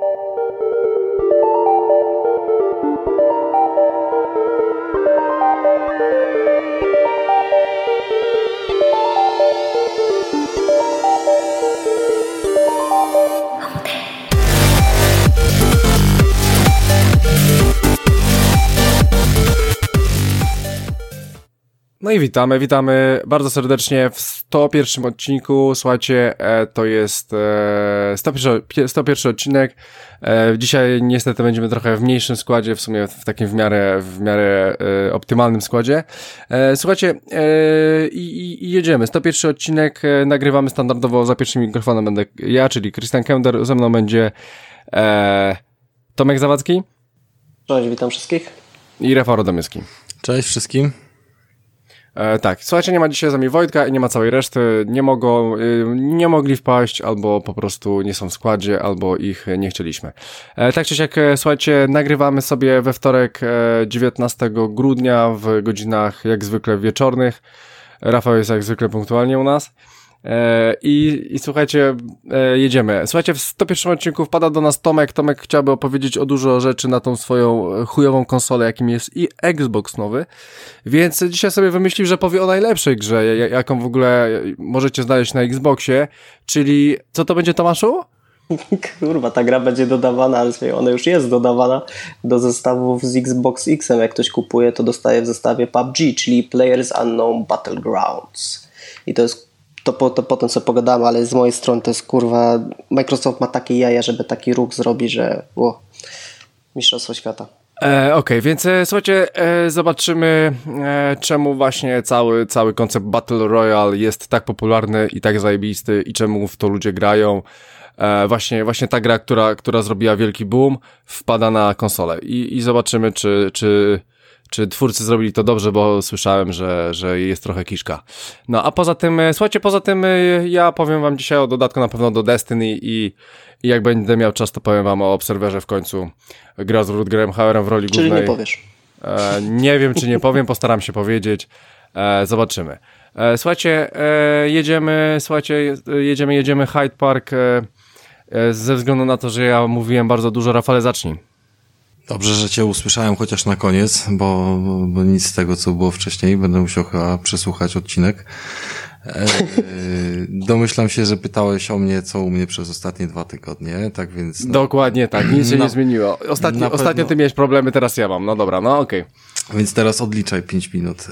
thank you No i witamy, witamy bardzo serdecznie w 101 odcinku. Słuchajcie, e, to jest 101, e, 101 odcinek. E, dzisiaj niestety będziemy trochę w mniejszym składzie, w sumie w takim w miarę, w miarę optymalnym składzie. Słuchajcie, i, i jedziemy. 101 odcinek nagrywamy standardowo za pierwszym mikrofonem będę ja, czyli Christian Kender, ze mną będzie Tomek Zawadzki. Cześć, witam wszystkich. I Rafał Radomyski. Cześć wszystkim. E, tak, słuchajcie, nie ma dzisiaj z nami Wojtka i nie ma całej reszty. Nie mogą, y, nie mogli wpaść, albo po prostu nie są w składzie, albo ich nie chcieliśmy. E, tak czy siak, e, słuchajcie, nagrywamy sobie we wtorek 19 grudnia w godzinach jak zwykle wieczornych. Rafał jest jak zwykle punktualnie u nas. E, I, I słuchajcie, e, jedziemy. Słuchajcie, w 101 odcinku wpada do nas Tomek. Tomek chciałby opowiedzieć o dużo rzeczy na tą swoją chujową konsolę, jakim jest i Xbox nowy. Więc dzisiaj sobie wymyślił, że powie o najlepszej grze, jaką w ogóle możecie znaleźć na Xboxie. Czyli, co to będzie, Tomaszu? Kurwa, ta gra będzie dodawana, ale ona już jest dodawana do zestawów z Xbox X. Jak ktoś kupuje, to dostaje w zestawie PUBG, czyli Players Unknown Battlegrounds. I to jest to, po, to potem sobie pogadamy, ale z mojej strony to jest kurwa, Microsoft ma takie jaja, żeby taki ruch zrobić, że o, mistrzostwo świata. E, Okej, okay, więc e, słuchajcie, e, zobaczymy e, czemu właśnie cały, cały koncept Battle Royale jest tak popularny i tak zajebisty i czemu w to ludzie grają. E, właśnie, właśnie ta gra, która, która zrobiła wielki boom, wpada na konsolę i, i zobaczymy, czy, czy czy twórcy zrobili to dobrze, bo słyszałem, że, że jest trochę kiszka. No a poza tym, e, słuchajcie, poza tym e, ja powiem wam dzisiaj o dodatku na pewno do Destiny i, i jak będę miał czas, to powiem wam o Obserwerze w końcu. Gra z Rutgerem Hauerem w roli Czyli głównej. nie powiesz. E, nie wiem, czy nie powiem, postaram się powiedzieć. E, zobaczymy. E, słuchajcie, e, jedziemy, słuchajcie, jedziemy, jedziemy Hyde Park ze względu na to, że ja mówiłem bardzo dużo. Rafale, zacznij. Dobrze, że cię usłyszałem chociaż na koniec, bo, bo nic z tego, co było wcześniej. Będę musiał chyba przesłuchać odcinek. E, domyślam się, że pytałeś o mnie, co u mnie przez ostatnie dwa tygodnie, tak więc... No, Dokładnie tak, nic się na, nie zmieniło. Ostatni, ostatnio ty miałeś problemy, teraz ja mam. No dobra, no okej. Okay. Więc teraz odliczaj pięć minut,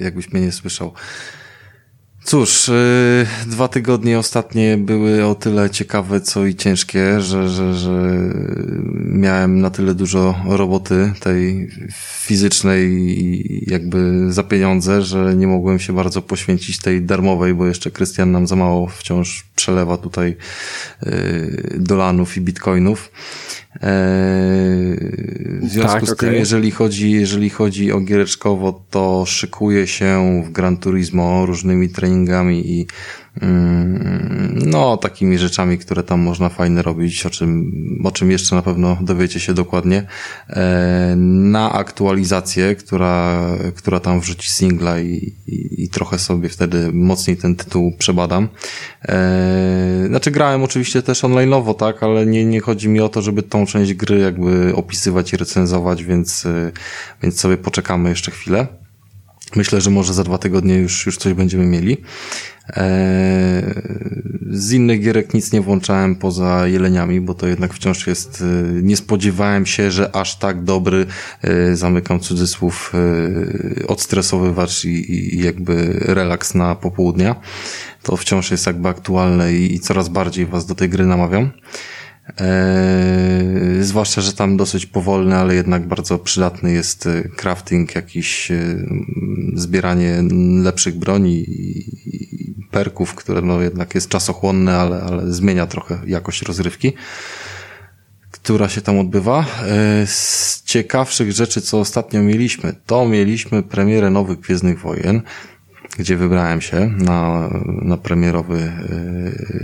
e, jakbyś mnie nie słyszał. Cóż, yy, dwa tygodnie ostatnie były o tyle ciekawe, co i ciężkie, że, że, że miałem na tyle dużo roboty tej fizycznej jakby za pieniądze, że nie mogłem się bardzo poświęcić tej darmowej, bo jeszcze Krystian nam za mało wciąż przelewa tutaj yy, dolanów i bitcoinów. Eee, w związku tak, z tym, okay. jeżeli chodzi, jeżeli chodzi o giereczkowo, to szykuje się w Gran Turismo różnymi treningami i Mm, no, takimi rzeczami, które tam można fajnie robić, o czym, o czym jeszcze na pewno dowiecie się dokładnie. E, na aktualizację, która, która tam wrzuci singla i, i, i trochę sobie wtedy mocniej ten tytuł przebadam. E, znaczy grałem oczywiście też online'owo, tak, ale nie, nie chodzi mi o to, żeby tą część gry jakby opisywać i recenzować, więc, więc sobie poczekamy jeszcze chwilę. Myślę, że może za dwa tygodnie już, już coś będziemy mieli. Eee, z innych gierek nic nie włączałem poza jeleniami, bo to jednak wciąż jest, e, nie spodziewałem się, że aż tak dobry, e, zamykam cudzysłów, e, odstresowywacz i, i jakby relaks na popołudnia. To wciąż jest jakby aktualne i, i coraz bardziej was do tej gry namawiam. Eee, zwłaszcza, że tam dosyć powolny, ale jednak bardzo przydatny jest e, crafting, jakiś e, zbieranie lepszych broni i perków, które no jednak jest czasochłonne, ale, ale zmienia trochę jakość rozrywki, która się tam odbywa. Eee, z ciekawszych rzeczy, co ostatnio mieliśmy, to mieliśmy premierę nowych Gwiezdnych Wojen gdzie wybrałem się na, na premierowy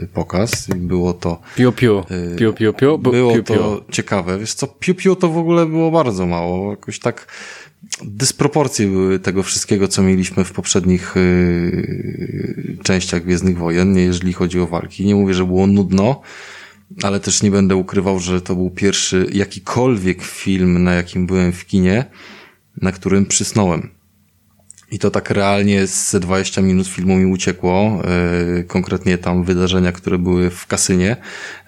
y, pokaz i było to... Piu, piu, y, piu, piu, piu. Było piu, piu. to ciekawe. Wiesz co, piu, piu to w ogóle było bardzo mało. Jakoś tak dysproporcje były tego wszystkiego, co mieliśmy w poprzednich y, częściach Gwiezdnych Wojen, jeżeli chodzi o walki. Nie mówię, że było nudno, ale też nie będę ukrywał, że to był pierwszy jakikolwiek film, na jakim byłem w kinie, na którym przysnąłem. I to tak realnie z 20 minut filmu mi uciekło. E, konkretnie tam wydarzenia, które były w kasynie,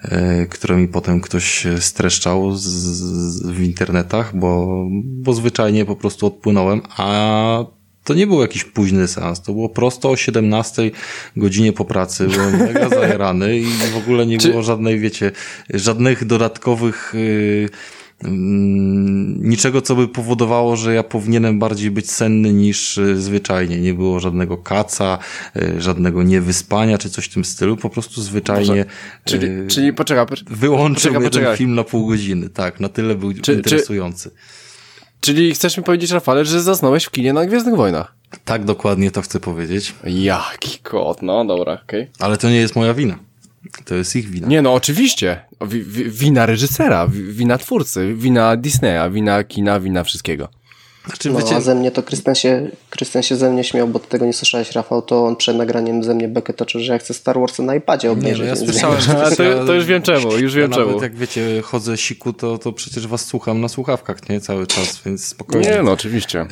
e, które mi potem ktoś streszczał z, z, w internetach, bo, bo zwyczajnie po prostu odpłynąłem, a to nie był jakiś późny seans, to było prosto o 17 godzinie po pracy, byłem mega zajerany i w ogóle nie było żadnej, wiecie, żadnych dodatkowych yy, niczego, co by powodowało, że ja powinienem bardziej być senny niż y, zwyczajnie. Nie było żadnego kaca, y, żadnego niewyspania, czy coś w tym stylu. Po prostu zwyczajnie. Czyli, yy, czyli poczekaj, poczekaj. Wyłączył poczekaj, poczekaj. film na pół godziny. Tak, na tyle był czy, interesujący. Czy, czyli chcesz mi powiedzieć, Rafale, że zasnąłeś w kinie na Gwiezdnych Wojnach? Tak, dokładnie to chcę powiedzieć. Jaki kot, no dobra, okej. Okay. Ale to nie jest moja wina. To jest ich wina. Nie, no oczywiście. wina reżysera, wina twórcy, wina Disneya, wina kina, wina wszystkiego. Znaczy, no, wiecie... a ze mnie to Krystian się, Krystian się ze mnie śmiał, bo tego nie słyszałeś, Rafał, to on przed nagraniem ze mnie bekę toczył, że ja chcę Star Wars na iPadzie obejrzeć. Nie, no ja słyszałem, że to, to, już wiem czemu, już wiem ja czemu. Nawet jak wiecie, chodzę siku, to, to przecież was słucham na słuchawkach, nie? Cały czas, więc spokojnie. Nie, no oczywiście.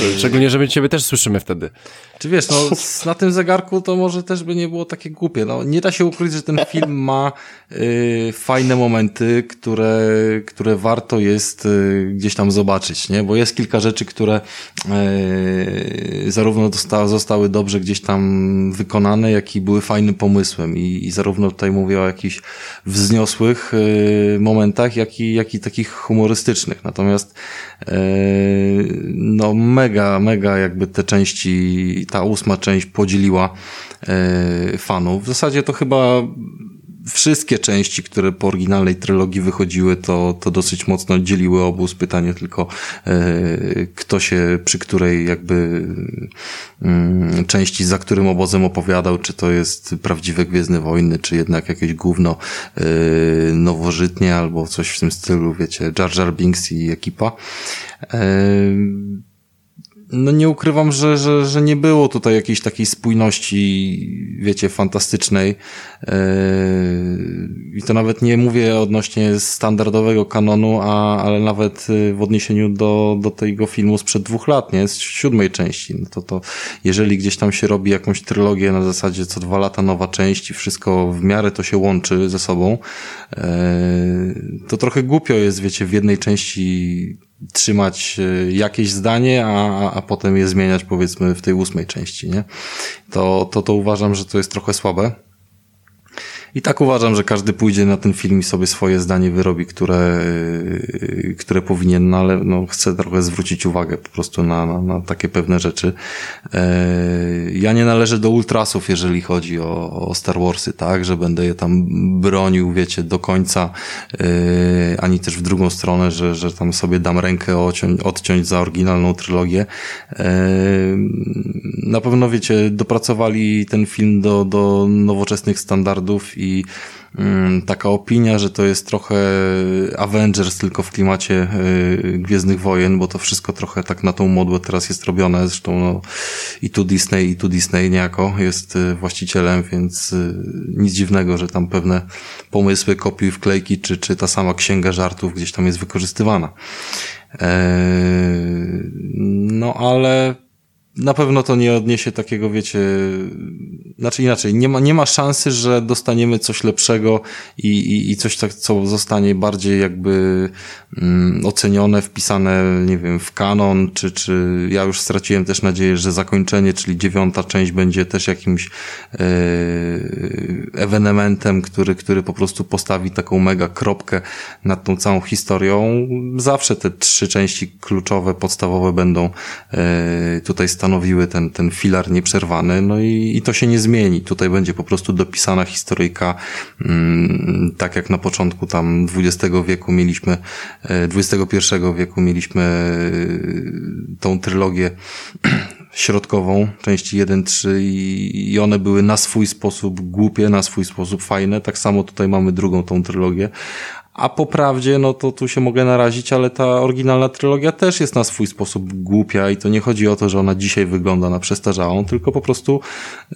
Yy... Szczególnie, że my ciebie też słyszymy wtedy. Czy wiesz, no na tym zegarku to może też by nie było takie głupie. No, nie da się ukryć, że ten film ma y, fajne momenty, które, które warto jest y, gdzieś tam zobaczyć, nie? Bo jest kilka rzeczy, które y, zarówno zostały dobrze gdzieś tam wykonane, jak i były fajnym pomysłem. I, zarówno tutaj mówię o jakichś wzniosłych y, momentach, jak i, jak i takich humorystycznych. Natomiast y, no mega, mega jakby te części ta ósma część podzieliła e, fanów. W zasadzie to chyba wszystkie części, które po oryginalnej trylogii wychodziły, to, to dosyć mocno dzieliły obóz. Pytanie tylko, e, kto się przy której jakby mm, części, za którym obozem opowiadał, czy to jest prawdziwe Gwiezdne Wojny, czy jednak jakieś gówno e, nowożytnie, albo coś w tym stylu, wiecie, Jar Jar Binks i ekipa. No nie ukrywam, że, że, że nie było tutaj jakiejś takiej spójności, wiecie, fantastycznej. Yy, I to nawet nie mówię odnośnie standardowego kanonu, a, ale nawet w odniesieniu do, do tego filmu sprzed dwóch lat, nie? Z siódmej części. No to, to jeżeli gdzieś tam się robi jakąś trylogię na zasadzie co dwa lata nowa część i wszystko w miarę to się łączy ze sobą, yy, to trochę głupio jest, wiecie, w jednej części trzymać e, jakieś zdanie, a, a potem je zmieniać powiedzmy w tej ósmej części, nie? To, to, to uważam, że to jest trochę słabe. I tak uważam, że każdy pójdzie na ten film i sobie swoje zdanie wyrobi, które, które powinien, no ale no, chcę trochę zwrócić uwagę po prostu na, na, na takie pewne rzeczy. E, ja nie należę do ultrasów, jeżeli chodzi o, o Star Warsy, tak, że będę je tam bronił, wiecie, do końca, e, ani też w drugą stronę, że, że tam sobie dam rękę odciąć, odciąć za oryginalną trylogię. E, na pewno, wiecie, dopracowali ten film do, do nowoczesnych standardów i mm, taka opinia, że to jest trochę Avengers tylko w klimacie y, Gwiezdnych Wojen, bo to wszystko trochę tak na tą modłę teraz jest robione. Zresztą no, i tu Disney, i tu Disney niejako jest y, właścicielem, więc y, nic dziwnego, że tam pewne pomysły, kopiuj wklejki, czy, czy ta sama księga żartów gdzieś tam jest wykorzystywana. No ale na pewno to nie odniesie takiego, wiecie, znaczy inaczej, nie ma, nie ma szansy, że dostaniemy coś lepszego i, i, i coś tak, co zostanie bardziej jakby mm, ocenione, wpisane, nie wiem, w kanon, czy, czy ja już straciłem też nadzieję, że zakończenie, czyli dziewiąta część będzie też jakimś e, ewenementem, który, który po prostu postawi taką mega kropkę nad tą całą historią. Zawsze te trzy części kluczowe, podstawowe będą e, tutaj stanowić stanowiły ten, ten filar nieprzerwany, no i, i to się nie zmieni. Tutaj będzie po prostu dopisana historyjka, mm, tak jak na początku tam XX wieku mieliśmy, XXI e, wieku mieliśmy e, tą trylogię środkową, części 1, 3 i, i one były na swój sposób głupie, na swój sposób fajne. Tak samo tutaj mamy drugą tą trylogię, A po prawdzie, no to tu się mogę narazić, ale ta oryginalna trylogia też jest na swój sposób głupia i to nie chodzi o to, że ona dzisiaj wygląda na przestarzałą, tylko po prostu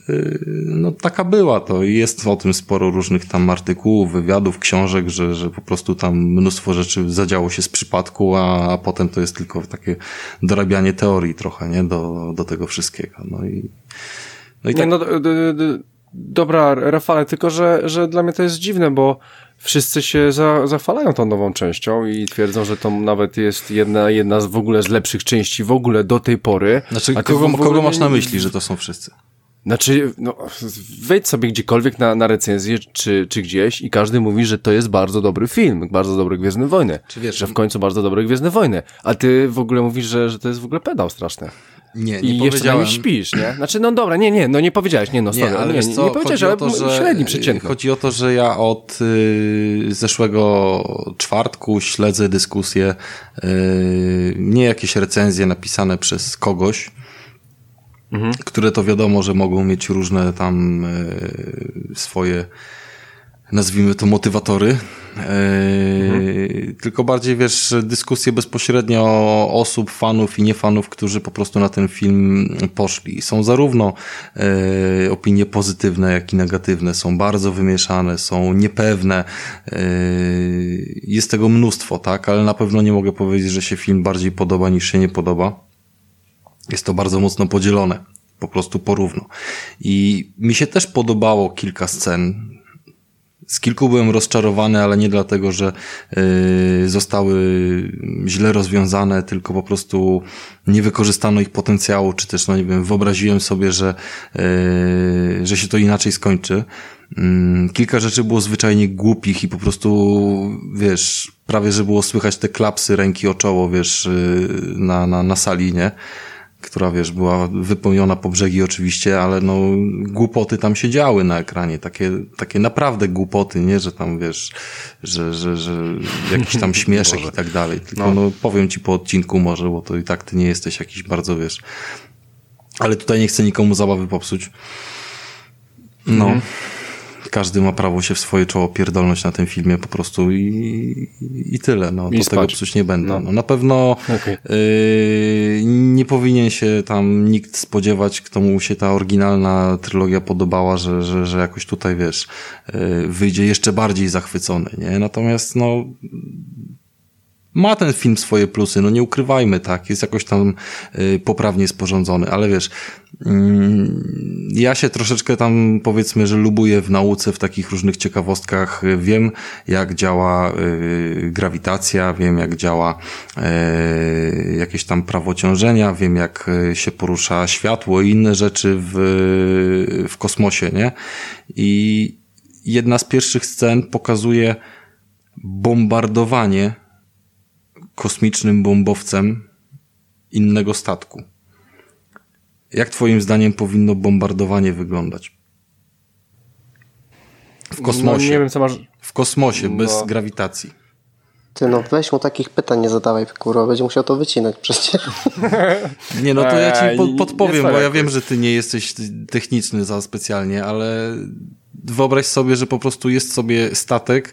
yy, no taka była to i jest o tym sporo różnych tam artykułów, wywiadów, książek, że, że po prostu tam mnóstwo rzeczy zadziało się z przypadku, a, a potem to jest tylko takie dorabianie teorii trochę, nie, do, do tego wszystkiego. No i, no i tak... Nie, no, dobra, Rafale, tylko że, że dla mnie to jest dziwne, bo wszyscy się za, zachwalają tą nową częścią i twierdzą, że to nawet jest jedna, jedna z w ogóle z lepszych części w ogóle do tej pory. Znaczy, a kogo, kogo masz na myśli, że to są wszyscy? Znaczy, no, wejdź sobie gdziekolwiek na, na recenzję, czy, czy gdzieś i każdy mówi, że to jest bardzo dobry film, bardzo dobry Gwiezdne Wojny. Czy wiesz, że w końcu bardzo dobre Gwiezdne Wojny. A ty w ogóle mówisz, że, że to jest w ogóle pedał straszny. Nie, nie I powiedziałem. jeszcze śpisz, nie? Znaczy, no dobra, nie, nie, no nie powiedziałeś, nie, no sorry, nie, ale nie, nie, nie powiedziałeś, ale to, że średni przeciętny. Chodzi o to, że ja od y, zeszłego czwartku śledzę dyskusje, y, nie jakieś recenzje napisane przez kogoś, mhm. które to wiadomo, że mogą mieć różne tam y, swoje nazwijmy to motywatory, mhm. tylko bardziej wiesz, dyskusje bezpośrednio osób, fanów i niefanów, którzy po prostu na ten film poszli. Są zarówno e, opinie pozytywne, jak i negatywne, są bardzo wymieszane, są niepewne. E, jest tego mnóstwo, tak, ale na pewno nie mogę powiedzieć, że się film bardziej podoba niż się nie podoba. Jest to bardzo mocno podzielone po prostu porówno. I mi się też podobało kilka scen, z kilku byłem rozczarowany, ale nie dlatego, że y, zostały źle rozwiązane, tylko po prostu nie wykorzystano ich potencjału, czy też, no nie wiem, wyobraziłem sobie, że, y, że się to inaczej skończy. Mm, kilka rzeczy było zwyczajnie głupich i po prostu, wiesz, prawie, że było słychać te klapsy ręki o czoło, wiesz, y, na, na, na sali, nie? Która wiesz, była wypełniona po brzegi oczywiście, ale no głupoty tam się działy na ekranie, takie, takie naprawdę głupoty, nie, że tam wiesz, że, że, że jakiś tam śmieszek i tak dalej, tylko no. no powiem ci po odcinku może, bo to i tak ty nie jesteś jakiś bardzo wiesz, ale tutaj nie chcę nikomu zabawy popsuć. No. Mm każdy ma prawo się w swoje czoło pierdolność na tym filmie po prostu i, i tyle. No, I do tego psuć nie będę. No. no na pewno okay. yy, nie powinien się tam nikt spodziewać, kto mu się ta oryginalna trylogia podobała, że, że, że jakoś tutaj, wiesz, yy, wyjdzie jeszcze bardziej zachwycony, nie? Natomiast, no, ma ten film swoje plusy, no nie ukrywajmy, tak, jest jakoś tam y, poprawnie sporządzony, ale wiesz, y, ja się troszeczkę tam powiedzmy, że lubuję w nauce, w takich różnych ciekawostkach, wiem jak działa y, grawitacja, wiem jak działa y, jakieś tam prawo ciążenia, wiem jak y, się porusza światło i inne rzeczy w, w kosmosie, nie? I jedna z pierwszych scen pokazuje bombardowanie kosmicznym bombowcem innego statku. Jak Twoim zdaniem powinno bombardowanie wyglądać? W kosmosie. No, nie wiem, co masz. W kosmosie, no. bez grawitacji. Ty no weź mu takich pytań nie zadawaj, kurwa, będzie musiał to wycinać przecież. nie, no to ja ci pod, podpowiem, bo ja wiem, że ty nie jesteś techniczny za specjalnie, ale wyobraź sobie, że po prostu jest sobie statek,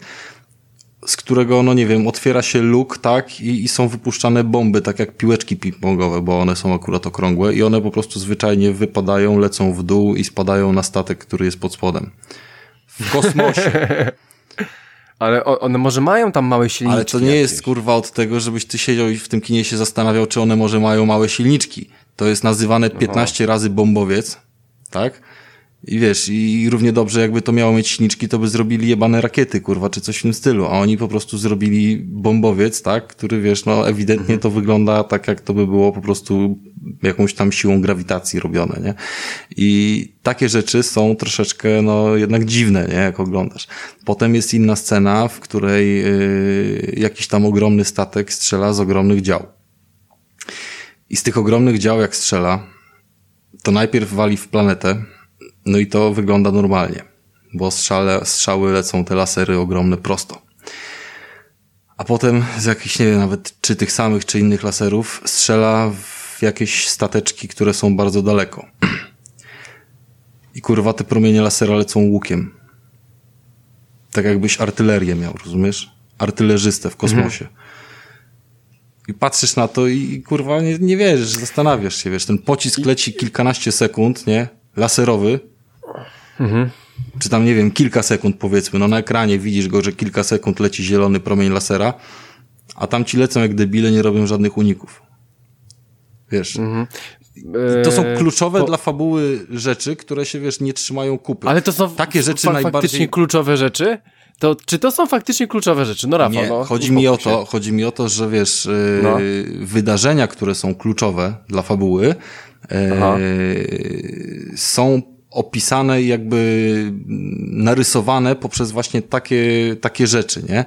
z którego, no nie wiem, otwiera się luk, tak, i, i są wypuszczane bomby, tak jak piłeczki ping-pongowe, bo one są akurat okrągłe i one po prostu zwyczajnie wypadają, lecą w dół i spadają na statek, który jest pod spodem. W kosmosie. Ale one może mają tam małe silniczki. Ale to nie jest kurwa od tego, żebyś ty siedział i w tym kinie się zastanawiał, czy one może mają małe silniczki. To jest nazywane 15 Aha. razy bombowiec, tak? I wiesz, i równie dobrze jakby to miało mieć śniczki, to by zrobili jebane rakiety, kurwa, czy coś w tym stylu. A oni po prostu zrobili bombowiec, tak, który wiesz, no ewidentnie mhm. to wygląda tak, jak to by było po prostu jakąś tam siłą grawitacji robione, nie? I takie rzeczy są troszeczkę, no jednak dziwne, nie, jak oglądasz. Potem jest inna scena, w której yy, jakiś tam ogromny statek strzela z ogromnych dział. I z tych ogromnych dział, jak strzela, to najpierw wali w planetę, no i to wygląda normalnie, bo strzale, strzały lecą te lasery ogromne prosto. A potem z jakichś, nie wiem, nawet czy tych samych, czy innych laserów strzela w jakieś stateczki, które są bardzo daleko. I kurwa te promienie lasera lecą łukiem. Tak jakbyś artylerię miał, rozumiesz? artylerzystę w kosmosie. Mhm. I patrzysz na to i kurwa nie, nie wierzysz, zastanawiasz się, wiesz, ten pocisk leci kilkanaście sekund, nie? Laserowy. Mhm. Czy tam, nie wiem, kilka sekund powiedzmy, no na ekranie widzisz go, że kilka sekund leci zielony promień lasera, a tam ci lecą jak debile, nie robią żadnych uników. Wiesz. Mhm. To są eee, kluczowe dla fabuły rzeczy, które się, wiesz, nie trzymają kupy. Ale to są takie rzeczy najbardziej... faktycznie kluczowe rzeczy? To, czy to są faktycznie kluczowe rzeczy? No Rafał, nie, no, chodzi mi o to, chodzi mi o to, że wiesz, yy, no. wydarzenia, które są kluczowe dla fabuły, yy, są opisane i jakby narysowane poprzez właśnie takie, takie rzeczy, nie?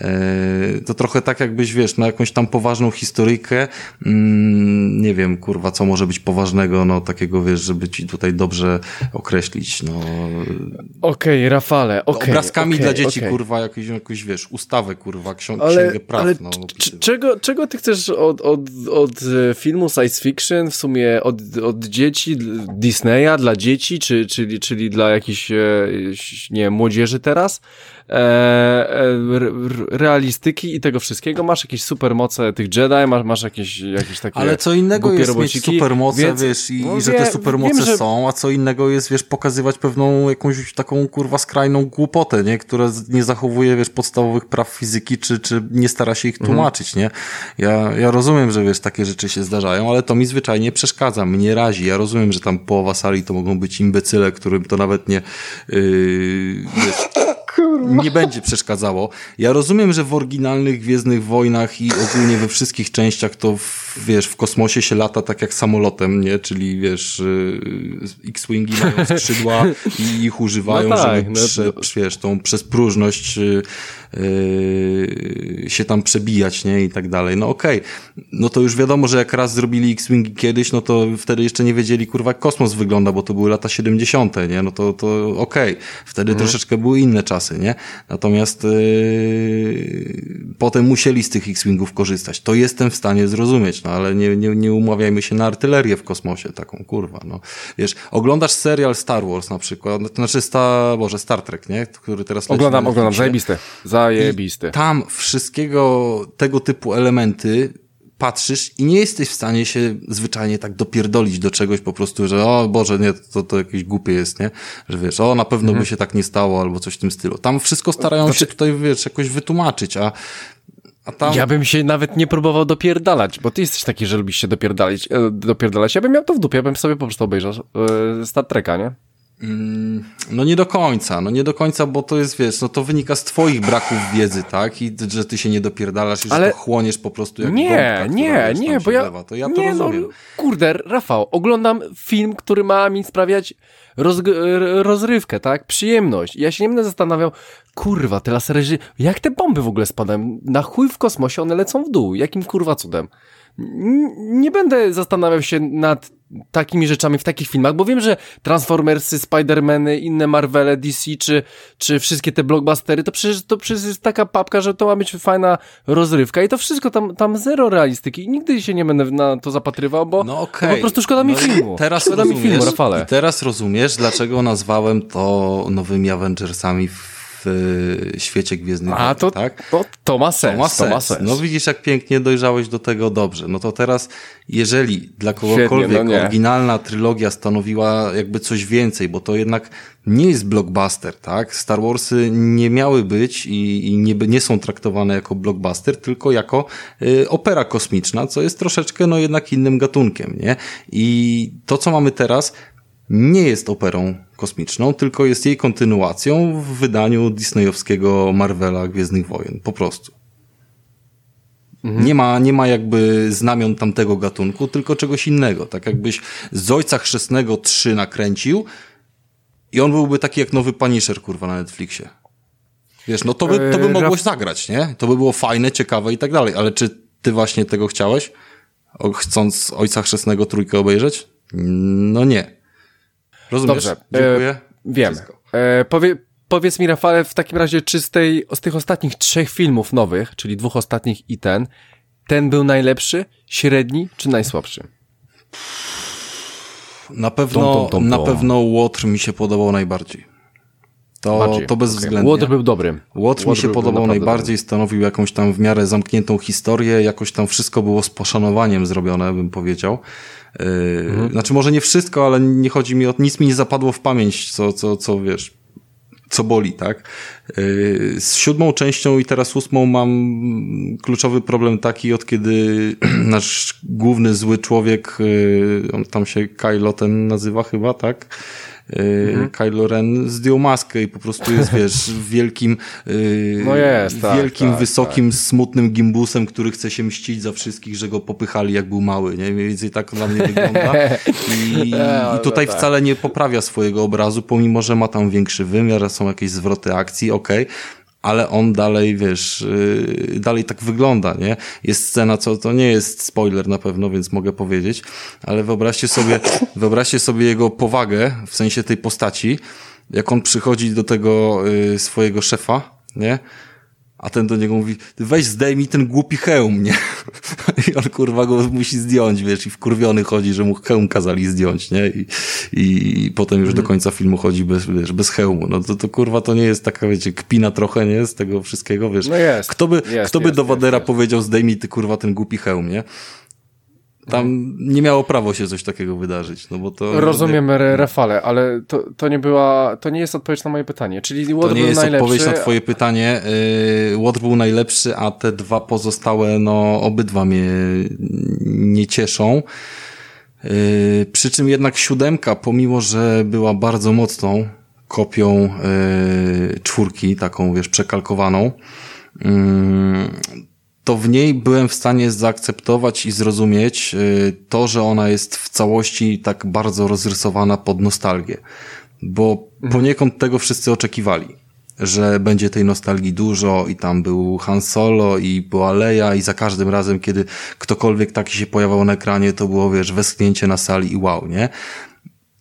E, to trochę tak jakbyś, wiesz, na jakąś tam poważną historyjkę, mm, nie wiem, kurwa, co może być poważnego, no takiego, wiesz, żeby ci tutaj dobrze określić, no. Okej, okay, Rafale, okej. Okay, Obrazkami okay, dla dzieci, kurwa, jakąś, jakąś, wiesz, ustawę, kurwa, ksiąg ale, księgę praw, ale no. Czego, czego ty chcesz od, od, od filmu science fiction, w sumie od, od dzieci, Disneya, dla dzieci, czy, czyli, czyli dla jakiejś, e, nie młodzieży teraz, realistyki i tego wszystkiego. Masz jakieś supermoce tych Jedi, masz, masz jakieś, jakieś takie Ale co innego jest robociki, mieć supermoce, więc, wiesz, i, no, że te supermoce wiem, że... są, a co innego jest, wiesz, pokazywać pewną jakąś taką, kurwa, skrajną głupotę, nie? Która nie zachowuje, wiesz, podstawowych praw fizyki, czy, czy nie stara się ich mhm. tłumaczyć, mhm. nie? Ja, ja rozumiem, że, wiesz, takie rzeczy się zdarzają, ale to mi zwyczajnie przeszkadza, mnie razi. Ja rozumiem, że tam połowa sali to mogą być imbecyle, którym to nawet nie, yy, wiesz, nie będzie przeszkadzało. Ja rozumiem, że w oryginalnych Gwiezdnych Wojnach i ogólnie we wszystkich częściach to, w, wiesz, w kosmosie się lata tak jak samolotem, nie? Czyli, wiesz, y, X-Wingi mają skrzydła i ich używają, no tak, żeby no prze, to... wiesz, tą przez próżność yy, się tam przebijać, nie? I tak dalej. No okej. Okay. No to już wiadomo, że jak raz zrobili X-Wingi kiedyś, no to wtedy jeszcze nie wiedzieli, kurwa, jak kosmos wygląda, bo to były lata 70., nie? No to, to okej. Okay. Wtedy mhm. troszeczkę były inne czasy, nie? Natomiast yy, potem musieli z tych X-Wingów korzystać. To jestem w stanie zrozumieć, no ale nie, nie, nie umawiajmy się na artylerię w kosmosie, taką kurwa, no. Wiesz, oglądasz serial Star Wars na przykład, to znaczy Star, Boże, Star Trek, nie? Który teraz Oglądam, oglądam, zajebiste. Zajebiste. I tam wszystkiego tego typu elementy patrzysz i nie jesteś w stanie się zwyczajnie tak dopierdolić do czegoś po prostu, że o Boże, nie, to, to jakieś głupie jest, nie? Że wiesz, o na pewno mhm. by się tak nie stało albo coś w tym stylu. Tam wszystko starają znaczy... się tutaj, wiesz, jakoś wytłumaczyć, a tam... Ja bym się nawet nie próbował dopierdalać, bo ty jesteś taki, że lubisz się dopierdalać. E, dopierdalać. Ja bym miał to w dupie, ja bym sobie po prostu obejrzał e, Star Treka, nie? Mm, no nie do końca, no nie do końca, bo to jest, wiesz, no to wynika z twoich braków wiedzy, tak? I że ty się nie dopierdalasz i Ale... że to chłoniesz po prostu jak Nie, bombka, nie, nie, bo ja, to ja to nie, no, rozumiem. No, kurde, Rafał, oglądam film, który ma mi sprawiać rozrywkę, tak? Przyjemność. Ja się nie będę zastanawiał, kurwa, te lasery, jak te bomby w ogóle spadają? Na chuj w kosmosie one lecą w dół. Jakim kurwa cudem? nie będę zastanawiał się nad takimi rzeczami w takich filmach, bo wiem, że Transformersy, Spidermany, inne Marvele, DC, czy, czy wszystkie te blockbustery, to przecież, to przecież jest taka papka, że to ma być fajna rozrywka i to wszystko tam, tam zero realistyki i nigdy się nie będę na to zapatrywał, bo, no okay. po prostu szkoda mi no filmu. Teraz szkoda mi filmu, Rafale. Teraz rozumiesz, dlaczego nazwałem to nowymi Avengersami w w świecie Gwiezdnych A, to, tak? to, to, ma sens, to ma sens. To ma sens. No widzisz, jak pięknie dojrzałeś do tego dobrze. No to teraz, jeżeli dla kogokolwiek Świetnie, no oryginalna trylogia stanowiła jakby coś więcej, bo to jednak nie jest blockbuster, tak? Star Warsy nie miały być i, i nie, nie są traktowane jako blockbuster, tylko jako y, opera kosmiczna, co jest troszeczkę no jednak innym gatunkiem, nie? I to, co mamy teraz, nie jest operą kosmiczną, tylko jest jej kontynuacją w wydaniu disneyowskiego Marvela Gwiezdnych Wojen. Po prostu. Mhm. Nie, ma, nie ma jakby znamion tamtego gatunku, tylko czegoś innego. Tak jakbyś z Ojca Chrzestnego 3 nakręcił i on byłby taki jak nowy Punisher, kurwa, na Netflixie. Wiesz, no to by, to by eee, mogłoś zagrać, nie? To by było fajne, ciekawe i tak dalej. Ale czy ty właśnie tego chciałeś? Chcąc Ojca Chrzestnego trójkę obejrzeć? No nie. Rozumiesz? Dobrze. Dziękuję. E, wiem. E, powie, powiedz mi, Rafale, w takim razie, czy z, tej, z tych ostatnich trzech filmów nowych, czyli dwóch ostatnich i ten, ten był najlepszy, średni czy najsłabszy? Na pewno, tom, tom, tom, na pewno Łotr mi się podobał najbardziej. To, to bezwzględnie. Łotr był dobry. Łotr mi się podobał najbardziej, dobry. stanowił jakąś tam w miarę zamkniętą historię, jakoś tam wszystko było z poszanowaniem zrobione, bym powiedział. Yy, mhm. Znaczy może nie wszystko, ale nie chodzi mi o, nic mi nie zapadło w pamięć, co, co, co wiesz, co boli, tak? Yy, z siódmą częścią i teraz ósmą mam kluczowy problem taki, od kiedy nasz główny zły człowiek, yy, on tam się Kylo ten nazywa chyba, tak? Mhm. Kylo Ren zdjął maskę i po prostu jest, wiesz, wielkim, yy, no jest, tak, wielkim, tak, wysokim, tak. smutnym gimbusem, który chce się mścić za wszystkich, że go popychali jak był mały, nie? Mniej więcej tak dla mnie wygląda. I, no, i tutaj no tak. wcale nie poprawia swojego obrazu, pomimo, że ma tam większy wymiar, są jakieś zwroty akcji, okej, okay ale on dalej, wiesz, yy, dalej tak wygląda, nie? Jest scena, co to nie jest spoiler na pewno, więc mogę powiedzieć, ale wyobraźcie sobie, wyobraźcie sobie jego powagę, w sensie tej postaci, jak on przychodzi do tego yy, swojego szefa, nie? A ten do niego mówi, weź zdejmij ten głupi hełm, nie? I on kurwa go musi zdjąć, wiesz, i wkurwiony chodzi, że mu hełm kazali zdjąć, nie? I, i, i potem już do mhm. końca filmu chodzi bez, wiesz, bez hełmu. No to, to kurwa to nie jest taka, wiecie, kpina trochę, nie? Z tego wszystkiego, wiesz. No jest. Kto by, jest, kto by jest, do Wadera powiedział, zdejmij ty kurwa ten głupi hełm, nie? Tam nie miało prawo się coś takiego wydarzyć, no bo to... Rozumiem, Rafale, ale to, to nie była, to nie jest odpowiedź na moje pytanie, czyli Łotr To nie jest najlepszy, odpowiedź na twoje pytanie. Yy, Łotr był najlepszy, a te dwa pozostałe, no obydwa mnie nie cieszą. Yy, przy czym jednak siódemka, pomimo, że była bardzo mocną kopią yy, czwórki, taką wiesz, przekalkowaną, yy, to w niej byłem w stanie zaakceptować i zrozumieć y, to, że ona jest w całości tak bardzo rozrysowana pod nostalgię. Bo mhm. poniekąd tego wszyscy oczekiwali że będzie tej nostalgii dużo i tam był Han Solo i była Leia i za każdym razem, kiedy ktokolwiek taki się pojawiał na ekranie, to było, wiesz, westchnięcie na sali i wow, nie?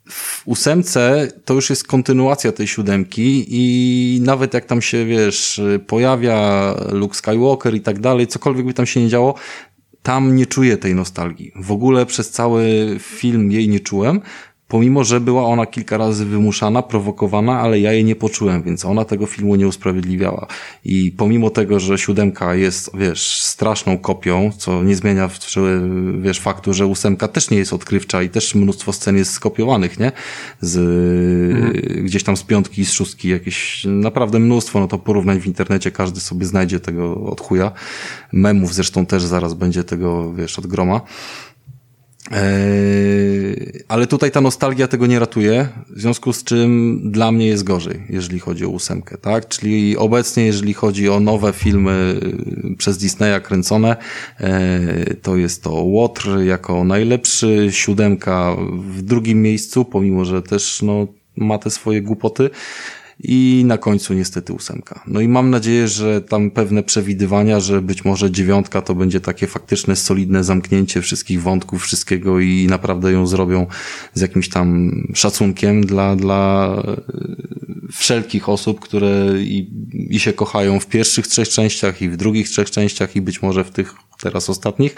W ósemce to już jest kontynuacja tej siódemki i nawet jak tam się, wiesz, pojawia Luke Skywalker i tak dalej, cokolwiek by tam się nie działo, tam nie czuję tej nostalgii. W ogóle przez cały film jej nie czułem, Pomimo, że była ona kilka razy wymuszana, prowokowana, ale ja jej nie poczułem, więc ona tego filmu nie usprawiedliwiała. I pomimo tego, że siódemka jest, wiesz, straszną kopią, co nie zmienia, wiesz, faktu, że ósemka też nie jest odkrywcza i też mnóstwo scen jest skopiowanych, nie? Z, mhm. gdzieś tam z piątki i z szóstki jakieś, naprawdę mnóstwo, no to porównań w internecie, każdy sobie znajdzie tego od chuja. Memów zresztą też zaraz będzie tego, wiesz, od groma. Eee, ale tutaj ta nostalgia tego nie ratuje, w związku z czym dla mnie jest gorzej, jeżeli chodzi o ósemkę, tak? Czyli obecnie, jeżeli chodzi o nowe filmy y, przez Disneya kręcone, eee, to jest to Łotr jako najlepszy, siódemka w drugim miejscu, pomimo, że też no, ma te swoje głupoty, i na końcu niestety ósemka. No i mam nadzieję, że tam pewne przewidywania, że być może dziewiątka to będzie takie faktyczne, solidne zamknięcie wszystkich wątków, wszystkiego i naprawdę ją zrobią z jakimś tam szacunkiem dla, dla wszelkich osób, które i, i się kochają w pierwszych trzech częściach i w drugich trzech częściach i być może w tych teraz ostatnich,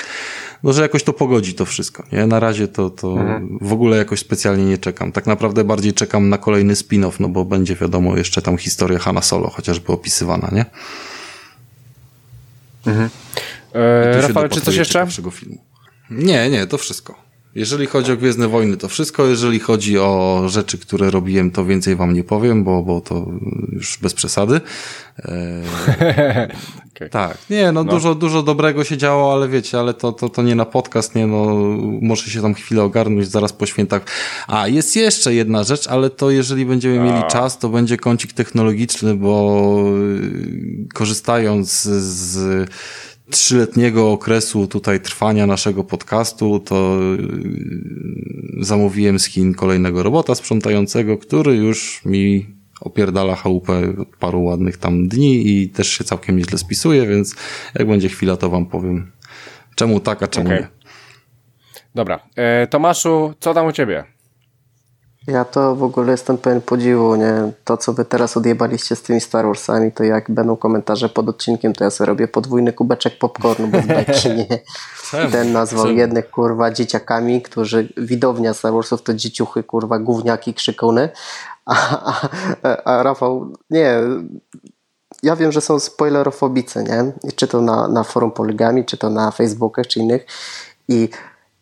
no że jakoś to pogodzi to wszystko, nie? Na razie to, to mhm. w ogóle jakoś specjalnie nie czekam. Tak naprawdę bardziej czekam na kolejny spin-off, no bo będzie wiadomo jeszcze tam historia Hanna Solo chociażby opisywana, nie? Mhm. E, Rafał, czy coś jeszcze? Filmu. Nie, nie, to wszystko. Jeżeli chodzi o Gwiezdne Wojny, to wszystko. Jeżeli chodzi o rzeczy, które robiłem, to więcej wam nie powiem, bo, bo to już bez przesady. Eee, okay. Tak, nie, no, no, Dużo, dużo dobrego się działo, ale wiecie, ale to, to, to nie na podcast, nie, no, może się tam chwilę ogarnąć zaraz po świętach. A, jest jeszcze jedna rzecz, ale to jeżeli będziemy A. mieli czas, to będzie kącik technologiczny, bo y, korzystając z trzyletniego okresu tutaj trwania naszego podcastu, to yy, zamówiłem z Chin kolejnego robota sprzątającego, który już mi opierdala chałupę od paru ładnych tam dni i też się całkiem nieźle spisuje, więc jak będzie chwila, to wam powiem czemu tak, a czemu okay. nie. Dobra. E, Tomaszu, co tam u ciebie? Ja to w ogóle jestem pełen podziwu, nie? To, co wy teraz odjebaliście z tymi Star Warsami, to jak będą komentarze pod odcinkiem, to ja sobie robię podwójny kubeczek popcornu bez beki, nie? Ten nazwał Czemu? jednych, kurwa, dzieciakami, którzy, widownia Star Warsów to dzieciuchy, kurwa, gówniaki, krzykony, a, a, a Rafał, nie, ja wiem, że są spoilerofobicy, nie? Czy to na, na forum poligami, czy to na Facebookach, czy innych i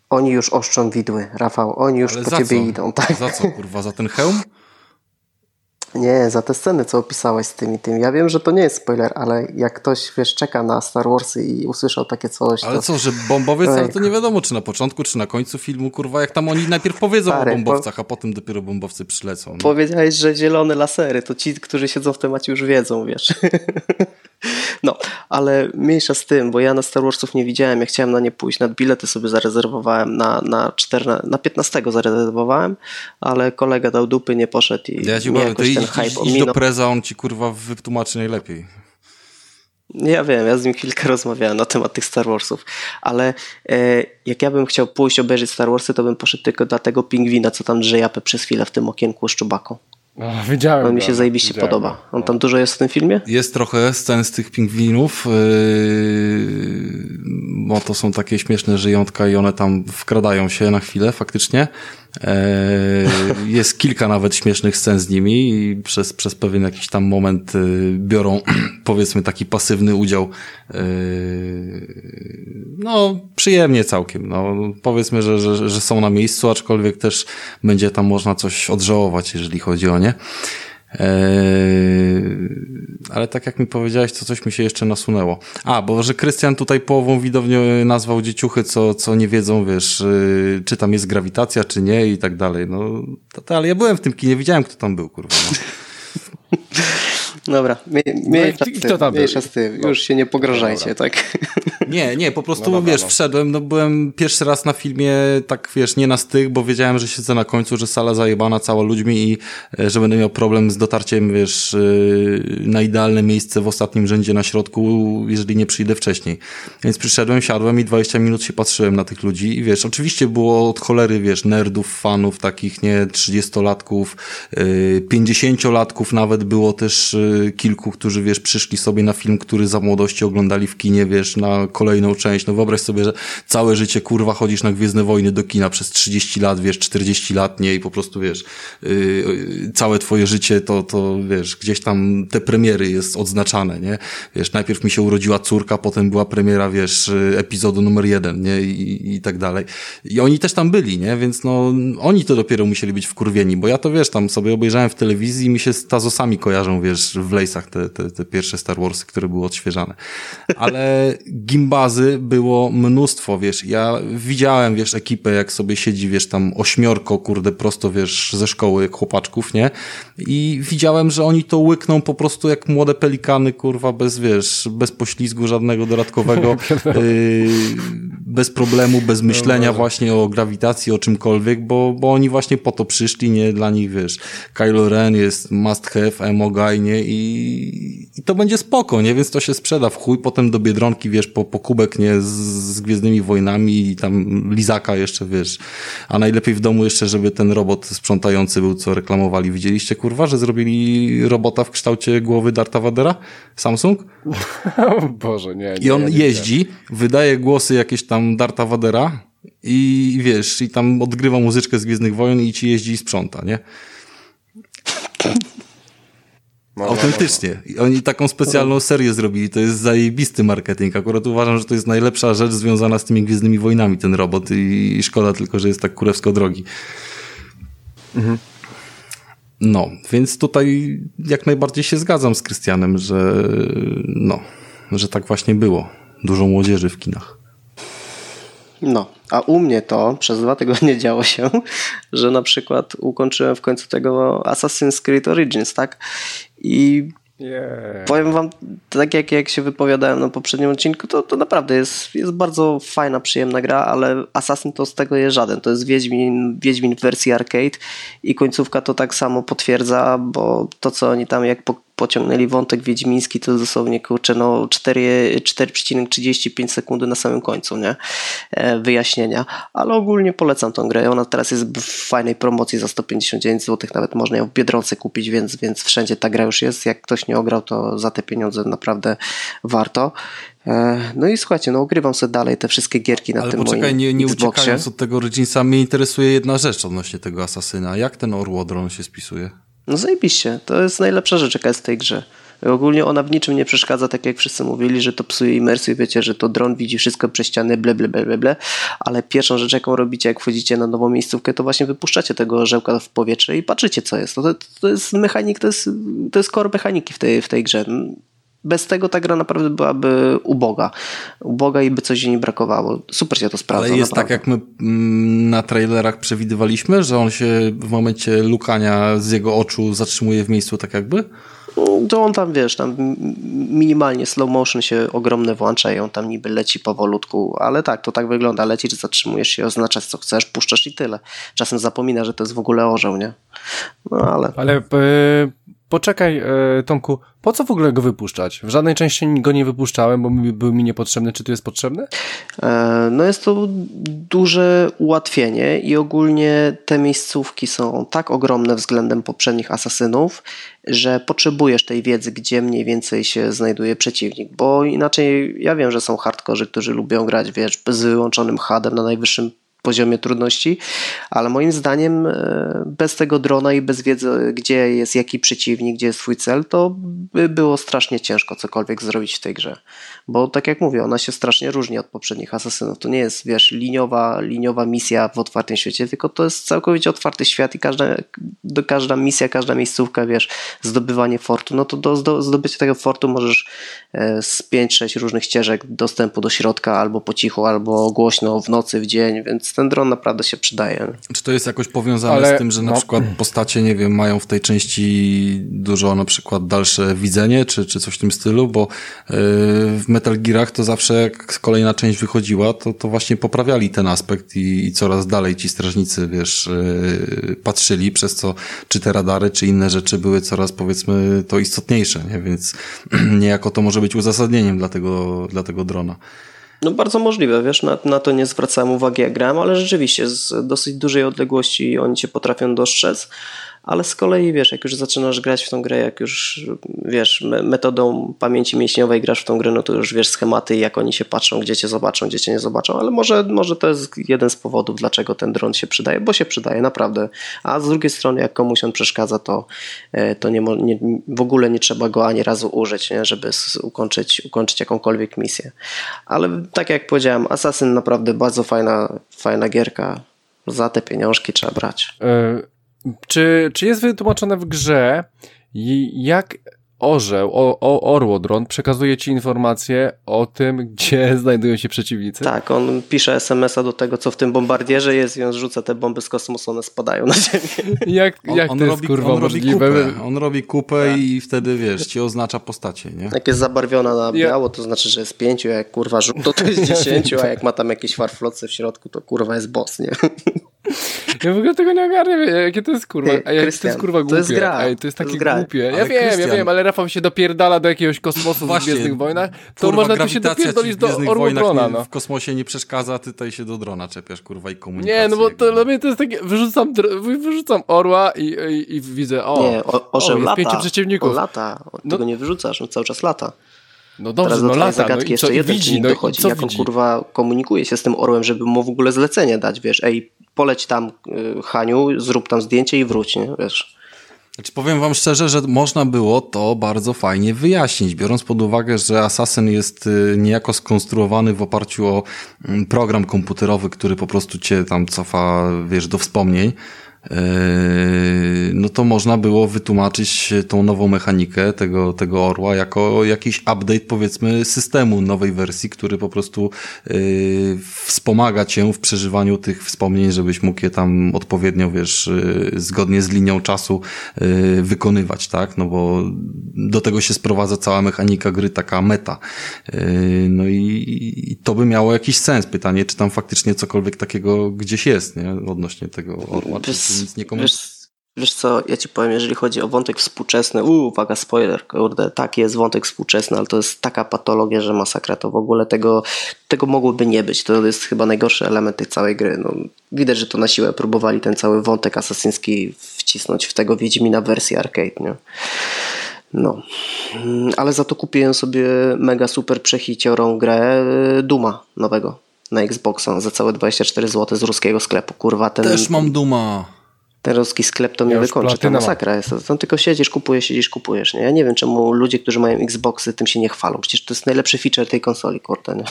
oni już oszczą widły, Rafał, oni już Ale po ciebie co? idą, tak? Za co, kurwa, za ten hełm? Nie, za te sceny, co opisałeś z tym i tym. Ja wiem, że to nie jest spoiler, ale jak ktoś, wiesz, czeka na Star Warsy i usłyszał takie coś, Ale to... co, że bombowiec, ale to nie wiadomo, czy na początku, czy na końcu filmu, kurwa, jak tam oni najpierw powiedzą Stary, o bombowcach, a potem dopiero bombowcy przylecą. No. Powiedziałeś, że zielone lasery, to ci, którzy siedzą w temacie już wiedzą, wiesz. No, ale mniejsza z tym, bo ja na Star Warsów nie widziałem, ja chciałem na nie pójść, nad bilety sobie zarezerwowałem, na, na, 14, na 15 zarezerwowałem, ale kolega dał dupy, nie poszedł i ja ci powiem, to ten idź, hype idź do preza, on ci kurwa wytłumaczy najlepiej. Ja wiem, ja z nim chwilkę rozmawiałem na temat tych Star Warsów, ale e, jak ja bym chciał pójść obejrzeć Star Warsy, to bym poszedł tylko dla tego pingwina, co tam drze japę przez chwilę w tym okienku z czubaką. No, widziałem. On mi się zajebiście widziałem. podoba. On tam dużo jest w tym filmie? Jest trochę scen z tych pingwinów, yy, bo to są takie śmieszne żyjątka i one tam wkradają się na chwilę faktycznie. E, jest kilka nawet śmiesznych scen z nimi i przez, przez pewien jakiś tam moment e, biorą powiedzmy taki pasywny udział. E, no, przyjemnie całkiem. No, powiedzmy, że, że, że są na miejscu, aczkolwiek też będzie tam można coś odżałować, jeżeli chodzi o nie. Eee, ale tak jak mi powiedziałeś, to coś mi się jeszcze nasunęło. A, bo że Krystian tutaj połową widownią nazwał dzieciuchy, co, co nie wiedzą, wiesz, y, czy tam jest grawitacja, czy nie i tak dalej. No, to, to, ale ja byłem w tym kinie, widziałem, kto tam był, kurwa. No. Dobra, mniejsza no, mniejsza z tym. Już się nie pograżajcie, tak? Nie, nie, po prostu, no dobra, wiesz, no. wszedłem, no byłem pierwszy raz na filmie, tak wiesz, nie na styk, bo wiedziałem, że siedzę na końcu, że sala zajebana cała ludźmi i e, że będę miał problem z dotarciem, wiesz, e, na idealne miejsce w ostatnim rzędzie na środku, jeżeli nie przyjdę wcześniej. Więc przyszedłem, siadłem i 20 minut się patrzyłem na tych ludzi i wiesz, oczywiście było od cholery, wiesz, nerdów, fanów takich, nie, 30-latków, 50-latków e, nawet było też kilku, którzy, wiesz, przyszli sobie na film, który za młodości oglądali w kinie, wiesz, na kolejną część. No wyobraź sobie, że całe życie, kurwa, chodzisz na Gwiezdne Wojny do kina przez 30 lat, wiesz, 40 lat, nie? I po prostu, wiesz, yy, całe twoje życie to, to, wiesz, gdzieś tam te premiery jest odznaczane, nie? Wiesz, najpierw mi się urodziła córka, potem była premiera, wiesz, epizodu numer jeden, nie? I, i tak dalej. I oni też tam byli, nie? Więc no, oni to dopiero musieli być wkurwieni, bo ja to, wiesz, tam sobie obejrzałem w telewizji i mi się z Tazosami kojarzą, wiesz, w Lejsach te, te, te pierwsze Star Warsy, które były odświeżane. Ale gimbazy było mnóstwo, wiesz, ja widziałem, wiesz, ekipę, jak sobie siedzi, wiesz, tam ośmiorko, kurde, prosto, wiesz, ze szkoły chłopaczków, nie? I widziałem, że oni to łykną po prostu jak młode pelikany, kurwa, bez, wiesz, bez poślizgu żadnego dodatkowego, yy, bez problemu, bez myślenia no, właśnie o grawitacji, o czymkolwiek, bo, bo oni właśnie po to przyszli, nie? Dla nich, wiesz, Kylo Ren jest must have, emo guy, nie? I, i to będzie spoko, nie? Więc to się sprzeda w chuj, potem do Biedronki, wiesz, po, po kubek, nie? Z, z Gwiezdnymi Wojnami i tam lizaka jeszcze, wiesz. A najlepiej w domu jeszcze, żeby ten robot sprzątający był, co reklamowali. Widzieliście, kurwa, że zrobili robota w kształcie głowy Darta Vadera? Samsung? Boże, nie. I on nie, jeździ, wydaje głosy jakieś tam Darta Vadera i wiesz, i tam odgrywa muzyczkę z Gwiezdnych Wojen i ci jeździ i sprząta, nie? Autentycznie. I oni taką specjalną serię zrobili. To jest zajebisty marketing. Akurat uważam, że to jest najlepsza rzecz związana z tymi Gwiezdnymi Wojnami, ten robot. I, szkoda tylko, że jest tak kurewsko drogi. Mhm. No, więc tutaj jak najbardziej się zgadzam z Krystianem, że no, że tak właśnie było. Dużo młodzieży w kinach. No, a u mnie to przez dwa tygodnie działo się, że na przykład ukończyłem w końcu tego Assassin's Creed Origins, tak? I Yeah. Powiem wam, tak jak, jak się wypowiadałem na poprzednim odcinku, to, to naprawdę jest, jest bardzo fajna, przyjemna gra, ale Assassin to z tego jest żaden. To jest Wiedźmin, Wiedźmin w wersji arcade i końcówka to tak samo potwierdza, bo to co oni tam jak pociągnęli wątek wiedźmiński, to dosłownie kurczę, no 4,35 sekundy na samym końcu, nie? E, wyjaśnienia. Ale ogólnie polecam tą grę. Ona teraz jest w fajnej promocji za 159 zł, nawet można ją w Biedronce kupić, więc, więc wszędzie ta gra już jest. Jak ktoś nie ograł, to za te pieniądze naprawdę warto. E, no i słuchajcie, no ogrywam sobie dalej te wszystkie gierki na Ale tym poczekaj, moim nie, nie Xboxie. uciekając od tego Reginsa, mnie interesuje jedna rzecz odnośnie tego Asasyna. Jak ten Orłodron się spisuje? No zajebiście, to jest najlepsza rzecz, jaka jest w tej grze. Ogólnie ona w niczym nie przeszkadza, tak jak wszyscy mówili, że to psuje imersję, wiecie, że to dron widzi wszystko przez ściany, ble, ble, ble, ble, ale pierwszą rzecz, jaką robicie, jak wchodzicie na nową miejscówkę, to właśnie wypuszczacie tego orzełka w powietrze i patrzycie, co jest. To, to, to jest mechanik, to jest, to jest core mechaniki w tej, w tej grze. Bez tego ta gra naprawdę byłaby uboga. Uboga i by coś jej nie brakowało. Super się to sprawdza. Ale jest naprawdę. tak, jak my mm, na trailerach przewidywaliśmy, że on się w momencie lukania z jego oczu zatrzymuje w miejscu tak jakby? To on tam, wiesz, tam minimalnie slow motion się ogromne włącza i on tam niby leci powolutku, ale tak, to tak wygląda. Lecisz, zatrzymujesz się, oznaczasz co chcesz, puszczasz i tyle. Czasem zapomina, że to jest w ogóle orzeł, nie? No ale... Ale e, poczekaj, e, Tomku, po co w ogóle go wypuszczać? W żadnej części go nie wypuszczałem, bo był mi niepotrzebny. Czy tu jest potrzebny? E, no jest to duże ułatwienie i ogólnie te miejscówki są tak ogromne względem poprzednich asasynów, że potrzebujesz tej wiedzy, gdzie mniej więcej się znajduje przeciwnik, bo inaczej ja wiem, że są hardkorzy, którzy lubią grać, wiesz, z wyłączonym HUD-em na najwyższym poziomie trudności, ale moim zdaniem e, bez tego drona i bez wiedzy, gdzie jest jaki przeciwnik, gdzie jest twój cel, to by było strasznie ciężko cokolwiek zrobić w tej grze. Bo tak jak mówię, ona się strasznie różni od poprzednich asasynów. To nie jest, wiesz, liniowa, liniowa misja w otwartym świecie, tylko to jest całkowicie otwarty świat i każda, każda misja, każda miejscówka, wiesz, zdobywanie fortu, no to do, do zdobycia tego fortu możesz e, z 5-6 różnych ścieżek dostępu do środka, albo po cichu, albo głośno, w nocy, w dzień, więc ten dron naprawdę się przydaje. Czy to jest jakoś powiązane Ale, z tym, że na no. przykład postacie, nie wiem, mają w tej części dużo na przykład dalsze widzenie, czy, czy coś w tym stylu, bo yy, w Metal Gearach to zawsze jak kolejna część wychodziła, to, to właśnie poprawiali ten aspekt i, i coraz dalej ci strażnicy, wiesz, yy, patrzyli, przez co czy te radary, czy inne rzeczy były coraz, powiedzmy, to istotniejsze, nie? Więc niejako to może być uzasadnieniem dla tego, dla tego drona. No bardzo możliwe, wiesz, na, na to nie zwracałem uwagi jak grałem, ale rzeczywiście z dosyć dużej odległości oni cię potrafią dostrzec, ale z kolei wiesz, jak już zaczynasz grać w tą grę, jak już wiesz, metodą pamięci mięśniowej grasz w tą grę, no to już wiesz schematy, jak oni się patrzą, gdzie cię zobaczą, gdzie cię nie zobaczą, ale może, może to jest jeden z powodów, dlaczego ten dron się przydaje, bo się przydaje, naprawdę. A z drugiej strony, jak komuś on przeszkadza, to, to nie, nie, w ogóle nie trzeba go ani razu użyć, nie, żeby ukończyć, ukończyć jakąkolwiek misję. Ale tak jak powiedziałem, Assassin naprawdę bardzo fajna, fajna gierka. Za te pieniążki trzeba brać. Yy czy, czy jest wytłumaczone w grze, jak orzeł, o, o, orłodron przekazuje ci informacje o tym, gdzie znajdują się przeciwnicy? Tak, on pisze SMS-a do tego, co w tym bombardierze jest i on rzuca te bomby z kosmosu, one spadają na ziemię. Jak, on, jak on to jest, robi, kurwa, on możliwe? Robi kupę, on robi kupę tak. i wtedy, wiesz, ci oznacza postacie, nie? Jak jest zabarwiona na biało, to znaczy, że jest pięciu, a jak kurwa to, to jest dziesięciu, a jak ma tam jakieś farfloce w środku, to kurwa jest boss, nie? Ja w ogóle tego nie ogarniam, jakie to jest kurwa, to jest kurwa głupie. To jest gra. Ej, to jest takie to jest gra. głupie. Ja ale wiem, Christian, ja wiem, ale Rafał się dopierdala do jakiegoś kosmosu Właśnie, w Gwiezdnych Wojnach, to kurwa, można tu się dopierdolić do Orłodrona, no. W kosmosie nie przeszkadza, ty tutaj się do drona czepiasz, kurwa, i komunikacja. Nie, no bo to dla mnie to jest takie, wyrzucam, wyrzucam orła i, i, i widzę, o, nie, o, orzeł o lata, pięciu przeciwników. On lata, No. tego nie wyrzucasz, on cały czas lata. No dobrze, Teraz no do lata, no zagadki i jeszcze co, jeden widzi, no dochodzi. co Jak on kurwa komunikuje się z tym orłem, żeby mu w ogóle zlecenie dać, wiesz, ej, poleć tam y, Haniu, zrób tam zdjęcie i wróć, nie, wiesz. Znaczy powiem wam szczerze, że można było to bardzo fajnie wyjaśnić, biorąc pod uwagę, że Assassin jest y, niejako skonstruowany w oparciu o mm, program komputerowy, który po prostu cię tam cofa, wiesz, do wspomnień. Yy, no to można było wytłumaczyć tą nową mechanikę tego, tego orła jako jakiś update powiedzmy systemu nowej wersji, który po prostu yy, wspomaga cię w przeżywaniu tych wspomnień, żebyś mógł je tam odpowiednio, wiesz, yy, zgodnie z linią czasu wykonywać, tak? No bo do tego się sprowadza cała mechanika gry, taka meta. No i, to by miało jakiś sens. Pytanie, czy tam faktycznie cokolwiek takiego gdzieś jest, nie? Odnośnie tego orła. Nic nie komuś... wiesz, Wiesz co, ja ci powiem, jeżeli chodzi o wątek współczesny, uuu, uwaga, spoiler, kurde, tak, jest wątek współczesny, ale to jest taka patologia, że masakra, to w ogóle tego, tego mogłoby nie być, to jest chyba najgorszy element tej całej gry, no, widać, że to na siłę próbowali ten cały wątek asasyński wcisnąć w tego Wiedźmina wersji arcade, nie? No, mm, ale za to kupiłem sobie mega super przechiciorą grę y, Duma nowego na Xboxa za całe 24 zł z ruskiego sklepu, kurwa, ten... Też mam Duma. Ten ruski sklep to mnie Ja wykończy, to masakra jest. Tam tylko siedzisz, kupujesz, siedzisz, kupujesz. Nie? Ja nie wiem, czemu ludzie, którzy mają Xboxy, tym się nie chwalą. Przecież to jest najlepszy feature tej konsoli, kurde. Nie?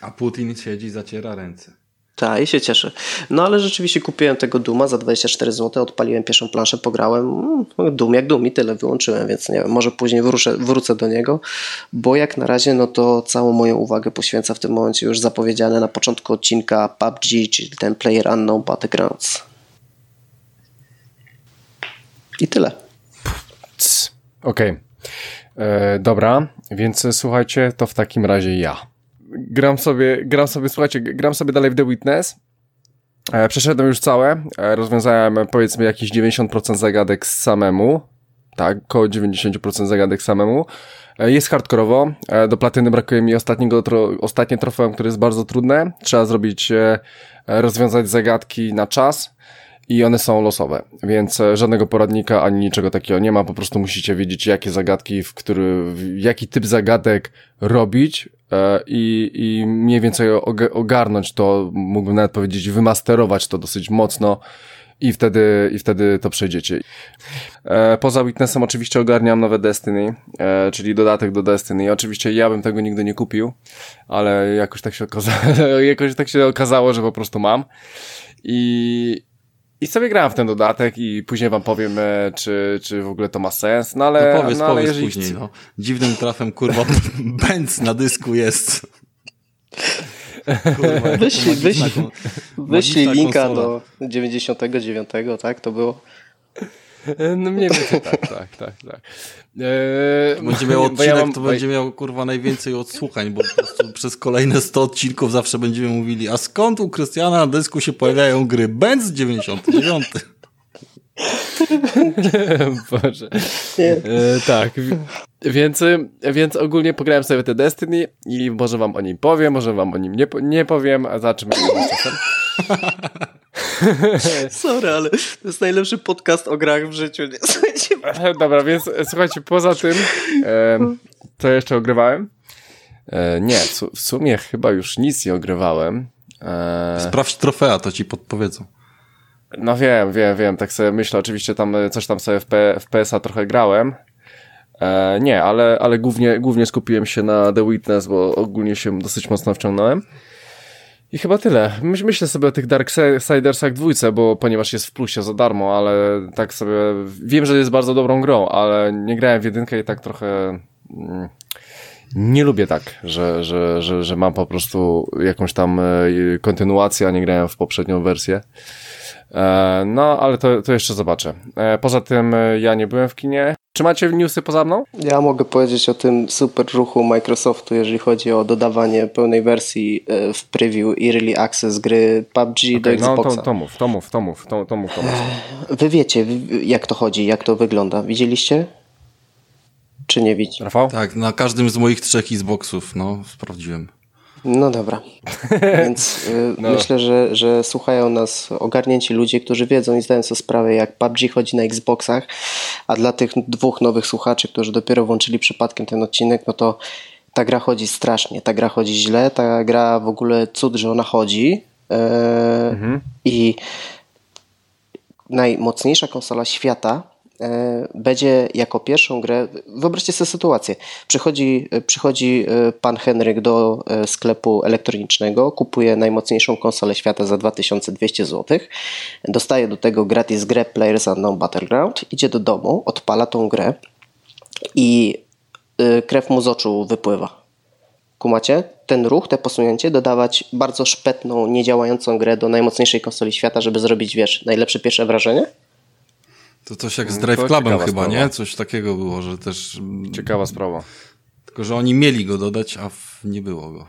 A Putin siedzi, zaciera ręce. Tak, i się cieszę. No ale rzeczywiście kupiłem tego Duma za 24 zł, odpaliłem pierwszą planszę, pograłem. Mm, Dum jak Dum i tyle wyłączyłem, więc nie wiem, może później wrócę, wrócę do niego, bo jak na razie, no to całą moją uwagę poświęca w tym momencie już zapowiedziane na początku odcinka PUBG, czyli ten Player Unknown Battlegrounds. I tyle. Okej. E, Dobra, więc słuchajcie, to w takim razie ja. Gram sobie, gram sobie, słuchajcie, gram sobie dalej w The Witness. E, Przeszedłem już całe, e, rozwiązałem powiedzmy jakieś 90% zagadek samemu. Tak, około 90% zagadek samemu. E, Jest hardkorowo. Do platyny brakuje mi ostatniego tro, ostatnie trofeum, które jest bardzo trudne. Trzeba zrobić, rozwiązać zagadki na czas i one są losowe, więc e, żadnego poradnika ani niczego takiego nie ma, po prostu musicie wiedzieć jakie zagadki, w który, jaki typ zagadek robić e, i, i mniej więcej og- ogarnąć to, mógłbym nawet powiedzieć wymasterować to dosyć mocno i wtedy, i wtedy to przejdziecie. E, poza Witnessem oczywiście ogarniam nowe Destiny, e, czyli dodatek do Destiny. Oczywiście ja bym tego nigdy nie kupił, ale jakoś tak się okazało, jakoś tak się okazało, że po prostu mam. I, i sobie grałem w ten dodatek i później wam powiem, e, czy, czy w ogóle to ma sens, no ale, No powiedz, no, ale powiedz jeżeli później, no. Dziwnym trafem, kurwa, Benz na dysku jest. Kurwa, Wyślij- wyślij- linka konsola. do 99, tak? To było. No mniej więcej tak, tak, tak, tak. E, Będzie miał odcinek, mam- to będzie miał kurwa najwięcej odsłuchań, bo po prostu przez kolejne 100 odcinków zawsze będziemy mówili, a skąd u Krystiana na dysku się pojawiają gry? Benz 99. Boże. E, tak, wi- więc, więc ogólnie pograłem sobie te Destiny i może wam o nim powiem, może wam o nim nie, nie powiem, a zobaczymy jak z czasem. Sorry, ale to jest najlepszy podcast o grach w życiu. Nie? Słuchajcie, Dobra, więc słuchajcie, poza tym, e, co jeszcze ogrywałem? E, nie, w sumie chyba już nic nie ogrywałem. E, Sprawdź trofea, to ci podpowiedzą. No wiem, wiem, wiem, tak sobie myślę, oczywiście tam e, coś tam sobie w, P, w PS-a trochę grałem. E, nie, ale, ale głównie, głównie skupiłem się na The Witness, bo ogólnie się dosyć mocno wciągnąłem. I chyba tyle. Myśl, myślę sobie o tych Darksidersach dwójce, bo ponieważ jest w plusie za darmo, ale tak sobie, wiem, że jest bardzo dobrą grą, ale nie grałem w jedynkę i tak trochę, mm, nie lubię tak, że, że, że, że mam po prostu jakąś tam e, kontynuację, a nie grałem w poprzednią wersję. E, No, ale to, to jeszcze zobaczę. E, Poza tym e, ja nie byłem w kinie. Czy macie newsy poza mną? Ja mogę powiedzieć o tym super ruchu Microsoftu, jeżeli chodzi o dodawanie pełnej wersji w preview i early access gry PUBG do Okej, no Xboxa. to, to mów, to mów, to mów, to, to mów, to mów. Wy wiecie, jak to chodzi, jak to wygląda. Widzieliście? Czy nie widzicie? Rafał? Tak, na każdym z moich trzech Xboxów, no, sprawdziłem. No dobra. Więc y, No. myślę, że, że słuchają nas ogarnięci ludzie, którzy wiedzą i zdają sobie sprawę, jak PUBG chodzi na Xboxach, a dla tych dwóch nowych słuchaczy, którzy dopiero włączyli przypadkiem ten odcinek, no to ta gra chodzi strasznie, ta gra chodzi źle, ta gra w ogóle cud, że ona chodzi. E, I najmocniejsza konsola świata będzie jako pierwszą grę. Wyobraźcie sobie sytuację. Przychodzi, e, przychodzi e, pan Henryk do e, sklepu elektronicznego, kupuje najmocniejszą konsolę świata za 2200 zł, dostaje do tego gratis grę Players Unknown Battleground, idzie do domu, odpala tą grę i e, krew mu z oczu wypływa. Kumacie? Ten ruch, te posunięcie, dodawać bardzo szpetną, niedziałającą grę do najmocniejszej konsoli świata, żeby zrobić, wiesz, najlepsze pierwsze wrażenie? To coś jak z No, Drive to Clubem chyba, sprawa. nie? Coś takiego było, że też... Ciekawa sprawa. Tylko, że oni mieli go dodać, a nie było go.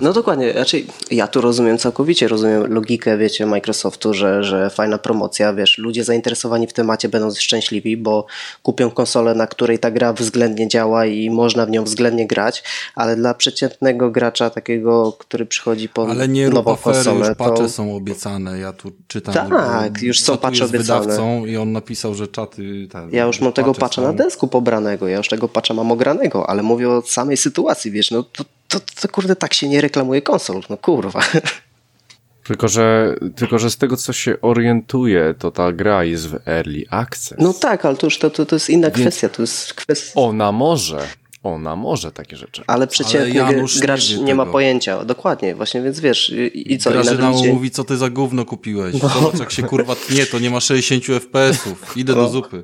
No dokładnie, znaczy ja tu rozumiem całkowicie, rozumiem logikę, wiecie, Microsoftu, że, że fajna promocja, wiesz, ludzie zainteresowani w temacie będą szczęśliwi, bo kupią konsolę, na której ta gra względnie działa i można w nią względnie grać, ale dla przeciętnego gracza takiego, który przychodzi po ale nie nową afery, konsolę, już patche to... są obiecane, ja tu czytam. Tak, już są patche obiecane. wydawcą i on napisał, że czaty... Ten, Ja już mam tego patcha są. na desku pobranego, ja już tego patcha mam ogranego, ale mówię o samej sytuacji, wiesz, no to, to, to kurde tak się nie reklamuje konsol, no kurwa. Tylko że, tylko, że z tego, co się orientuje, to ta gra jest w Early Access. No tak, ale to już to, to, to jest inna kwestia, to jest kwestia... Ona może, ona może takie rzeczy. Ale przeciętny nie gracz wie nie, ma pojęcia. Dokładnie, właśnie, więc wiesz, i, i co? Grażyna mu ludzie... mówi, co ty za gówno kupiłeś. No. Zobacz, jak się kurwa tnie, to nie ma 60 FPS-ów. Idę do zupy.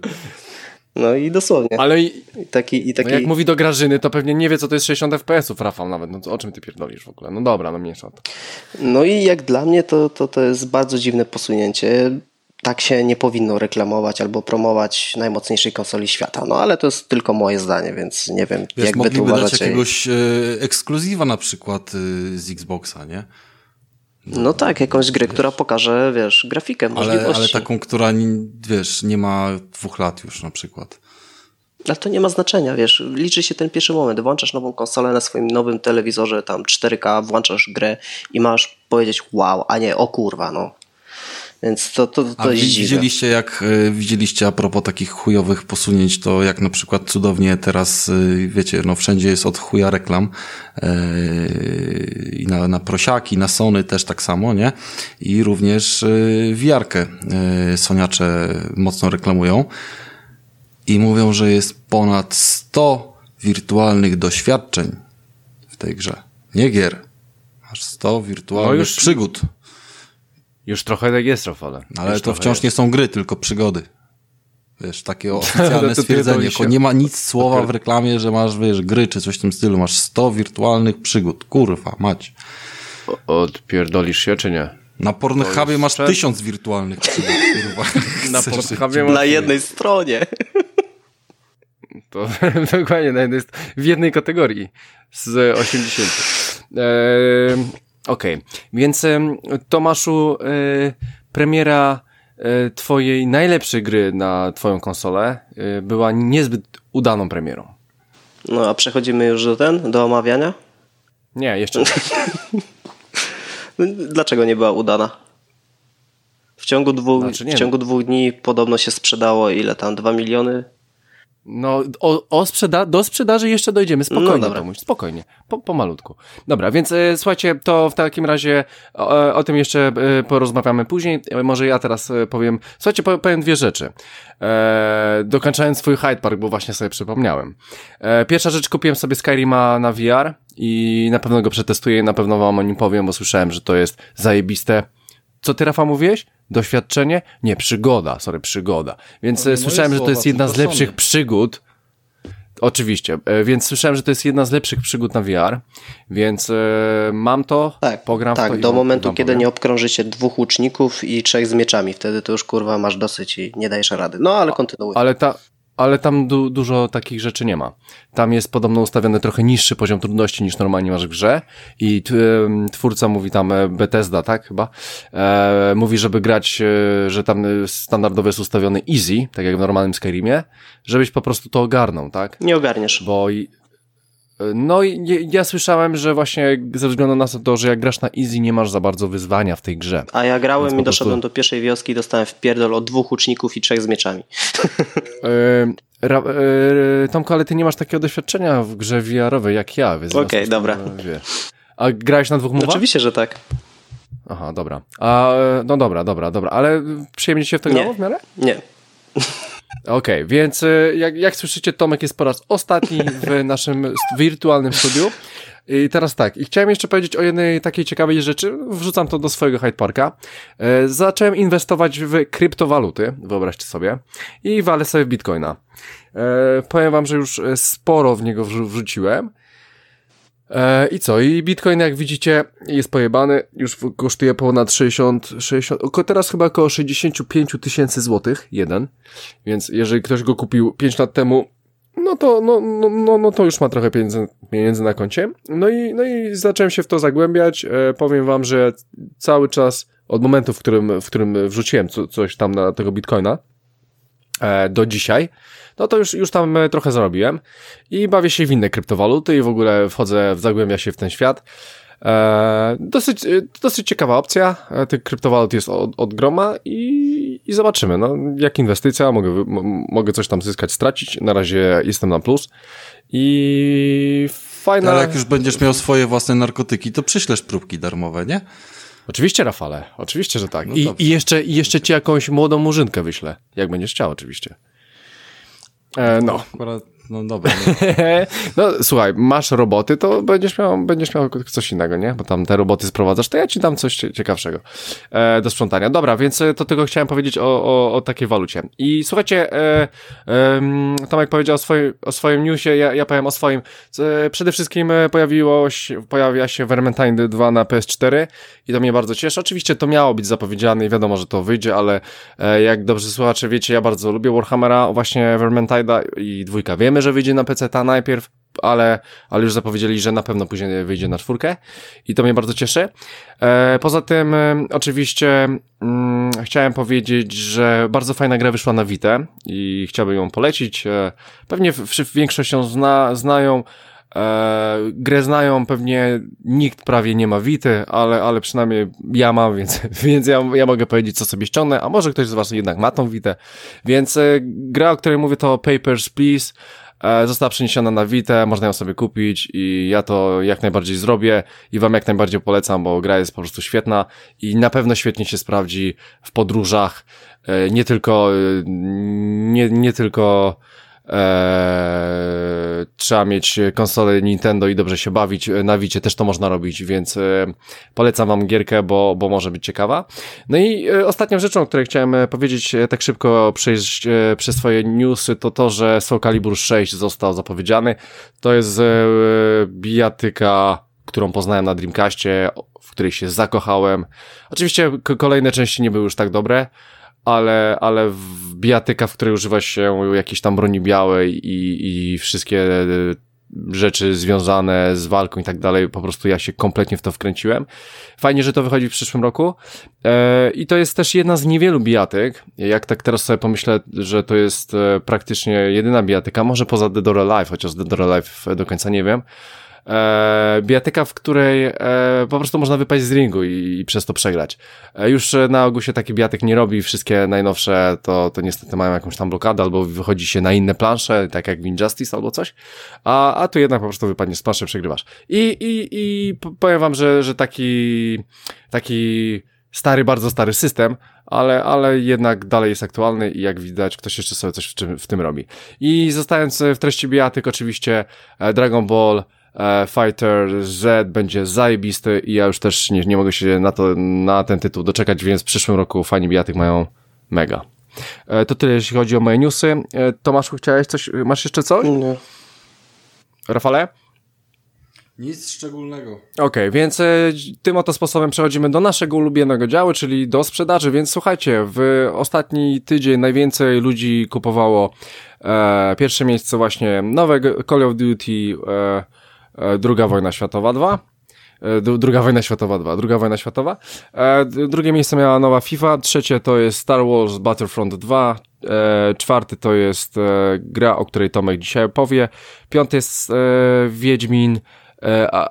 No i dosłownie. Ale i, I taki, i no taki... jak mówi do Grażyny, to pewnie nie wie, co to jest 60 FPS-ów, Rafał nawet. No to o czym ty pierdolisz w ogóle? No dobra, no mniejsza o to. No i jak dla mnie to, to, to jest bardzo dziwne posunięcie. Tak się nie powinno reklamować albo promować najmocniejszej konsoli świata. No ale to jest tylko moje zdanie, więc nie wiem, Wiesz, jak wy to mogliby dać uważacie. jakiegoś e, ekskluzywa na przykład e, z Xboxa, nie? No tak, jakąś grę, która pokaże, wiesz, grafikę, Ale, możliwości. ale taką, która, wiesz, nie ma dwóch lat już na przykład. Ale to nie ma znaczenia, wiesz, liczy się ten pierwszy moment. Włączasz nową konsolę na swoim nowym telewizorze, tam 4K, włączasz grę i masz powiedzieć wow, a nie o kurwa, no. Więc to, to, to A jest dziwne. widzieliście, jak e, widzieliście a propos takich chujowych posunięć, to jak na przykład cudownie teraz, e, wiecie, no wszędzie jest od chuja reklam e, i na, na prosiaki, na Sony też tak samo, nie? I również wiarkę e, Soniacze mocno reklamują i mówią, że jest ponad 100 wirtualnych doświadczeń w tej grze. Nie gier. Masz 100 wirtualnych No już- przygód. Już trochę tak jest, Rafale. Ale Już to wciąż jest. nie są gry, tylko przygody. Wiesz, takie oficjalne No to stwierdzenie. się. nie ma nic słowa w reklamie, że masz, wiesz, gry czy coś w tym stylu. Masz 100 wirtualnych przygód. Kurwa, mać. O- Odpierdolisz się, czy nie? Na Pornhubie masz sprzęt- tysiąc wirtualnych przygód, kurwa. Na Pornhubie Na masz- jednej stronie. To dokładnie, na jednej, w jednej kategorii z 80. Eee, Okej, więc em, Tomaszu, e, premiera e, twojej najlepszej gry na twoją konsolę e, była niezbyt udaną premierą. No a przechodzimy już do ten, do omawiania. Nie, jeszcze nie. Dlaczego nie była udana? W ciągu dwóch, Znaczy w ciągu dwóch dni podobno się sprzedało ile tam? Dwa miliony? No, o, o sprzeda do sprzedaży jeszcze dojdziemy. Spokojnie, No. Tomuś, spokojnie. Po, pomalutku. Dobra, więc e, słuchajcie, to w takim razie o, o tym jeszcze e, porozmawiamy później. E, Może ja teraz e, powiem. Słuchajcie, po- powiem dwie rzeczy. E, dokończając swój Hyde Park, bo właśnie sobie przypomniałem. E, pierwsza rzecz, kupiłem sobie Skyrima na VR i na pewno go przetestuję i na pewno wam o nim powiem, bo słyszałem, że to jest zajebiste. Co ty, Rafa, mówiłeś? Doświadczenie? Nie, przygoda, sorry, przygoda. Więc To moje słyszałem, że to jest jedna z lepszych przygód. Oczywiście, e, więc słyszałem, że to jest jedna z lepszych przygód na VR, więc e, mam to, Tak, pogram w to tak i do momentu, kiedy powiem. nie obkrążycie dwóch łuczników i trzech z mieczami. Wtedy to już kurwa masz dosyć i nie dajesz rady. No ale kontynuuj. Ale, ta, ale tam du, dużo takich rzeczy nie ma. Tam jest podobno ustawiony trochę niższy poziom trudności niż normalnie masz w grze i twórca mówi tam, e, Bethesda, tak chyba, e, mówi, żeby grać, e, że tam e, standardowo jest ustawiony easy, tak jak w normalnym Skyrimie, żebyś po prostu to ogarnął, tak? Nie ogarniesz. Bo i, no i ja- słyszałem, że właśnie ze względu na to, że jak grasz na easy, nie masz za bardzo wyzwania w tej grze. A ja grałem Więc i prostu- doszedłem do pierwszej wioski i dostałem w pierdol od dwóch łuczników i trzech z mieczami. E, Ra, e, Tomko, ale ty nie masz takiego doświadczenia w grze VR-owej jak ja, Okej, tym, dobra. e, Wiesz. A grałeś na dwóch mowach? Oczywiście, że tak. Aha, dobra. A, e, no dobra, dobra, dobra. Ale przyjemnie się w to grało w miarę? Nie. Okej, więc e, jak, jak słyszycie, Tomek jest po raz ostatni w naszym wirtualnym studiu. I teraz tak, i chciałem jeszcze powiedzieć o jednej takiej ciekawej rzeczy, wrzucam to do swojego Hyde Parka. E, zacząłem inwestować w kryptowaluty, wyobraźcie sobie, i walę sobie w Bitcoina. E, powiem wam, że już e, sporo w niego wrzu- wrzuciłem. E, I co? I Bitcoin, jak widzicie, jest pojebany. Już kosztuje ponad 60, 60 oko- teraz chyba około 65 tysięcy złotych, jeden. Więc jeżeli ktoś go kupił 5 lat temu, no to, no, no, no, no to już ma trochę pieniędzy, pieniędzy na koncie. No i, no i zacząłem się w to zagłębiać. E, powiem wam, że cały czas od momentu, w którym, w którym wrzuciłem co, coś tam na tego bitcoina e, do dzisiaj, no to już, już tam e, trochę zarobiłem i bawię się w inne kryptowaluty i w ogóle wchodzę, zagłębia się w ten świat. E, dosyć, e, dosyć ciekawa opcja. Tych kryptowalut jest od, od groma i, i zobaczymy. No, jak inwestycja, mogę, mogę coś tam zyskać, stracić. Na razie jestem na plus. I fajna. Ale jak już będziesz miał swoje własne narkotyki, to przyślesz próbki darmowe, nie? Oczywiście, Rafale. Oczywiście, że tak. No I, I, jeszcze, I jeszcze ci jakąś młodą murzynkę wyślę. Jak będziesz chciał, oczywiście. E, no. Akurat no dobra. No. no słuchaj, masz roboty, to będziesz miał, będziesz miał coś innego, nie? Bo tam te roboty sprowadzasz, to ja ci dam coś ciekawszego e, do sprzątania. Dobra, więc e, to tylko chciałem powiedzieć o, o, o takiej walucie. I słuchajcie, e, e, Tomek powiedział o swoim, o swoim newsie, ja, ja powiem o swoim. E, przede wszystkim e, pojawiło się, pojawia się Vermintide 2 na PS4 i to mnie bardzo cieszy. Oczywiście to miało być zapowiedziane i wiadomo, że to wyjdzie, ale jak dobrze słuchacze wiecie, ja bardzo lubię Warhammera, właśnie Vermintide'a i dwójka. Wiemy, że wyjdzie na PC ta najpierw, ale, ale już zapowiedzieli, że na pewno później wyjdzie na czwórkę i to mnie bardzo cieszy. E, poza tym, e, oczywiście, mm, chciałem powiedzieć, że bardzo fajna gra wyszła na Vita i chciałbym ją polecić. E, pewnie w, w, większość ją zna, znają. E, grę znają, pewnie nikt prawie nie ma Wity, ale, ale przynajmniej ja mam, więc, więc ja, ja mogę powiedzieć, co sobie ściągnę, a może ktoś z Was jednak ma tą Witę. Więc e, gra, o której mówię, to Papers, Please. E, została przeniesiona na Vita, można ją sobie kupić i ja to jak najbardziej zrobię i wam jak najbardziej polecam, bo gra jest po prostu świetna i na pewno świetnie się sprawdzi w podróżach, e, nie tylko, e, nie, nie tylko Eee, trzeba mieć konsolę Nintendo i dobrze się bawić. Na Wicie też to można robić, więc e, polecam wam gierkę, bo, bo może być ciekawa. No i e, ostatnią rzeczą, o której chciałem e, powiedzieć e, tak szybko przejść e, przez swoje newsy, to to, że Soul Calibur 6 został zapowiedziany. To jest e, bijatyka, którą poznałem na Dreamcastie, w której się zakochałem. Oczywiście kolejne części nie były już tak dobre, ale, ale w bijatyka, w której używa się jakiejś tam broni białej i, i wszystkie e, rzeczy związane z walką i tak dalej, po prostu ja się kompletnie w to wkręciłem. Fajnie, że to wychodzi w przyszłym roku. E, I to jest też jedna z niewielu bijatyk. Jak tak teraz sobie pomyślę, że to jest e, praktycznie jedyna bijatyka, może poza Dead or Alive, chociaż Dead or Alive do końca nie wiem, e, bijatyka, w której e, po prostu można wypaść z ringu i, i przez to przegrać. E, już na ogół się taki bijatyk nie robi, wszystkie najnowsze to, to niestety mają jakąś tam blokadę albo wychodzi się na inne plansze, tak jak w Injustice albo coś, a, a tu jednak po prostu wypadnie z planszy, przegrywasz. I, i, i powiem wam, że, że taki, taki stary, bardzo stary system, ale, ale jednak dalej jest aktualny i jak widać, ktoś jeszcze sobie coś w, czym, w tym robi. I zostając w treści bijatyk, oczywiście e, Dragon Ball, E, Fighter Z będzie zajebisty i ja już też nie, nie mogę się na to, na ten tytuł doczekać, więc w przyszłym roku fani bijatyk mają mega. E, to tyle, jeśli chodzi o moje newsy. E, Tomaszu, chciałeś coś, masz jeszcze coś? Nie. Rafale? Nic szczególnego. Okej, okay, więc tym oto sposobem przechodzimy do naszego ulubionego działu, czyli do sprzedaży. Więc słuchajcie, w ostatni tydzień najwięcej ludzi kupowało e, pierwsze miejsce właśnie nowe Call of Duty e, E, druga wojna światowa 2. E, druga wojna światowa 2, druga wojna światowa. E, drugie miejsce miała nowa FIFA, trzecie to jest Star Wars Battlefront 2, czwarty to jest gra, o której Tomek dzisiaj powie, piąty jest Wiedźmin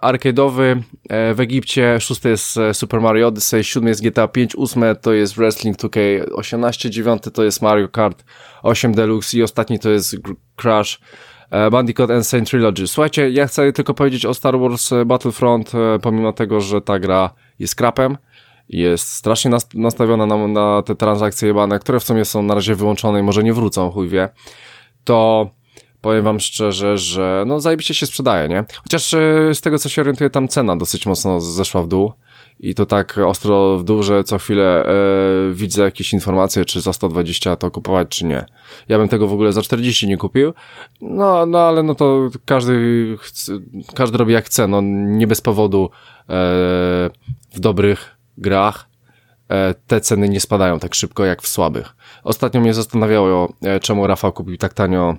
arcade'owy w Egipcie, szósty jest Super Mario Odyssey, siódmy jest GTA 5, ósme to jest Wrestling 2K18, dziewiąty to jest Mario Kart 8 Deluxe i ostatni to jest Crash E, Bandicoot Insane Trilogy. Słuchajcie, ja chcę tylko powiedzieć o Star Wars e, Battlefront, e, pomimo tego, że ta gra jest krapem, jest strasznie nastawiona na, na te transakcje jebane, które w sumie są na razie wyłączone i może nie wrócą, chuj wie, to powiem wam szczerze, że no zajebiście się sprzedaje, nie? Chociaż z tego co się orientuję, tam cena dosyć mocno zeszła w dół i to tak ostro w dół, że co chwilę e, widzę jakieś informacje, czy za 120 to kupować, czy nie. Ja bym tego w ogóle za 40 nie kupił, no, no ale no to każdy, chce, każdy robi jak chce, no nie bez powodu e, w dobrych grach e, te ceny nie spadają tak szybko jak w słabych. Ostatnio mnie zastanawiało, czemu Rafał kupił tak tanio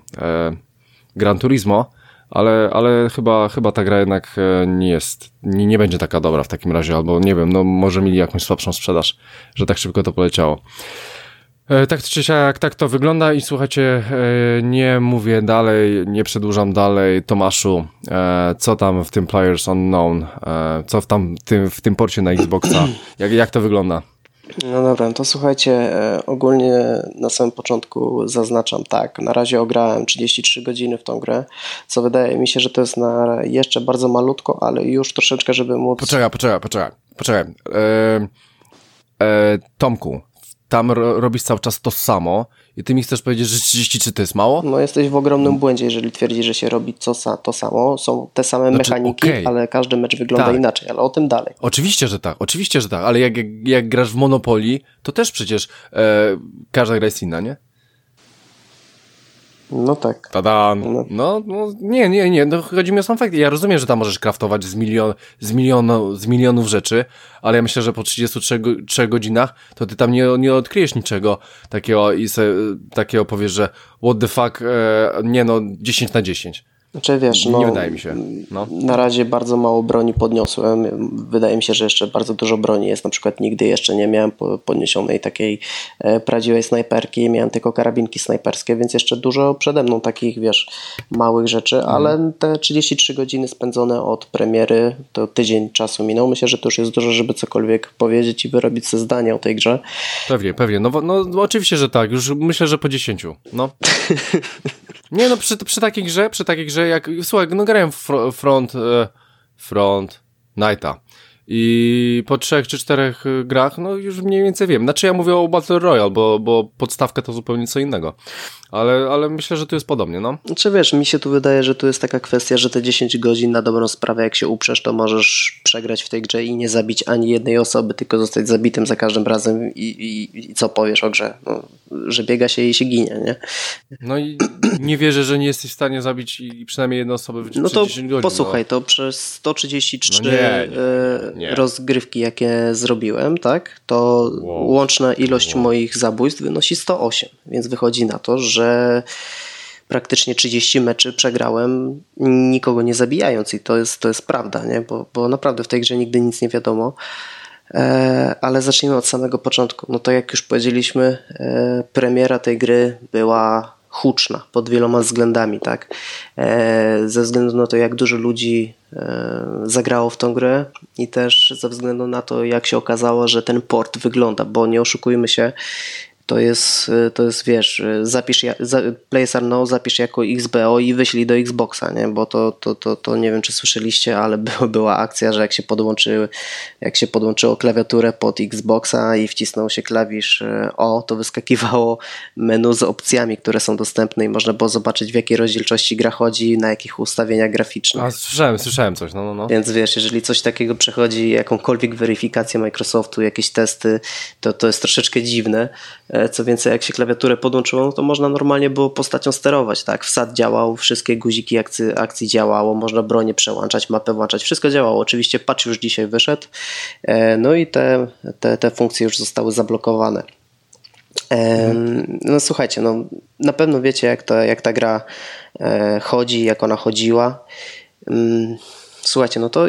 Gran Turismo, ale, ale chyba, chyba ta gra jednak e, nie jest, nie, nie będzie taka dobra w takim razie, albo nie wiem, no może mieli jakąś słabszą sprzedaż, że tak szybko to poleciało. E, tak czy siak, tak to wygląda i słuchajcie, e, nie mówię dalej, nie przedłużam dalej. Tomaszu, co tam w tym Players Unknown, co w, tam, tym, w tym porcie na Xboxa, jak, jak to wygląda? No dobra, to słuchajcie, e, ogólnie na samym początku zaznaczam tak, na razie ograłem 33 godziny w tą grę, co wydaje mi się, że to jest na jeszcze bardzo malutko, ale już troszeczkę, żeby móc... Poczekaj, poczekaj, poczekaj, poczekaj. E, e, Tomku, tam ro robisz cały czas to samo i ty mi chcesz powiedzieć, że 33 to jest mało? No jesteś w ogromnym błędzie, jeżeli twierdzisz, że się robi to, to samo. Są te same znaczy, mechaniki, okay. ale każdy mecz wygląda tak. inaczej, ale o tym dalej. Oczywiście, że tak, oczywiście, że tak, ale jak, jak, jak grasz w Monopoly, to też przecież e, każda gra jest inna, nie? No tak. Tada. No. no, no, nie, nie, nie, no, chodzi mi o sam fakt. Ja rozumiem, że tam możesz kraftować z, milion, z, milionu, z milionów rzeczy, ale ja myślę, że po 33 godzinach to ty tam nie, nie odkryjesz niczego takiego i se, takiego powiesz, że what the fuck, e, nie no, 10 na 10. Znaczy wiesz, no, nie wydaje mi się. No. Na razie bardzo mało broni podniosłem. Wydaje mi się, że jeszcze bardzo dużo broni jest. Na przykład nigdy jeszcze nie miałem podniesionej takiej e, prawdziwej snajperki. Miałem tylko karabinki snajperskie, więc jeszcze dużo przede mną takich, wiesz, małych rzeczy, mhm. ale te 33 godziny spędzone od premiery, to tydzień czasu minął. Myślę, że to już jest dużo, żeby cokolwiek powiedzieć i wyrobić sobie zdanie o tej grze. Pewnie, pewnie. No, no, no oczywiście, że tak. Już myślę, że po 10. No. Nie no, przy, przy takiej grze, przy takiej grze, jak, słuchaj, no grałem w front, e, front Nighta i po trzech czy czterech y, grach, no już mniej więcej wiem. Znaczy ja mówię o Battle Royale, bo, bo podstawka to zupełnie co innego. Ale, ale myślę, że tu jest podobnie, no. Czy wiesz, mi się tu wydaje, że tu jest taka kwestia, że te 10 godzin na dobrą sprawę, jak się uprzesz, to możesz przegrać w tej grze i nie zabić ani jednej osoby, tylko zostać zabitym za każdym razem i, i, i co powiesz o grze? No, że biega się i się ginie, nie? No i nie wierzę, że nie jesteś w stanie zabić i przynajmniej jedną osobę w no to 10 godzin. Posłuchaj, no. to przez 133 no nie, nie, nie. rozgrywki, jakie zrobiłem, tak, to wow. łączna ilość wow. moich zabójstw wynosi 108, więc wychodzi na to, że praktycznie 30 meczy przegrałem nikogo nie zabijając i to jest, to jest prawda, nie? Bo, bo naprawdę w tej grze nigdy nic nie wiadomo. E, ale zacznijmy od samego początku. No to jak już powiedzieliśmy, e, premiera tej gry była huczna pod wieloma względami, tak? E, ze względu na to, jak dużo ludzi zagrało w tą grę i też ze względu na to, jak się okazało, że ten port wygląda, bo nie oszukujmy się, to jest, to jest wiesz, zapisz, Players Are No, zapisz jako XBO i wyślij do Xboxa, nie? Bo to, to, to, to nie wiem, czy słyszeliście, ale była, była akcja, że jak się jak się podłączyło klawiaturę pod Xboxa i wcisnął się klawisz e, O, to wyskakiwało menu z opcjami, które są dostępne i można było zobaczyć, w jakiej rozdzielczości gra chodzi, na jakich ustawieniach graficznych. A, słyszałem, słyszałem coś, no, no, no. Więc wiesz, jeżeli coś takiego przechodzi, jakąkolwiek weryfikację Microsoftu, jakieś testy, to to jest troszeczkę dziwne, E, co więcej, jak się klawiaturę podłączyło, no to można normalnie było postacią sterować. Tak? Wsad działał, wszystkie guziki akcji, akcji działało, można bronię przełączać, mapę włączać, wszystko działało. Oczywiście patch już dzisiaj wyszedł, e, no i te, te, te funkcje już zostały zablokowane. E, no słuchajcie, no, na pewno wiecie, jak, to, jak ta gra chodzi, jak ona chodziła. Mm, słuchajcie, no to,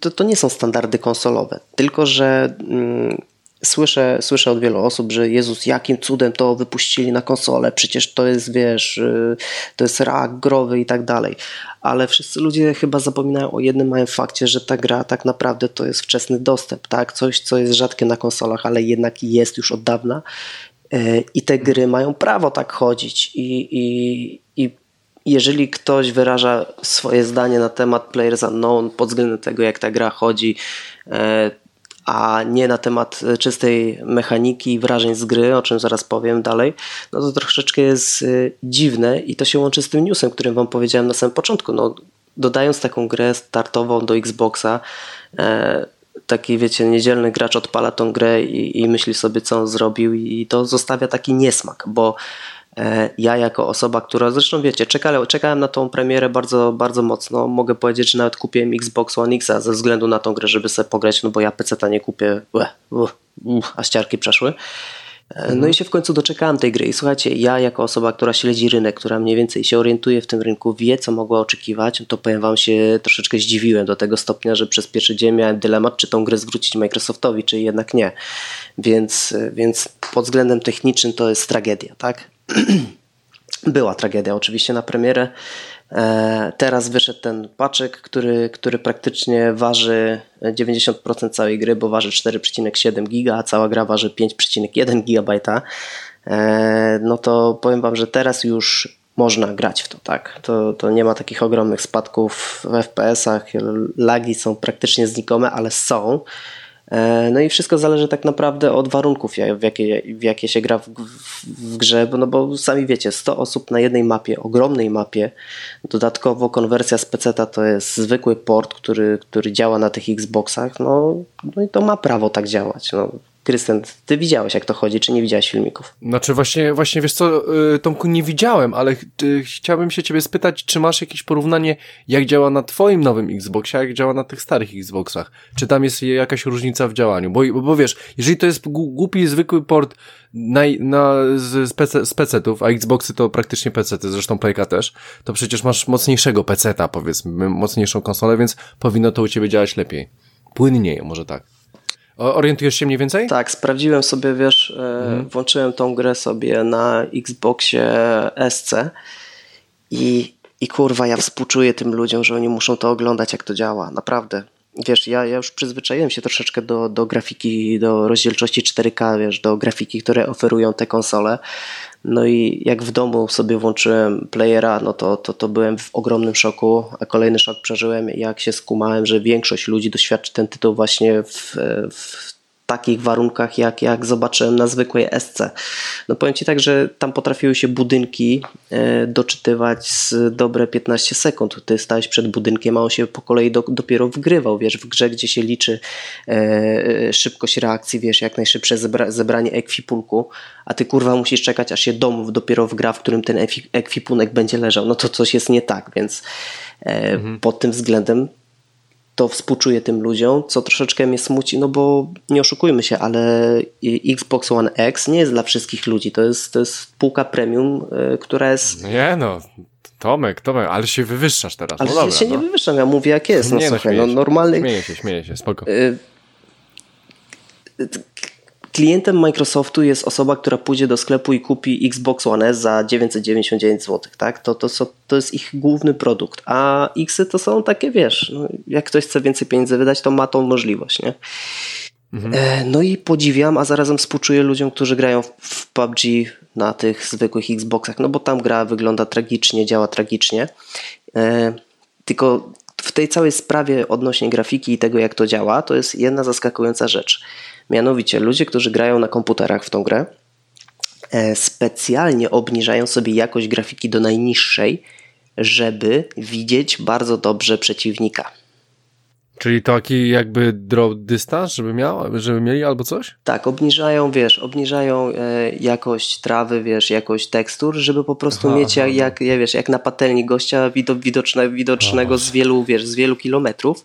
to, to nie są standardy konsolowe, tylko że mm, Słyszę, słyszę od wielu osób, że Jezus, jakim cudem to wypuścili na konsolę, przecież to jest, wiesz, y, to jest rak growy i tak dalej. Ale wszyscy ludzie chyba zapominają o jednym małym fakcie, że ta gra tak naprawdę to jest wczesny dostęp, tak? Coś, co jest rzadkie na konsolach, ale jednak jest już od dawna. Y, I te gry mają prawo tak chodzić. I, i, i jeżeli ktoś wyraża swoje zdanie na temat Players Unknown pod względem tego, jak ta gra chodzi, y, a nie na temat e, czystej mechaniki i wrażeń z gry, o czym zaraz powiem dalej, no to troszeczkę jest e, dziwne i to się łączy z tym newsem, którym wam powiedziałem na samym początku. No, dodając taką grę startową do Xboxa, e, taki wiecie, niedzielny gracz odpala tą grę i, i myśli sobie, co on zrobił i to zostawia taki niesmak, bo ja jako osoba, która zresztą wiecie, czekałem, czekałem na tą premierę bardzo, bardzo mocno. Mogę powiedzieć, że nawet kupiłem Xbox One X ze względu na tą grę, żeby sobie pograć, no bo ja PC-ta nie kupię, ue, ue, a ściarki przeszły. Mhm. No i się w końcu doczekałem tej gry. I słuchajcie, ja jako osoba, która śledzi rynek, która mniej więcej się orientuje w tym rynku, wie co mogła oczekiwać, to powiem wam się troszeczkę zdziwiłem do tego stopnia, że przez pierwszy dzień miałem dylemat, czy tą grę zwrócić Microsoftowi, czy jednak nie. Więc, więc pod względem technicznym to jest tragedia, tak? Była tragedia oczywiście na premierę. E, teraz wyszedł ten paczek, który, który praktycznie waży 90% całej gry, bo waży 4,7 giga, a cała gra waży 5,1 gigabajta. E, no to powiem wam, że teraz już można grać w to, tak? To, to nie ma takich ogromnych spadków w FPS-ach, lagi są praktycznie znikome, ale są. E, no i wszystko zależy tak naprawdę od warunków, w jakie, w jakie się gra w, w, grze, no bo sami wiecie, 100 osób na jednej mapie, ogromnej mapie, dodatkowo konwersja z PC to jest zwykły port, który, który działa na tych Xboxach, no, no i to ma prawo tak działać. No. Krystian, ty widziałeś jak to chodzi, czy nie widziałeś filmików? Znaczy właśnie, właśnie wiesz co, y, Tomku, nie widziałem, ale chciałbym się ciebie spytać, czy masz jakieś porównanie, jak działa na twoim nowym Xboxie, a jak działa na tych starych Xboxach? Czy tam jest jakaś różnica w działaniu? Bo, bo, bo wiesz, jeżeli to jest głupi, zwykły port na, na, z, z, PC, z PC-ów, a Xboxy to praktycznie PC-ty, zresztą PK też, to przecież masz mocniejszego PC-ta, powiedzmy, mocniejszą konsolę, więc powinno to u ciebie działać lepiej. Płynniej, może tak. Orientujesz się mniej więcej? Tak, sprawdziłem sobie, wiesz, e, mhm. włączyłem tą grę sobie na Xboxie SC i, i kurwa, ja współczuję tym ludziom, że oni muszą to oglądać, jak to działa. Naprawdę. Wiesz, ja, ja już przyzwyczaiłem się troszeczkę do, do grafiki, do rozdzielczości 4K, wiesz, do grafiki, które oferują te konsole. No i jak w domu sobie włączyłem playera, no to, to, to byłem w ogromnym szoku, a kolejny szok przeżyłem, jak się skumałem, że większość ludzi doświadczy ten tytuł właśnie w, w takich warunkach, jak, jak zobaczyłem na zwykłej SC. No powiem Ci tak, że tam potrafiły się budynki e, doczytywać z dobre 15 sekund. Ty stałeś przed budynkiem, a on się po kolei do, dopiero wgrywał, wiesz, w grze, gdzie się liczy e, szybkość reakcji, wiesz, jak najszybsze zebra, zebranie ekwipunku, a ty kurwa musisz czekać, aż się dom dopiero wgra, w którym ten ekwipunek będzie leżał. No to coś jest nie tak, więc e, mhm. pod tym względem to współczuję tym ludziom, co troszeczkę mnie smuci, no bo nie oszukujmy się, ale Xbox One X nie jest dla wszystkich ludzi. To jest, to jest półka premium, e, która jest. Nie no. Tomek, Tomek, ale się wywyższasz teraz. Ale no dobra, się no. nie wywyższam, ja mówię jak jest. No, nie, no, słuchaj, no, normalny. Śmieję się, śmieję się, spoko. Y klientem Microsoftu jest osoba, która pójdzie do sklepu i kupi Xbox One S za 999 zł, tak? To, to, to jest ich główny produkt, a Xy to są takie, wiesz, no, jak ktoś chce więcej pieniędzy wydać, to ma tą możliwość, nie? Mhm. E, no i podziwiam, a zarazem współczuję ludziom, którzy grają w PUBG na tych zwykłych Xboxach, no bo tam gra wygląda tragicznie, działa tragicznie. E, tylko w tej całej sprawie odnośnie grafiki i tego, jak to działa, to jest jedna zaskakująca rzecz. Mianowicie ludzie, którzy grają na komputerach w tą grę, e, specjalnie obniżają sobie jakość grafiki do najniższej, żeby widzieć bardzo dobrze przeciwnika. Czyli taki jakby draw dystans, żeby miał, żeby mieli albo coś? Tak, obniżają, wiesz, obniżają e, jakość trawy, wiesz, jakość tekstur, żeby po prostu aha, mieć aha. jak, ja, wiesz, jak na patelni gościa widoczne, widocznego z wielu, wiesz, z wielu kilometrów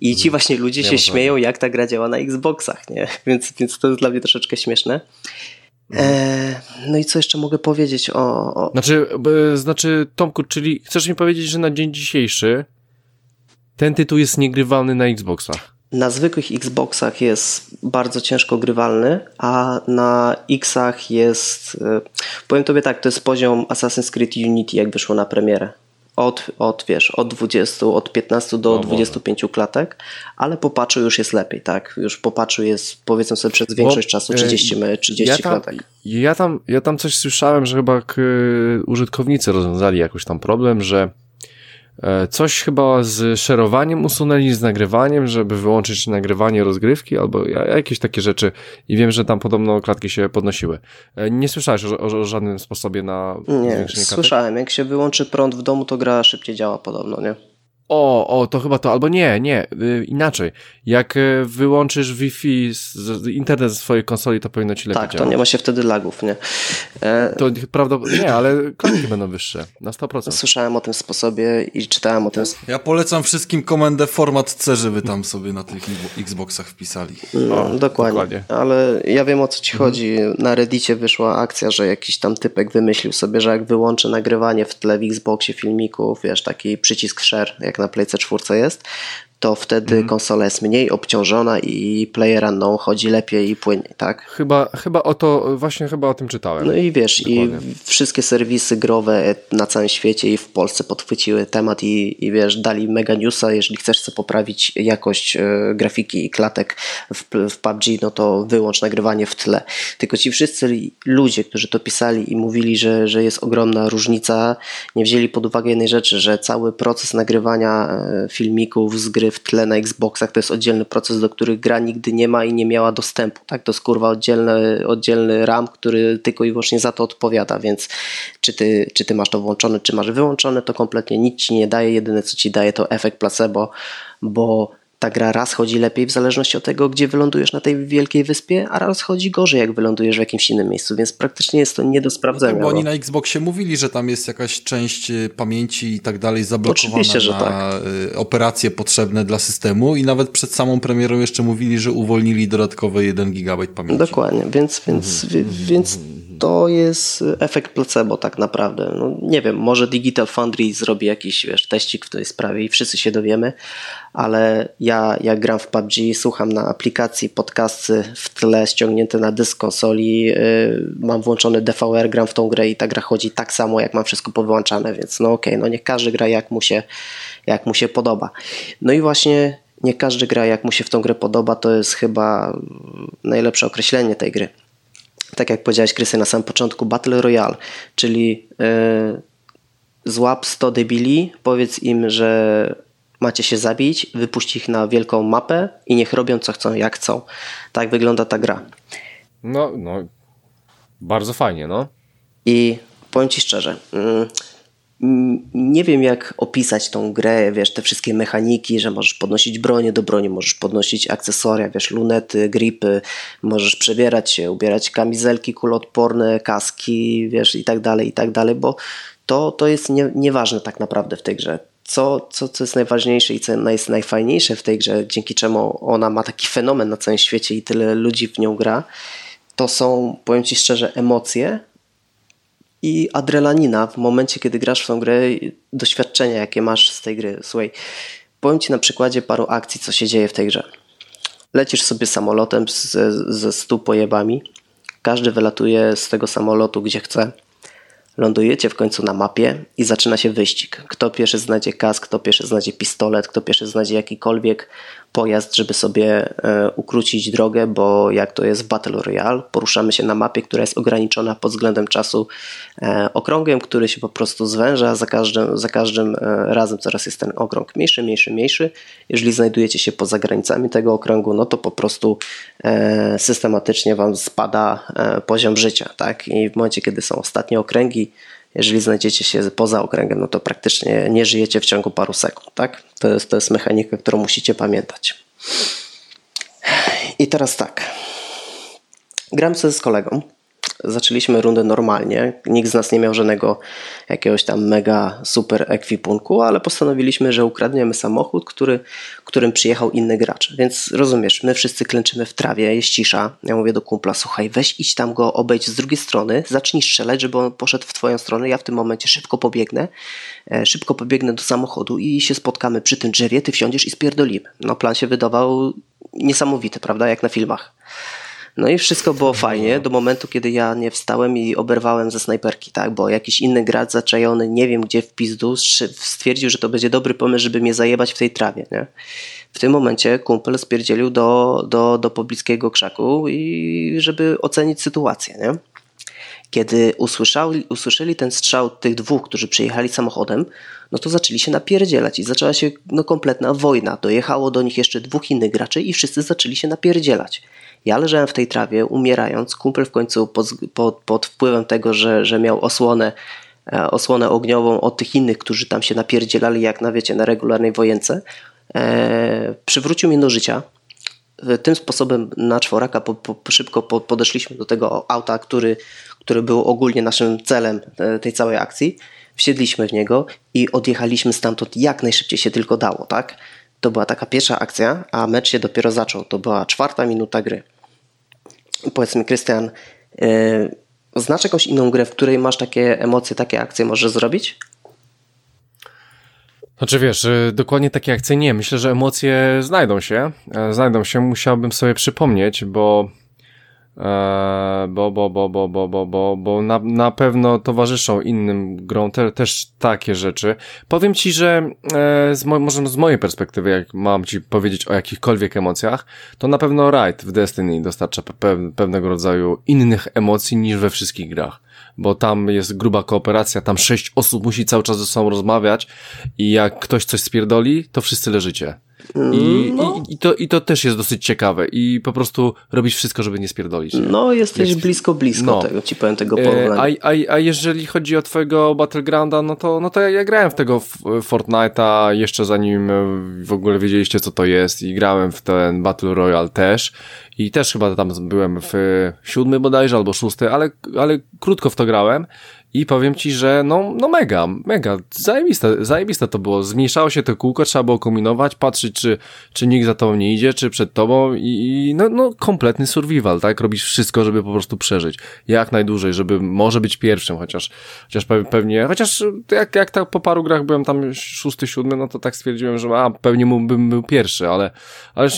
i ci mhm. właśnie ludzie się śmieją, jak ta gra działa na Xboxach, nie? Więc, więc to jest dla mnie troszeczkę śmieszne. E, no i co jeszcze mogę powiedzieć o... o... Znaczy, znaczy, Tomku, czyli chcesz mi powiedzieć, że na dzień dzisiejszy ten tytuł jest niegrywalny na Xboxach. Na zwykłych Xboxach jest bardzo ciężko grywalny, a na Xach jest. E, powiem tobie tak, to jest poziom Assassin's Creed Unity, jak wyszło na premierę. Od, od wiesz, od 20, od 15 do o 25 Boże. klatek, ale po patchu już jest lepiej, tak? Już po patchu jest powiedzmy sobie przez większość Bo, czasu 30, 30 ja tam, klatek. Ja tam, ja tam coś słyszałem, że chyba użytkownicy rozwiązali jakoś tam problem, że E, coś chyba z szerowaniem usunęli, z nagrywaniem, żeby wyłączyć nagrywanie rozgrywki albo jakieś takie rzeczy i wiem, że tam podobno klatki się podnosiły. E, nie słyszałeś o, o żadnym sposobie na Nie, słyszałem. Jak się wyłączy prąd w domu, to gra szybciej działa podobno, nie? O, o, to chyba to, albo nie, nie, y, inaczej. Jak y, wyłączysz Wi-Fi, z, z, internet z swojej konsoli, to powinno ci lepiej Tak, to działać. nie ma się wtedy lagów, nie? E, To prawda, nie, ale klatki będą wyższe, na 100%. słyszałem o tym sposobie i czytałem o tym. Ja polecam wszystkim komendę format C, żeby tam sobie na tych Xboxach wpisali. No, dokładnie. dokładnie. Ale ja wiem o co ci chodzi. Na Reddicie wyszła akcja, że jakiś tam typek wymyślił sobie, że jak wyłączy nagrywanie w tle w Xboxie filmików, wiesz, taki przycisk share, jak na Playce 4 jest, to wtedy konsola jest mniej obciążona i player unknown chodzi lepiej i płynniej, tak? Chyba, chyba o to, właśnie chyba o tym czytałem. No i wiesz, i Dokładnie. wszystkie serwisy growe na całym świecie i w Polsce podchwyciły temat i, i wiesz, dali mega newsa, jeżeli chcesz sobie poprawić jakość e, grafiki i klatek w, w PUBG, no to wyłącz nagrywanie w tle. Tylko ci wszyscy ludzie, którzy to pisali i mówili, że, że jest ogromna różnica, nie wzięli pod uwagę jednej rzeczy, że cały proces nagrywania e, filmików z gry w tle na Xboxach to jest oddzielny proces, do których gra nigdy nie ma i nie miała dostępu. Tak? To jest kurwa oddzielny, oddzielny RAM, który tylko i wyłącznie za to odpowiada, więc czy ty, czy ty masz to włączone, czy masz wyłączone, to kompletnie nic ci nie daje. Jedyne co ci daje to efekt placebo, bo ta gra raz chodzi lepiej w zależności od tego, gdzie wylądujesz na tej wielkiej wyspie, a raz chodzi gorzej, jak wylądujesz w jakimś innym miejscu, więc praktycznie jest to nie do sprawdzenia. Tak, bo oni bo- na Xboxie mówili, że tam jest jakaś część y, pamięci i tak dalej zablokowana na tak. y, operacje potrzebne dla systemu i nawet przed samą premierą jeszcze mówili, że uwolnili dodatkowe 1 GB pamięci. Dokładnie, więc, więc, wi- więc to jest efekt placebo tak naprawdę. No, nie wiem, może Digital Foundry zrobi jakiś wiesz, teścik w tej sprawie i wszyscy się dowiemy, ale ja jak gram w PUBG, słucham na aplikacji podcasty w tle ściągnięte na dysk konsoli, yy, mam włączony DVR, gram w tą grę i ta gra chodzi tak samo, jak mam wszystko powyłączane, więc no okej, no niech każdy gra jak mu się, jak mu się podoba. No i właśnie nie każdy gra jak mu się w tą grę podoba, to jest chyba najlepsze określenie tej gry tak jak powiedziałeś Krysy na samym początku, Battle Royale, czyli yy, złap 100 debili, powiedz im, że macie się zabić, wypuść ich na wielką mapę i niech robią co chcą, jak chcą. Tak wygląda ta gra. No, no, bardzo fajnie, no. I powiem Ci szczerze, mm, nie wiem jak opisać tą grę, wiesz, te wszystkie mechaniki, że możesz podnosić bronię do broni, możesz podnosić akcesoria, wiesz, lunety, gripy, możesz przebierać się, ubierać kamizelki kuloodporne, kaski, wiesz, i tak dalej, i tak dalej, bo to, to jest nie, nieważne tak naprawdę w tej grze. Co, co, co jest najważniejsze i co jest najfajniejsze w tej grze, dzięki czemu ona ma taki fenomen na całym świecie i tyle ludzi w nią gra, to są, powiem Ci szczerze, emocje, i adrenalinina w momencie, kiedy grasz w tą grę, doświadczenia, jakie masz z tej gry. Słuchaj, powiem Ci na przykładzie paru akcji, co się dzieje w tej grze. Lecisz sobie samolotem ze, ze stu pojebami, każdy wylatuje z tego samolotu, gdzie chce. Lądujecie w końcu na mapie i zaczyna się wyścig. Kto pierwszy znajdzie kask, kto pierwszy znajdzie pistolet, kto pierwszy znajdzie jakikolwiek pojazd, żeby sobie e, ukrócić drogę, bo jak to jest Battle Royale, poruszamy się na mapie, która jest ograniczona pod względem czasu e, okrągiem, który się po prostu zwęża za każdym, za każdym e, razem coraz jest ten okrąg mniejszy, mniejszy, mniejszy. Jeżeli znajdujecie się poza granicami tego okręgu, no to po prostu systematycznie wam spada poziom życia, tak? I w momencie, kiedy są ostatnie okręgi, jeżeli znajdziecie się poza okręgiem, no to praktycznie nie żyjecie w ciągu paru sekund, tak? To jest, to jest mechanika, którą musicie pamiętać. I teraz tak. Gram sobie z kolegą. Zaczęliśmy rundę normalnie. Nikt z nas nie miał żadnego jakiegoś tam mega super ekwipunku, ale postanowiliśmy, że ukradniemy samochód, który, którym przyjechał inny gracz. Więc rozumiesz, my wszyscy klęczymy w trawie, jest cisza. Ja mówię do kumpla, słuchaj, weź idź tam go obejść z drugiej strony, zacznij strzelać, żeby on poszedł w twoją stronę. Ja w tym momencie szybko pobiegnę, e, szybko pobiegnę do samochodu i się spotkamy przy tym drzewie, ty wsiądziesz i spierdolimy. No plan się wydawał niesamowity, prawda, jak na filmach. No i wszystko było fajnie do momentu, kiedy ja nie wstałem i oberwałem ze snajperki, tak? Bo jakiś inny gracz zaczajony, nie wiem gdzie w pizdu, stwierdził, że to będzie dobry pomysł, żeby mnie zajebać w tej trawie, nie? W tym momencie kumpel spierdzielił do, do, do pobliskiego krzaku i żeby ocenić sytuację, nie? Kiedy usłyszeli, usłyszeli ten strzał tych dwóch, którzy przyjechali samochodem, no to zaczęli się napierdzielać i zaczęła się no, kompletna wojna. Dojechało do nich jeszcze dwóch innych graczy i wszyscy zaczęli się napierdzielać. Ja leżałem w tej trawie, umierając. Kumpel w końcu pod, pod, pod wpływem tego, że, że miał osłonę, e, osłonę ogniową od tych innych, którzy tam się napierdzielali jak na wiecie, na regularnej wojence, e, przywrócił mnie do życia. Tym sposobem na czworaka po, po, szybko po, podeszliśmy do tego auta, który, który był ogólnie naszym celem e, tej całej akcji. Wsiedliśmy w niego i odjechaliśmy stamtąd jak najszybciej się tylko dało, tak? To była taka pierwsza akcja, a mecz się dopiero zaczął. To była czwarta minuta gry. Powiedz mi, Krystian, yy, znasz jakąś inną grę, w której masz takie emocje, takie akcje możesz zrobić? Znaczy wiesz, y, dokładnie takie akcje nie. Myślę, że emocje znajdą się. E, znajdą się, musiałbym sobie przypomnieć, bo bo, bo, bo, bo, bo, bo, bo, bo na, na pewno towarzyszą innym grom te, też takie rzeczy. Powiem ci, że e, z mo może z mojej perspektywy, jak mam ci powiedzieć o jakichkolwiek emocjach, to na pewno Ride w Destiny dostarcza pe pewnego rodzaju innych emocji niż we wszystkich grach bo tam jest gruba kooperacja, tam sześć osób musi cały czas ze sobą rozmawiać i jak ktoś coś spierdoli, to wszyscy leżycie. I, no. i, i, to, I to też jest dosyć ciekawe i po prostu robisz wszystko, żeby nie spierdolić. Nie? No, jesteś jest... blisko, blisko no. tego, ci powiem, tego e, porównania. A, a, a jeżeli chodzi o twojego Battlegrounda, no to, no to ja, ja grałem w tego Fortnite'a jeszcze zanim e, w ogóle wiedzieliście, co to jest i grałem w ten Battle Royale też i też chyba tam byłem w siódmy bodajże albo szósty, ale, ale krótko w to grałem i powiem ci, że no, no mega, mega, zajebiste, zajebiste to było. Zmniejszało się to kółko, trzeba było kombinować, patrzeć, czy, czy nikt za tobą nie idzie, czy przed tobą i, i no, no kompletny survival, tak? Robisz wszystko, żeby po prostu przeżyć. Jak najdłużej, żeby może być pierwszym, chociaż, chociaż pewnie, chociaż jak, jak tak po paru grach byłem tam szósty, siódmy, no to tak stwierdziłem, że a, pewnie bym był pierwszy, ale, ale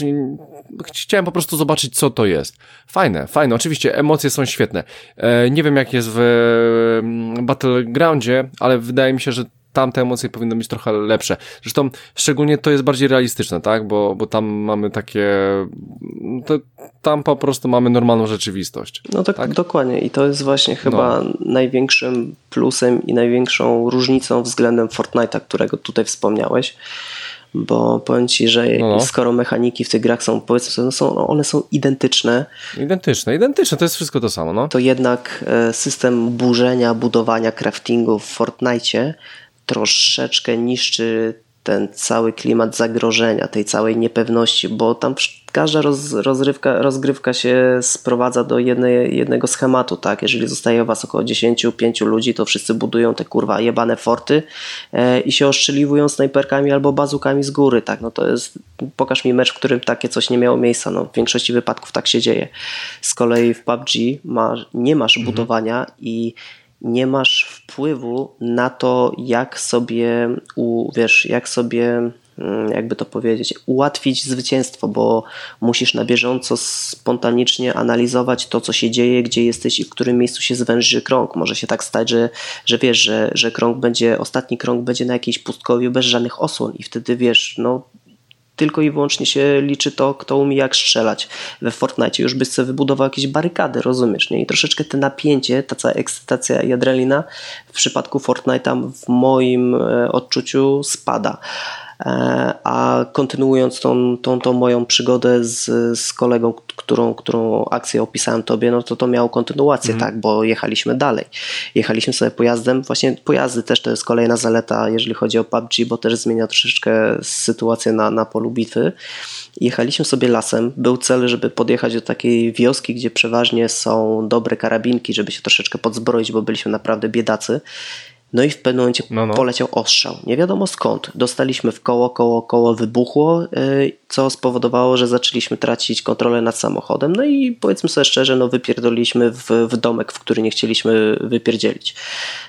chciałem po prostu zobaczyć, co to jest. Fajne, fajne. Oczywiście emocje są świetne. E, nie wiem, jak jest w Battlegroundzie, ale wydaje mi się, że tam te emocje powinny być trochę lepsze. Zresztą szczególnie to jest bardziej realistyczne, tak? Bo, bo tam mamy takie. To, tam po prostu mamy normalną rzeczywistość. No tak, tak? dokładnie. I to jest właśnie chyba no. największym plusem i największą różnicą względem Fortnite'a, którego tutaj wspomniałeś bo powiem Ci, że no, no. skoro mechaniki w tych grach są, powiedzmy no są, one są identyczne. Identyczne, identyczne, to jest wszystko to samo. No. To jednak e, system burzenia, budowania craftingu w Fortnite troszeczkę niszczy ten cały klimat zagrożenia, tej całej niepewności, bo tam każda roz, rozrywka, rozgrywka się sprowadza do jednego schematu, tak? Jeżeli zostaje was około 10-5 ludzi, to wszyscy budują te kurwa jebane forty e, i się oszczeliwują snajperkami albo bazukami z góry, tak? No to jest, pokaż mi mecz, w którym takie coś nie miało miejsca, no w większości wypadków tak się dzieje. Z kolei w PUBG masz, nie masz mhm. budowania i nie masz wpływu na to, jak sobie, u, wiesz, jak sobie jakby to powiedzieć, ułatwić zwycięstwo, bo musisz na bieżąco spontanicznie analizować to, co się dzieje, gdzie jesteś i w którym miejscu się zwęży krąg. Może się tak stać, że, że wiesz, że, że krąg będzie, ostatni krąg będzie na jakiejś pustkowiu bez żadnych osłon i wtedy wiesz, no tylko i wyłącznie się liczy to, kto umie jak strzelać. We Fortnite już byś sobie wybudował jakieś barykady, rozumiesz, nie? I troszeczkę te napięcie, ta cała ekscytacja i adrenalina w przypadku Fortnite'a w moim e, odczuciu spada. E, a kontynuując tą, tą, tą moją przygodę z, z kolegą, którą, którą akcję opisałem tobie, no to to miało kontynuację, mhm. tak, bo jechaliśmy dalej. Jechaliśmy sobie pojazdem, właśnie pojazdy też to jest kolejna zaleta, jeżeli chodzi o PUBG, bo też zmienia troszeczkę sytuację na, na polu bitwy. Jechaliśmy sobie lasem. Był cel, żeby podjechać do takiej wioski, gdzie przeważnie są dobre karabinki, żeby się troszeczkę podzbroić, bo byliśmy naprawdę biedacy. No i w pewnym momencie no, no. poleciał ostrzał. Nie wiadomo skąd. Dostaliśmy w koło, koło, koło wybuchło, yy, co spowodowało, że zaczęliśmy tracić kontrolę nad samochodem. No i powiedzmy sobie szczerze, no wypierdoliliśmy w, w domek, w który nie chcieliśmy wypierdzielić.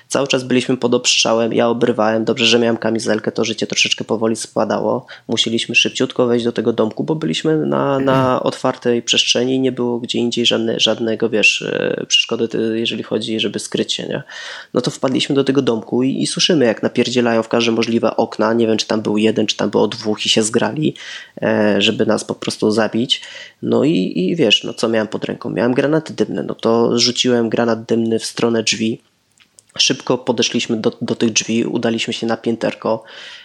Cały czas byliśmy pod obstrzałem, ja obrywałem, dobrze, że miałem kamizelkę, to życie troszeczkę powoli spadało. Musieliśmy szybciutko wejść do tego domku, bo byliśmy na, na otwartej przestrzeni i nie było gdzie indziej żadne, żadnego, wiesz, e, przeszkody, jeżeli chodzi, żeby skryć się, nie? No to wpadliśmy do tego domku i, i słyszymy, jak napierdzielają w każde możliwe okna, nie wiem, czy tam był jeden, czy tam było dwóch i się zgrali, e, żeby nas po prostu zabić. No i, i wiesz, no co miałem pod ręką? Miałem granaty dymne, no to rzuciłem granat dymny w stronę drzwi, Szybko podeszliśmy do, do tych drzwi, udaliśmy się na pięterko.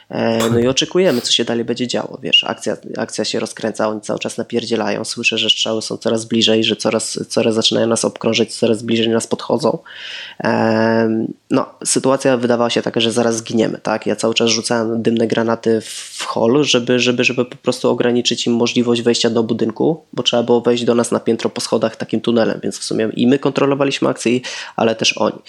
E, no i oczekujemy, co się dalej będzie działo. Wiesz, akcja, akcja się rozkręca, oni cały czas napierdzielają. Słyszę, że strzały są coraz bliżej, że coraz, coraz zaczynają nas obkrążyć, coraz bliżej nas podchodzą. No, sytuacja wydawała się taka, że zaraz zginiemy, tak? Ja cały czas rzucałem dymne granaty w hol, żeby, żeby, żeby po prostu ograniczyć im możliwość wejścia do budynku, bo trzeba było wejść do nas na piętro po schodach takim tunelem, więc w sumie i my kontrolowaliśmy akcję, ale też oni.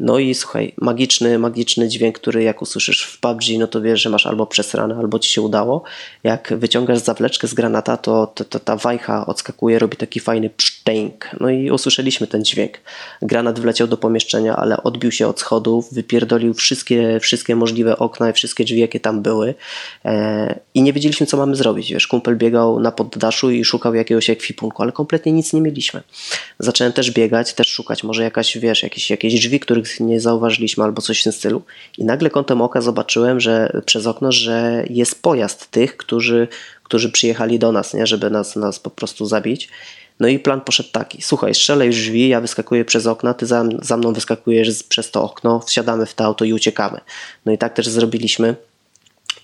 No i słuchaj, magiczny, magiczny dźwięk, który jak usłyszysz w PUBG, no to wiesz, że masz albo przesrane, albo ci się udało. Jak wyciągasz zawleczkę z granata, to, to, to ta wajcha odskakuje, robi taki fajny pszczęk. No i usłyszeliśmy ten dźwięk. Granat wleciał do pomieszczenia, ale odbił się od schodów, wypierdolił wszystkie, wszystkie możliwe okna i wszystkie drzwi, jakie tam były. E, I nie wiedzieliśmy, co mamy zrobić. Wiesz, kumpel biegał na poddaszu i szukał jakiegoś ekwipunku, ale kompletnie nic nie mieliśmy. Zacząłem też biegać, też szukać, może jakaś, wiesz, jakieś, jakieś drzwi, których nie zauważyliśmy albo coś w tym stylu. I nagle kątem oka zobaczyłem, że przez okno, że jest pojazd tych, którzy, którzy przyjechali do nas, nie, żeby nas, nas po prostu zabić. No i plan poszedł taki: słuchaj, strzelaj drzwi, ja wyskakuję przez okna, ty za, za mną wyskakujesz przez to okno, wsiadamy w to auto i uciekamy. No i tak też zrobiliśmy.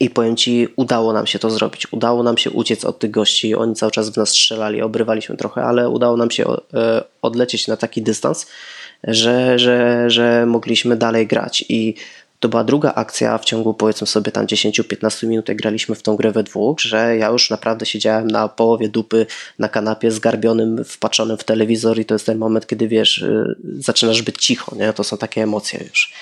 I powiem Ci, udało nam się to zrobić. Udało nam się uciec od tych gości. Oni cały czas w nas strzelali, obrywaliśmy trochę, ale udało nam się e, odlecieć na taki dystans, że, że, że mogliśmy dalej grać. I to była druga akcja w ciągu powiedzmy sobie tam 10-15 minut, jak graliśmy w tą grę we dwóch, że ja już naprawdę siedziałem na połowie dupy na kanapie zgarbionym, wpatrzonym w telewizor i to jest ten moment, kiedy wiesz, y, zaczynasz być cicho, nie? To są takie emocje już.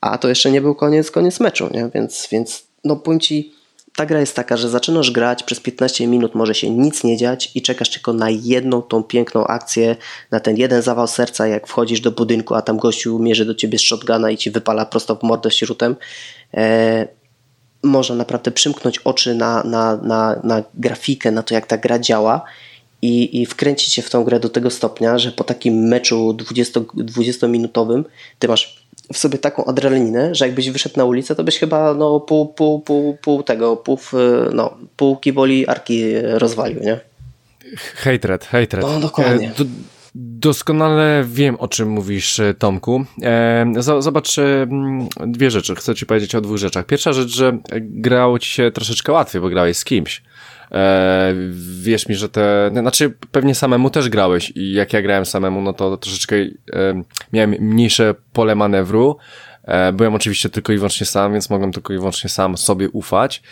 A to jeszcze nie był koniec, koniec meczu, nie? Więc, więc no powiem Ci, ta gra jest taka, że zaczynasz grać, przez 15 minut może się nic nie dziać i czekasz tylko na jedną tą piękną akcję, na ten jeden zawał serca, jak wchodzisz do budynku, a tam gościu mierzy do ciebie z shotguna i ci wypala prosto w mordę śrutem. E, można naprawdę przymknąć oczy na, na, na, na grafikę, na to jak ta gra działa i, i wkręcić się w tą grę do tego stopnia, że po takim meczu 20, 20-minutowym ty masz w sobie taką adrenalinę, że jakbyś wyszedł na ulicę, to byś chyba no, pół, pół, pół, pół tego, pół, no, pół kiboli arki rozwalił, nie? Hatred, hatred. No, dokładnie. E, doskonale wiem, o czym mówisz, e, Tomku. E, zobacz, e, dwie rzeczy. Chcę ci powiedzieć o dwóch rzeczach. Pierwsza rzecz, że grało ci się troszeczkę łatwiej, bo grałeś z kimś. E, wierz mi, że te, znaczy pewnie samemu też grałeś i jak ja grałem samemu, no to troszeczkę e, miałem mniejsze pole manewru. E, byłem oczywiście tylko i wyłącznie sam, więc mogłem tylko i wyłącznie sam sobie ufać.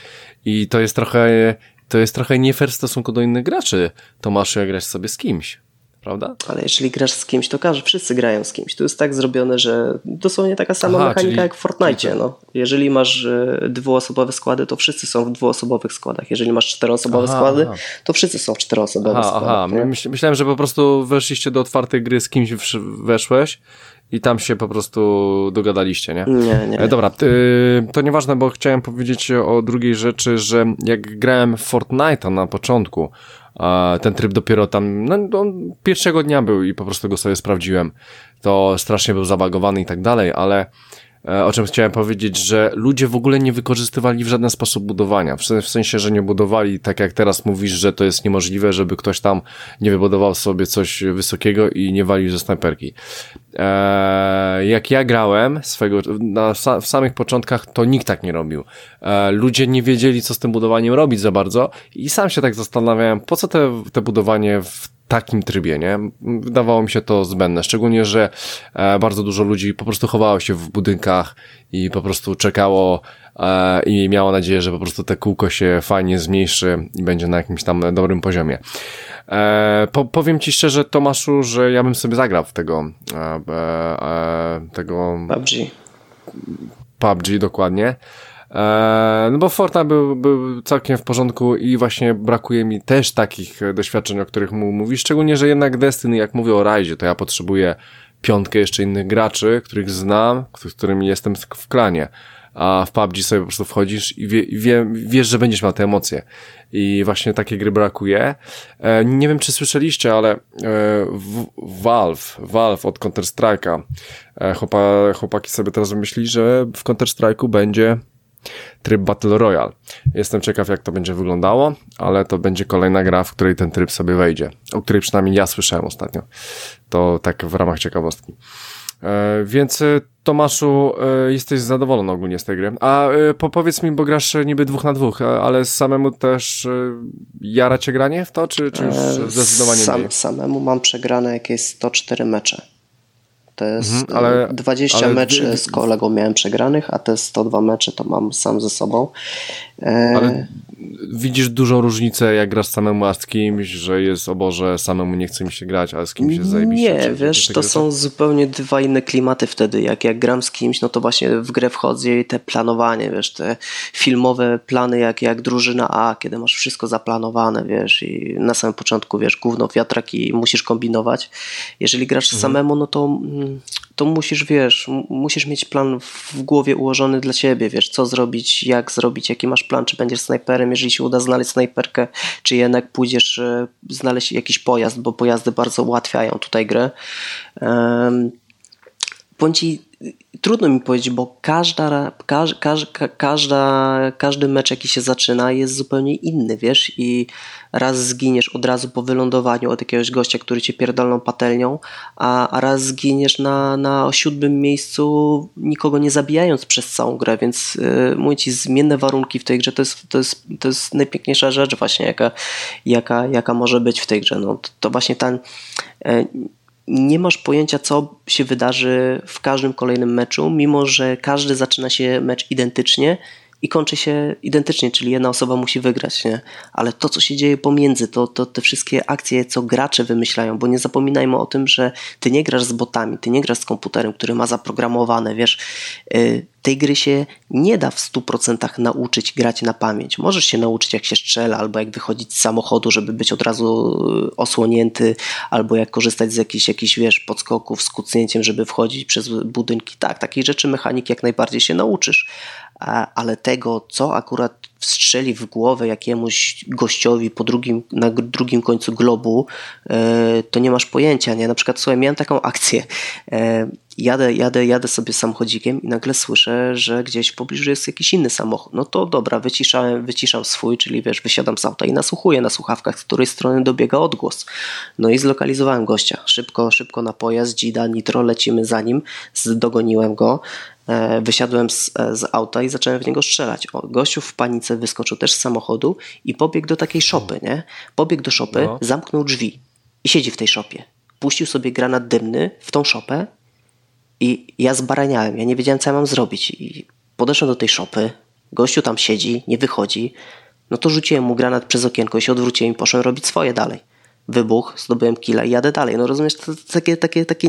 I to jest trochę, to jest trochę nie fair w stosunku do innych graczy, Tomaszu, jak grać sobie z kimś prawda? Ale jeżeli grasz z kimś, to każdy, wszyscy grają z kimś. To jest tak zrobione, że dosłownie taka sama Aha, mechanika czyli... jak w Fortnite. No. Jeżeli masz e, dwuosobowe składy, to wszyscy są w dwuosobowych składach. Jeżeli masz czteroosobowe aha, składy, aha. to wszyscy są w czteroosobowych składach. Aha, Myśl, myślałem, że po prostu weszliście do otwartej gry, z kimś weszłeś i tam się po prostu dogadaliście, nie? Nie, nie. E, dobra, to nieważne, bo chciałem powiedzieć o drugiej rzeczy, że jak grałem w Fortnite'a na początku, ten tryb dopiero tam, no, on pierwszego dnia był i po prostu go sobie sprawdziłem. To strasznie był zabagowany i tak dalej, ale o czym chciałem powiedzieć, że ludzie w ogóle nie wykorzystywali w żaden sposób budowania. W sensie, że nie budowali tak jak teraz mówisz, że to jest niemożliwe, żeby ktoś tam nie wybudował sobie coś wysokiego i nie walił ze snajperki. Eee, jak ja grałem swego, na, w samych początkach, to nikt tak nie robił. Eee, ludzie nie wiedzieli, co z tym budowaniem robić za bardzo i sam się tak zastanawiałem, po co te, te budowanie w takim trybie, nie? Wydawało mi się to zbędne, szczególnie, że e, bardzo dużo ludzi po prostu chowało się w budynkach i po prostu czekało e, i miało nadzieję, że po prostu te kółko się fajnie zmniejszy i będzie na jakimś tam dobrym poziomie. E, po, powiem ci szczerze, Tomaszu, że ja bym sobie zagrał w tego tego PUBG. PUBG dokładnie. E, no bo Fortnite był, był całkiem w porządku i właśnie brakuje mi też takich doświadczeń, o których mu mówisz, szczególnie, że jednak Destiny, jak mówię o Rajdzie, to ja potrzebuję piątkę jeszcze innych graczy, których znam, z którymi jestem w klanie a w PUBG sobie po prostu wchodzisz i wie, wie, wiesz, że będziesz miał te emocje. I właśnie takie gry brakuje. E, nie wiem, czy słyszeliście, ale e, Valve, Valve od Counter-Strike'a, e, chłopa, chłopaki sobie teraz wymyślili, że w Counter-Strike'u będzie tryb Battle Royale. Jestem ciekaw, jak to będzie wyglądało, ale to będzie kolejna gra, w której ten tryb sobie wejdzie, o której przynajmniej ja słyszałem ostatnio. To tak w ramach ciekawostki. E, więc Tomaszu, jesteś zadowolony ogólnie z tej gry. A po, powiedz mi, bo grasz niby dwóch na dwóch, ale samemu też jara cię granie w to, czy, czy już zdecydowanie Sam, mniej? Samemu mam przegrane jakieś 104 mecze. To jest mhm, ale, 20 ale... meczy z kolegą miałem przegranych, a te 102 mecze to mam sam ze sobą. Ale widzisz dużą różnicę, jak grasz samemu, a z kimś, że jest, o Boże, samemu nie chce mi się grać, a z kimś jest zajebiście. Nie, wiesz, to są zupełnie dwa inne klimaty wtedy. Jak, jak gram z kimś, no to właśnie w grę wchodzę i te planowanie, wiesz, te filmowe plany jak, jak drużyna A, kiedy masz wszystko zaplanowane, wiesz, i na samym początku, wiesz, gówno wiatrak i musisz kombinować. Jeżeli grasz mhm. samemu, no to mm, to musisz, wiesz, musisz mieć plan w głowie ułożony dla ciebie, wiesz, co zrobić, jak zrobić, jaki masz plan, czy będziesz snajperem, jeżeli się uda znaleźć snajperkę, czy jednak pójdziesz e, znaleźć jakiś pojazd, bo pojazdy bardzo ułatwiają tutaj grę. Um, bądź trudno mi powiedzieć, bo każda, każ, każ, każda, każdy mecz, jaki się zaczyna, jest zupełnie inny, wiesz, i raz zginiesz od razu po wylądowaniu od jakiegoś gościa, który cię pierdolną patelnią, a, a raz zginiesz na, na siódmym miejscu, nikogo nie zabijając przez całą grę, więc yy, mówię ci, zmienne warunki w tej grze to jest, to jest, to jest najpiękniejsza rzecz właśnie, jaka, jaka, jaka może być w tej grze. No, to, to właśnie ten yy, nie masz pojęcia, co się wydarzy w każdym kolejnym meczu, mimo że każdy zaczyna się mecz identycznie i kończy się identycznie, czyli jedna osoba musi wygrać, nie? Ale to, co się dzieje pomiędzy, to, to te wszystkie akcje, co gracze wymyślają, bo nie zapominajmy o tym, że ty nie grasz z botami, ty nie grasz z komputerem, który ma zaprogramowane, wiesz, yy, tej gry się nie da w 100% nauczyć grać na pamięć. Możesz się nauczyć, jak się strzela, albo jak wychodzić z samochodu, żeby być od razu y, osłonięty, albo jak korzystać z jakichś, jakichś wiesz, podskoków z kucnięciem, żeby wchodzić przez budynki. Tak, takiej rzeczy mechanik jak najbardziej się nauczysz, ale tego, co akurat wstrzeli w głowę jakiemuś gościowi po drugim, na drugim końcu globu, e, to nie masz pojęcia, nie? Na przykład, słuchaj, miałem taką akcję. E, jadę, jadę, jadę sobie samochodzikiem i nagle słyszę, że gdzieś w pobliżu jest jakiś inny samochód. No to dobra, wyciszałem, wyciszam swój, czyli wiesz, wysiadam z auta i nasłuchuję na słuchawkach, z której strony dobiega odgłos. No i zlokalizowałem gościa. Szybko, szybko na pojazd, dzida, nitro, lecimy za nim, dogoniłem go. E, wysiadłem z, e, z, auta i zacząłem w niego strzelać. O, gościu w panice wyskoczył też z samochodu i pobiegł do takiej szopy, nie? Pobiegł do szopy, no. zamknął drzwi i siedzi w tej szopie. Puścił sobie granat dymny w tą szopę i ja zbaraniałem, ja nie wiedziałem co ja mam zrobić. I podeszłem do tej szopy, gościu tam siedzi, nie wychodzi, no to rzuciłem mu granat przez okienko i się odwróciłem i poszedłem robić swoje dalej. Wybuch, zdobyłem killa i jadę dalej. No rozumiesz, to, to takie, takie, takie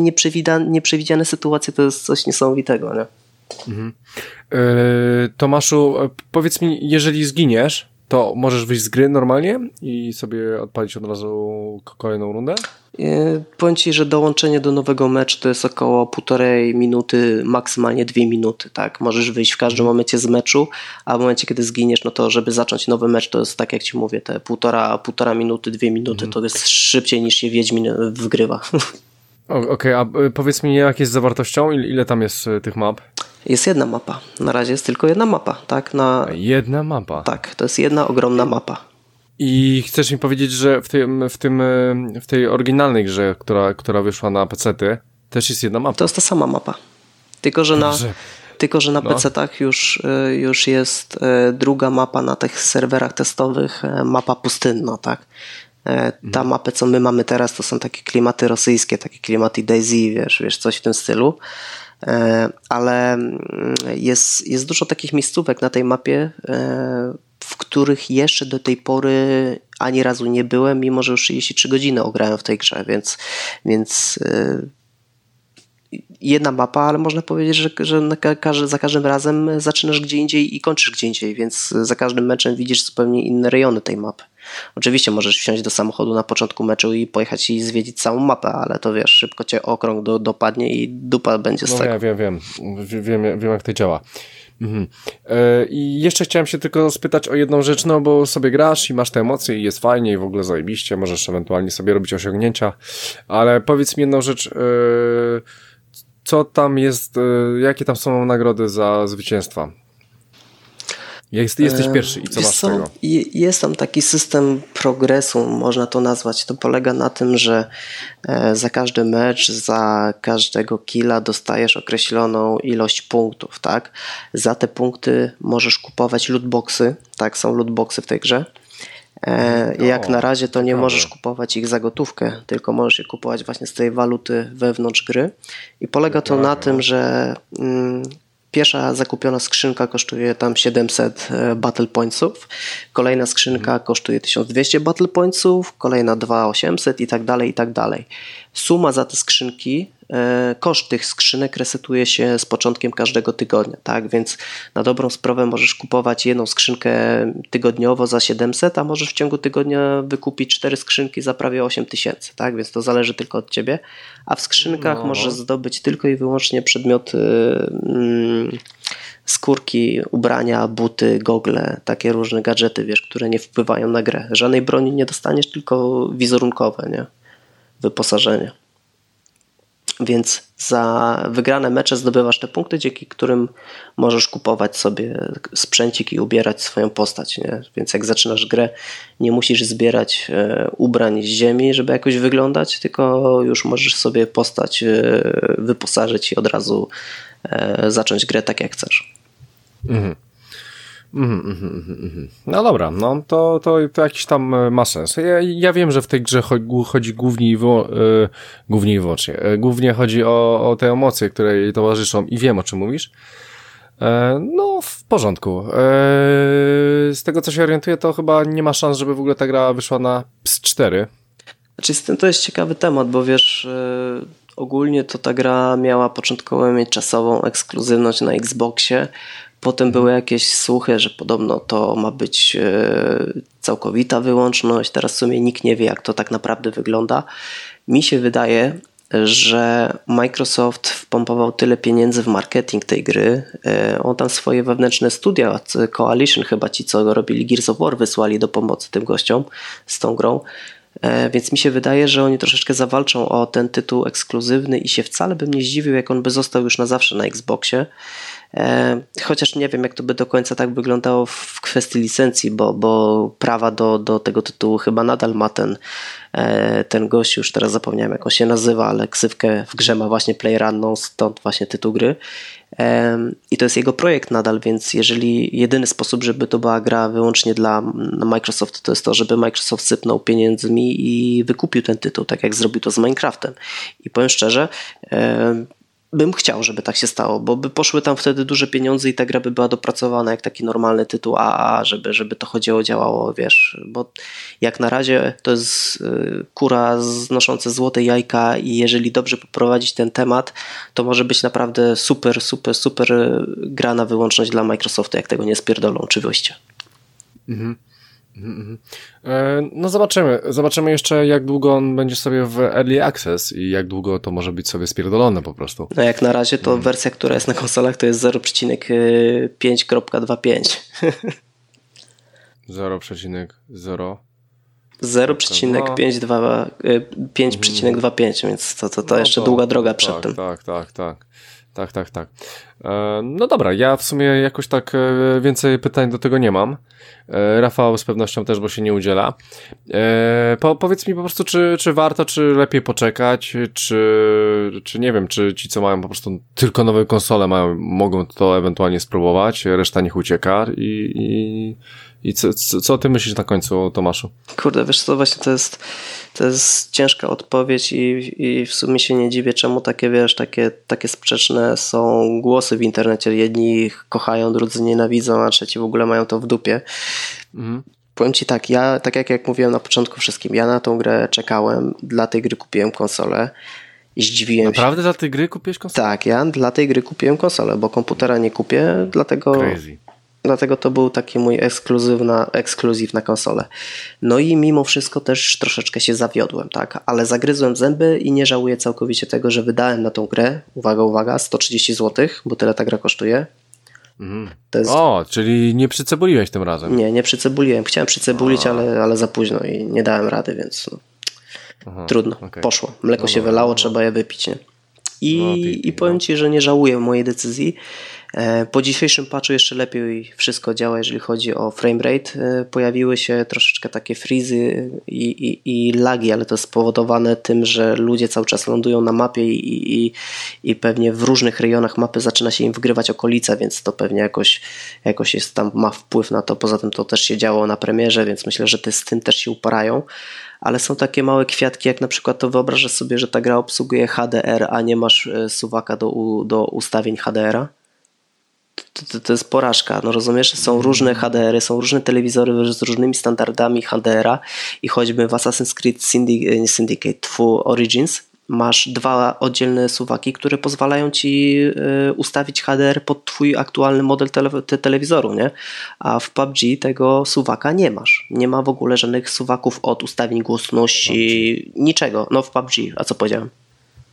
nieprzewidziane sytuacje to jest coś niesamowitego, nie? Mhm. Yy, Tomaszu, powiedz mi, jeżeli zginiesz, to możesz wyjść z gry normalnie i sobie odpalić od razu kolejną rundę? Yy, powiem Ci, że dołączenie do nowego meczu to jest około półtorej minuty, maksymalnie dwie minuty, tak? Możesz wyjść w każdym momencie z meczu, a w momencie, kiedy zginiesz, no to żeby zacząć nowy mecz, to jest tak jak Ci mówię, te półtora, półtora minuty, dwie minuty, mhm. to jest szybciej niż się Wiedźmin wgrywa. Okej, okay, a powiedz mi, jak jest z zawartością? Ile, ile tam jest tych map? Jest jedna mapa. Na razie jest tylko jedna mapa, tak? Na... Jedna mapa. Tak, to jest jedna ogromna mapa. I chcesz mi powiedzieć, że w, tym, w, tym, w tej oryginalnej grze, która, która wyszła na PC-ty, też jest jedna mapa. To jest ta sama mapa. Tylko, że na, tylko, że na no. PC-tach już, y, już jest y, druga mapa na tych serwerach testowych, y, mapa pustynna, tak? Ta mhm. mapa, co my mamy teraz, to są takie klimaty rosyjskie, takie klimaty Daisy, wiesz, wiesz, coś w tym stylu. E, ale mm, jest, jest dużo takich miejscówek na tej mapie, e, w których jeszcze do tej pory ani razu nie byłem, mimo że już 33 godziny ograłem w tej grze, więc, więc e, jedna mapa, ale można powiedzieć, że, że za każdym razem zaczynasz gdzie indziej i kończysz gdzie indziej, więc za każdym meczem widzisz zupełnie inne rejony tej mapy. Oczywiście możesz wsiąść do samochodu na początku meczu i pojechać i zwiedzić całą mapę, ale to wiesz, szybko cię okrąg do, dopadnie i dupa będzie z no, tego. Ja wiem, wiem, wiem, wiem jak to działa. Mhm. E, I jeszcze chciałem się tylko spytać o jedną rzecz, no bo sobie grasz i masz te emocje i jest fajnie i w ogóle zajebiście, możesz ewentualnie sobie robić osiągnięcia, ale powiedz mi jedną rzecz, e, co tam jest, e, jakie tam są nagrody za zwycięstwa? Jest, jesteś pierwszy i co masz tego? Jest tam taki system progresu, można to nazwać. To polega na tym, że e, za każdy mecz, za każdego killa dostajesz określoną ilość punktów, tak? Za te punkty możesz kupować lootboxy, tak? Są lootboxy w tej grze. E, jak na razie to nie możesz kupować ich za gotówkę, tylko możesz je kupować właśnie z tej waluty wewnątrz gry. I polega to na tym, że mm, Pierwsza zakupiona skrzynka kosztuje tam 700 e, battle pointsów, kolejna skrzynka kosztuje 1200 battle pointsów, kolejna 2800 i tak dalej, i tak dalej. Suma za te skrzynki koszt tych skrzynek resetuje się z początkiem każdego tygodnia, tak? Więc na dobrą sprawę możesz kupować jedną skrzynkę tygodniowo za 700, a możesz w ciągu tygodnia wykupić cztery skrzynki za prawie 8000, tak? Więc to zależy tylko od ciebie. A w skrzynkach no. możesz zdobyć tylko i wyłącznie przedmioty mm, skórki, ubrania, buty, gogle, takie różne gadżety, wiesz, które nie wpływają na grę. Żadnej broni nie dostaniesz, tylko wizerunkowe, nie? Wyposażenie. Więc za wygrane mecze zdobywasz te punkty, dzięki którym możesz kupować sobie sprzęcik i ubierać swoją postać. Nie? Więc jak zaczynasz grę, nie musisz zbierać e, ubrań z ziemi, żeby jakoś wyglądać, tylko już możesz sobie postać e, wyposażyć i od razu e, zacząć grę tak jak chcesz. Mhm. Mm, mm, mm, no dobra, no to, to, to jakiś tam e, ma sens. Ja, ja wiem, że w tej grze chodzi, chodzi głównie i, wyło, e, głównie i wyłącznie. E, głównie chodzi o, o te emocje, które jej towarzyszą i wiem o czym mówisz. No, w porządku. Z tego co się orientuję, to chyba nie ma szans, żeby w ogóle ta gra wyszła na PS4. Znaczy, z tym to jest ciekawy temat, bo wiesz, ogólnie to ta gra miała początkowo mieć czasową ekskluzywność na Xboxie, Potem były jakieś słuchy, że podobno to ma być e, całkowita wyłączność. Teraz w sumie nikt nie wie, jak to tak naprawdę wygląda. Mi się wydaje, że Microsoft wpompował tyle pieniędzy w marketing tej gry. E, on tam swoje wewnętrzne studia, Coalition chyba ci, co robili Gears of War, wysłali do pomocy tym gościom z tą grą. E, więc mi się wydaje, że oni troszeczkę zawalczą o ten tytuł ekskluzywny i się wcale bym nie zdziwił, jak on by został już na zawsze na Xboxie. E, chociaż nie wiem, jak to by do końca tak wyglądało w kwestii licencji, bo, bo prawa do, do tego tytułu chyba nadal ma ten, e, ten gość, już teraz zapomniałem jak on się nazywa, ale ksywkę w grze ma właśnie PlayerUnknown, stąd właśnie tytuł gry. E, I to jest jego projekt nadal, więc jeżeli jedyny sposób, żeby to była gra wyłącznie dla Microsoft, to jest to, żeby Microsoft sypnął pieniędzmi i wykupił ten tytuł, tak jak zrobił to z Minecraftem. I powiem szczerze, bym chciał, żeby tak się stało, bo by poszły tam wtedy duże pieniądze i ta gra by była dopracowana jak taki normalny tytuł AA, żeby, żeby to chodziło, działało, wiesz, bo jak na razie to jest y, kura znosząca złote jajka i jeżeli dobrze poprowadzić ten temat, to może być naprawdę super, super, super y, gra na wyłączność dla Microsoftu, jak tego nie spierdolą oczywiście. Mhm. Mhm. E, no zobaczymy. Zobaczymy jeszcze jak długo on będzie sobie w Early Access i jak długo to może być sobie spierdolone po prostu. No jak na razie to wersja, która jest na konsolach to jest 0,5.25. 0,0 5,25, więc to, to, to no jeszcze to, długa droga przed tak, tym. Tak, tak, tak. Tak, tak, tak. E, no dobra, ja w sumie jakoś tak e, więcej pytań do tego nie mam. E, Rafał z pewnością też, bo się nie udziela. Po, powiedz mi po prostu, czy, czy warto, czy lepiej poczekać, czy, czy nie wiem, czy ci, co mają po prostu tylko nowe konsole, mają, mogą to ewentualnie spróbować, reszta niech ucieka i, i i co, co, co ty myślisz na końcu, Tomaszu? Kurde, wiesz co, właśnie to jest, to jest ciężka odpowiedź i, i w sumie się nie dziwię, czemu takie, wiesz, takie, takie sprzeczne są głosy w internecie. Jedni ich kochają, drudzy nienawidzą, a trzeci w ogóle mają to w dupie. Mhm. Powiem ci tak, ja, tak jak, jak mówiłem na początku wszystkim, ja na tą grę czekałem, dla tej gry kupiłem konsolę. Zdziwiłem Naprawdę się. dla tej gry kupiłeś konsolę? Tak, ja dla tej gry kupiłem konsolę, bo komputera nie kupię, dlatego Crazy. Dlatego to był taki mój ekskluzywna, ekskluzyw na konsolę. No i mimo wszystko też troszeczkę się zawiodłem, tak? Ale zagryzłem zęby i nie żałuję całkowicie tego, że wydałem na tą grę, uwaga, uwaga, 130 zł, bo tyle ta gra kosztuje. Mhm. Jest... O, czyli nie przycebuliłeś tym razem. Nie, nie przycebuliłem. Chciałem przycebulić, ale, ale za późno i nie dałem rady, więc no. Aha, trudno. Okay. Poszło. Mleko no się wylało, no. trzeba je wypić, nie? I, no, i powiem no. Ci, że nie żałuję mojej decyzji. E, po dzisiejszym patchu jeszcze lepiej wszystko działa, jeżeli chodzi o framerate. E, pojawiły się troszeczkę takie frizy i, i, i lagi, ale to spowodowane tym, że ludzie cały czas lądują na mapie i, i, i pewnie w różnych rejonach mapy zaczyna się im wgrywać okolica, więc to pewnie jakoś, jakoś jest tam ma wpływ na to. Poza tym to też się działo na premierze, więc myślę, że te z tym też się uparają ale są takie małe kwiatki, jak na przykład to wyobrażasz sobie, że ta gra obsługuje HDR, a nie masz e, suwaka do, do ustawień HDR-a? To, to, to, jest porażka, no rozumiesz? Są różne HDR-y, są różne telewizory z różnymi standardami HDR-a i choćby w Assassin's Creed e, Syndicate 2 Origins masz dwa oddzielne suwaki, które pozwalają ci e, ustawić HDR pod twój aktualny model tele telewizoru, nie? A w PUBG tego suwaka nie masz. Nie ma w ogóle żadnych suwaków od ustawień głośności, niczego. No w PUBG, a co powiedziałem?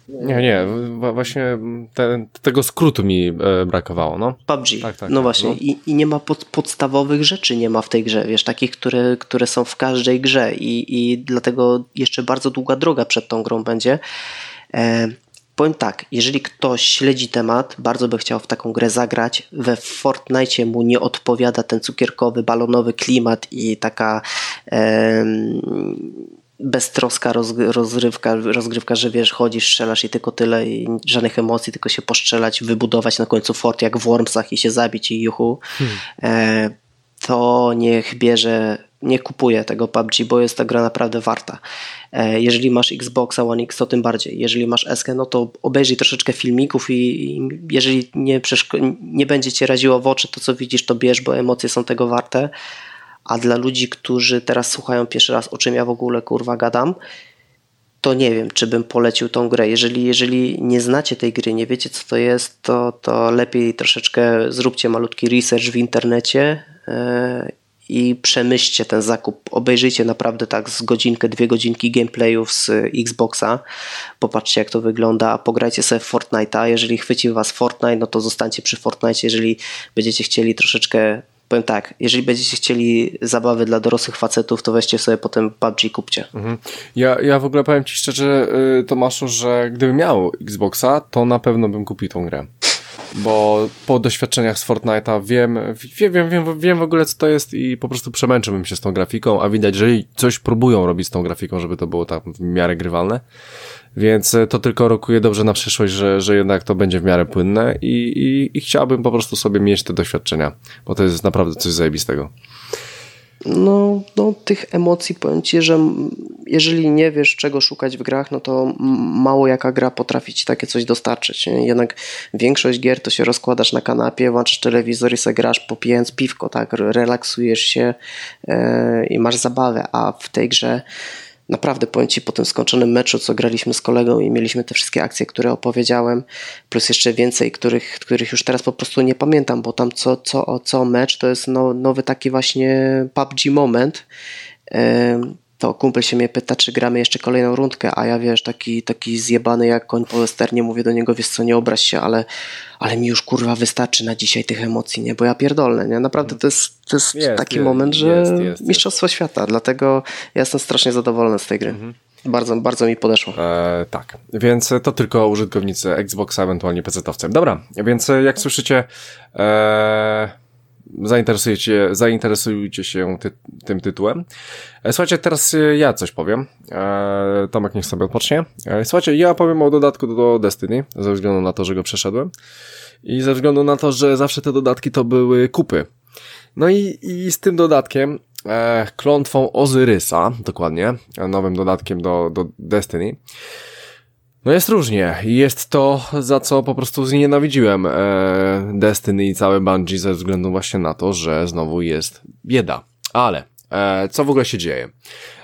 Nie, nie, właśnie te, tego skrótu mi e, brakowało, no. PUBG, tak, tak, no tak, właśnie no. I, i nie ma pod, podstawowych rzeczy, nie ma w tej grze, wiesz, takich, które, które są w każdej grze i, i dlatego jeszcze bardzo długa droga przed tą grą będzie. E, powiem tak, jeżeli ktoś śledzi temat, bardzo by chciał w taką grę zagrać, we Fortnite mu nie odpowiada ten cukierkowy, balonowy klimat i taka... E, beztroska rozgrywka, rozgrywka, że wiesz, chodzisz, strzelasz i tylko tyle i żadnych emocji, tylko się poszczelać, wybudować na końcu fort jak w Wormsach i się zabić i juhu, hmm. e, to niech bierze, nie kupuje tego PUBG, bo jest ta gra naprawdę warta. E, jeżeli masz Xboxa One X, to tym bardziej. Jeżeli masz SK, no to obejrzyj troszeczkę filmików i, i jeżeli nie, nie będzie cię raziło w oczy to, co widzisz, to bierz, bo emocje są tego warte a dla ludzi, którzy teraz słuchają pierwszy raz, o czym ja w ogóle kurwa gadam, to nie wiem, czy bym polecił tą grę. Jeżeli, jeżeli nie znacie tej gry, nie wiecie co to jest, to, to lepiej troszeczkę zróbcie malutki research w internecie yy, i przemyślcie ten zakup. Obejrzyjcie naprawdę tak z godzinkę, dwie godzinki gameplayów z Xboxa. Popatrzcie jak to wygląda, a pograjcie sobie w Fortnite'a. Jeżeli chwyci was Fortnite, no to zostańcie przy Fortnite. Jeżeli będziecie chcieli troszeczkę powiem tak, jeżeli będziecie chcieli zabawy dla dorosłych facetów, to weźcie sobie potem PUBG kupcie. Mhm. Ja, ja w ogóle powiem Ci szczerze, y, Tomaszu, że gdybym miał Xboxa, to na pewno bym kupił tą grę. Bo po doświadczeniach z Fortnite'a wiem, wiem, wiem, wiem, wiem w ogóle co to jest i po prostu przemęczyłbym się z tą grafiką, a widać, że coś próbują robić z tą grafiką, żeby to było tak w miarę grywalne. Więc e, to tylko rokuje dobrze na przyszłość, że, że jednak to będzie w miarę płynne i, i, i chciałbym po prostu sobie mieć te doświadczenia, bo to jest naprawdę coś zajebistego. No, no, tych emocji powiem Ci, że jeżeli nie wiesz czego szukać w grach, no to mało jaka gra potrafi Ci takie coś dostarczyć. Jednak większość gier to się rozkładasz na kanapie, włączasz telewizor i sobie grasz popijając piwko, tak, relaksujesz się yy, i masz zabawę, a w tej grze naprawdę powiem Ci po tym skończonym meczu, co graliśmy z kolegą i mieliśmy te wszystkie akcje, które opowiedziałem, plus jeszcze więcej, których, których już teraz po prostu nie pamiętam, bo tam co, co, co mecz to jest no, nowy taki właśnie PUBG moment to kumpel się mnie pyta, czy gramy jeszcze kolejną rundkę, a ja wiesz, taki, taki zjebany jak koń po westernie, mówię do niego, wiesz co, nie obraź się, ale, ale mi już kurwa wystarczy na dzisiaj tych emocji, nie, bo ja pierdolę, nie, naprawdę to jest, to jest, jest taki jest, moment, że jest, mistrzostwo świata, dlatego ja jestem strasznie zadowolony z tej gry. Mhm. Bardzo, bardzo mi podeszło. E, tak, więc to tylko użytkownicy Xboxa, ewentualnie PC-towcem. Dobra, więc jak słyszycie, e, zainteresujecie, zainteresujcie się ty, tym tytułem. E, słuchajcie, teraz e, ja coś powiem. E, Tomek niech sobie odpocznie. E, słuchajcie, ja powiem o dodatku do Destiny, ze względu na to, że go przeszedłem. I ze względu na to, że zawsze te dodatki to były kupy. No i, i z tym dodatkiem, klątwą Ozyrysa, dokładnie, nowym dodatkiem do, do Destiny, no jest różnie. Jest to, za co po prostu znienawidziłem e, Destiny i całe Bungie ze względu właśnie na to, że znowu jest bieda. Ale e, co w ogóle się dzieje?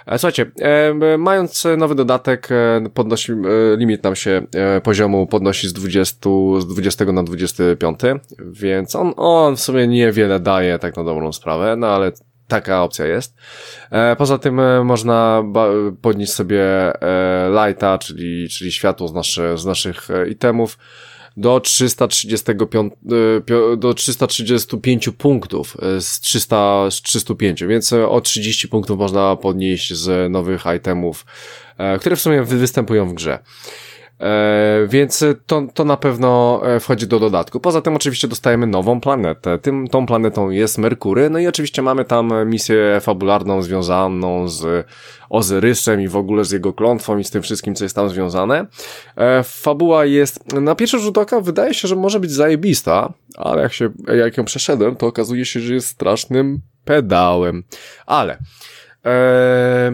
E, słuchajcie, e, mając nowy dodatek, e, podnosi, e, limit nam się e, poziomu podnosi z 20, z 20 na 25, więc on, on w sumie niewiele daje tak na dobrą sprawę, no ale taka opcja jest. E, poza tym e, można podnieść sobie e, lighta, czyli, czyli światło z, nasze, z naszych itemów do 335, do 335 punktów z, 300, z 305, więc o 30 punktów można podnieść z nowych itemów, które w sumie występują w grze. E, więc to, to na pewno e, wchodzi do dodatku. Poza tym oczywiście dostajemy nową planetę. Tym, tą planetą jest Merkury, no i oczywiście mamy tam misję fabularną związaną z Ozyrysem i w ogóle z jego klątwą i z tym wszystkim, co jest tam związane. E, fabuła jest, na pierwszy rzut oka wydaje się, że może być zajebista, ale jak się, jak ją przeszedłem, to okazuje się, że jest strasznym pedałem. Ale, e,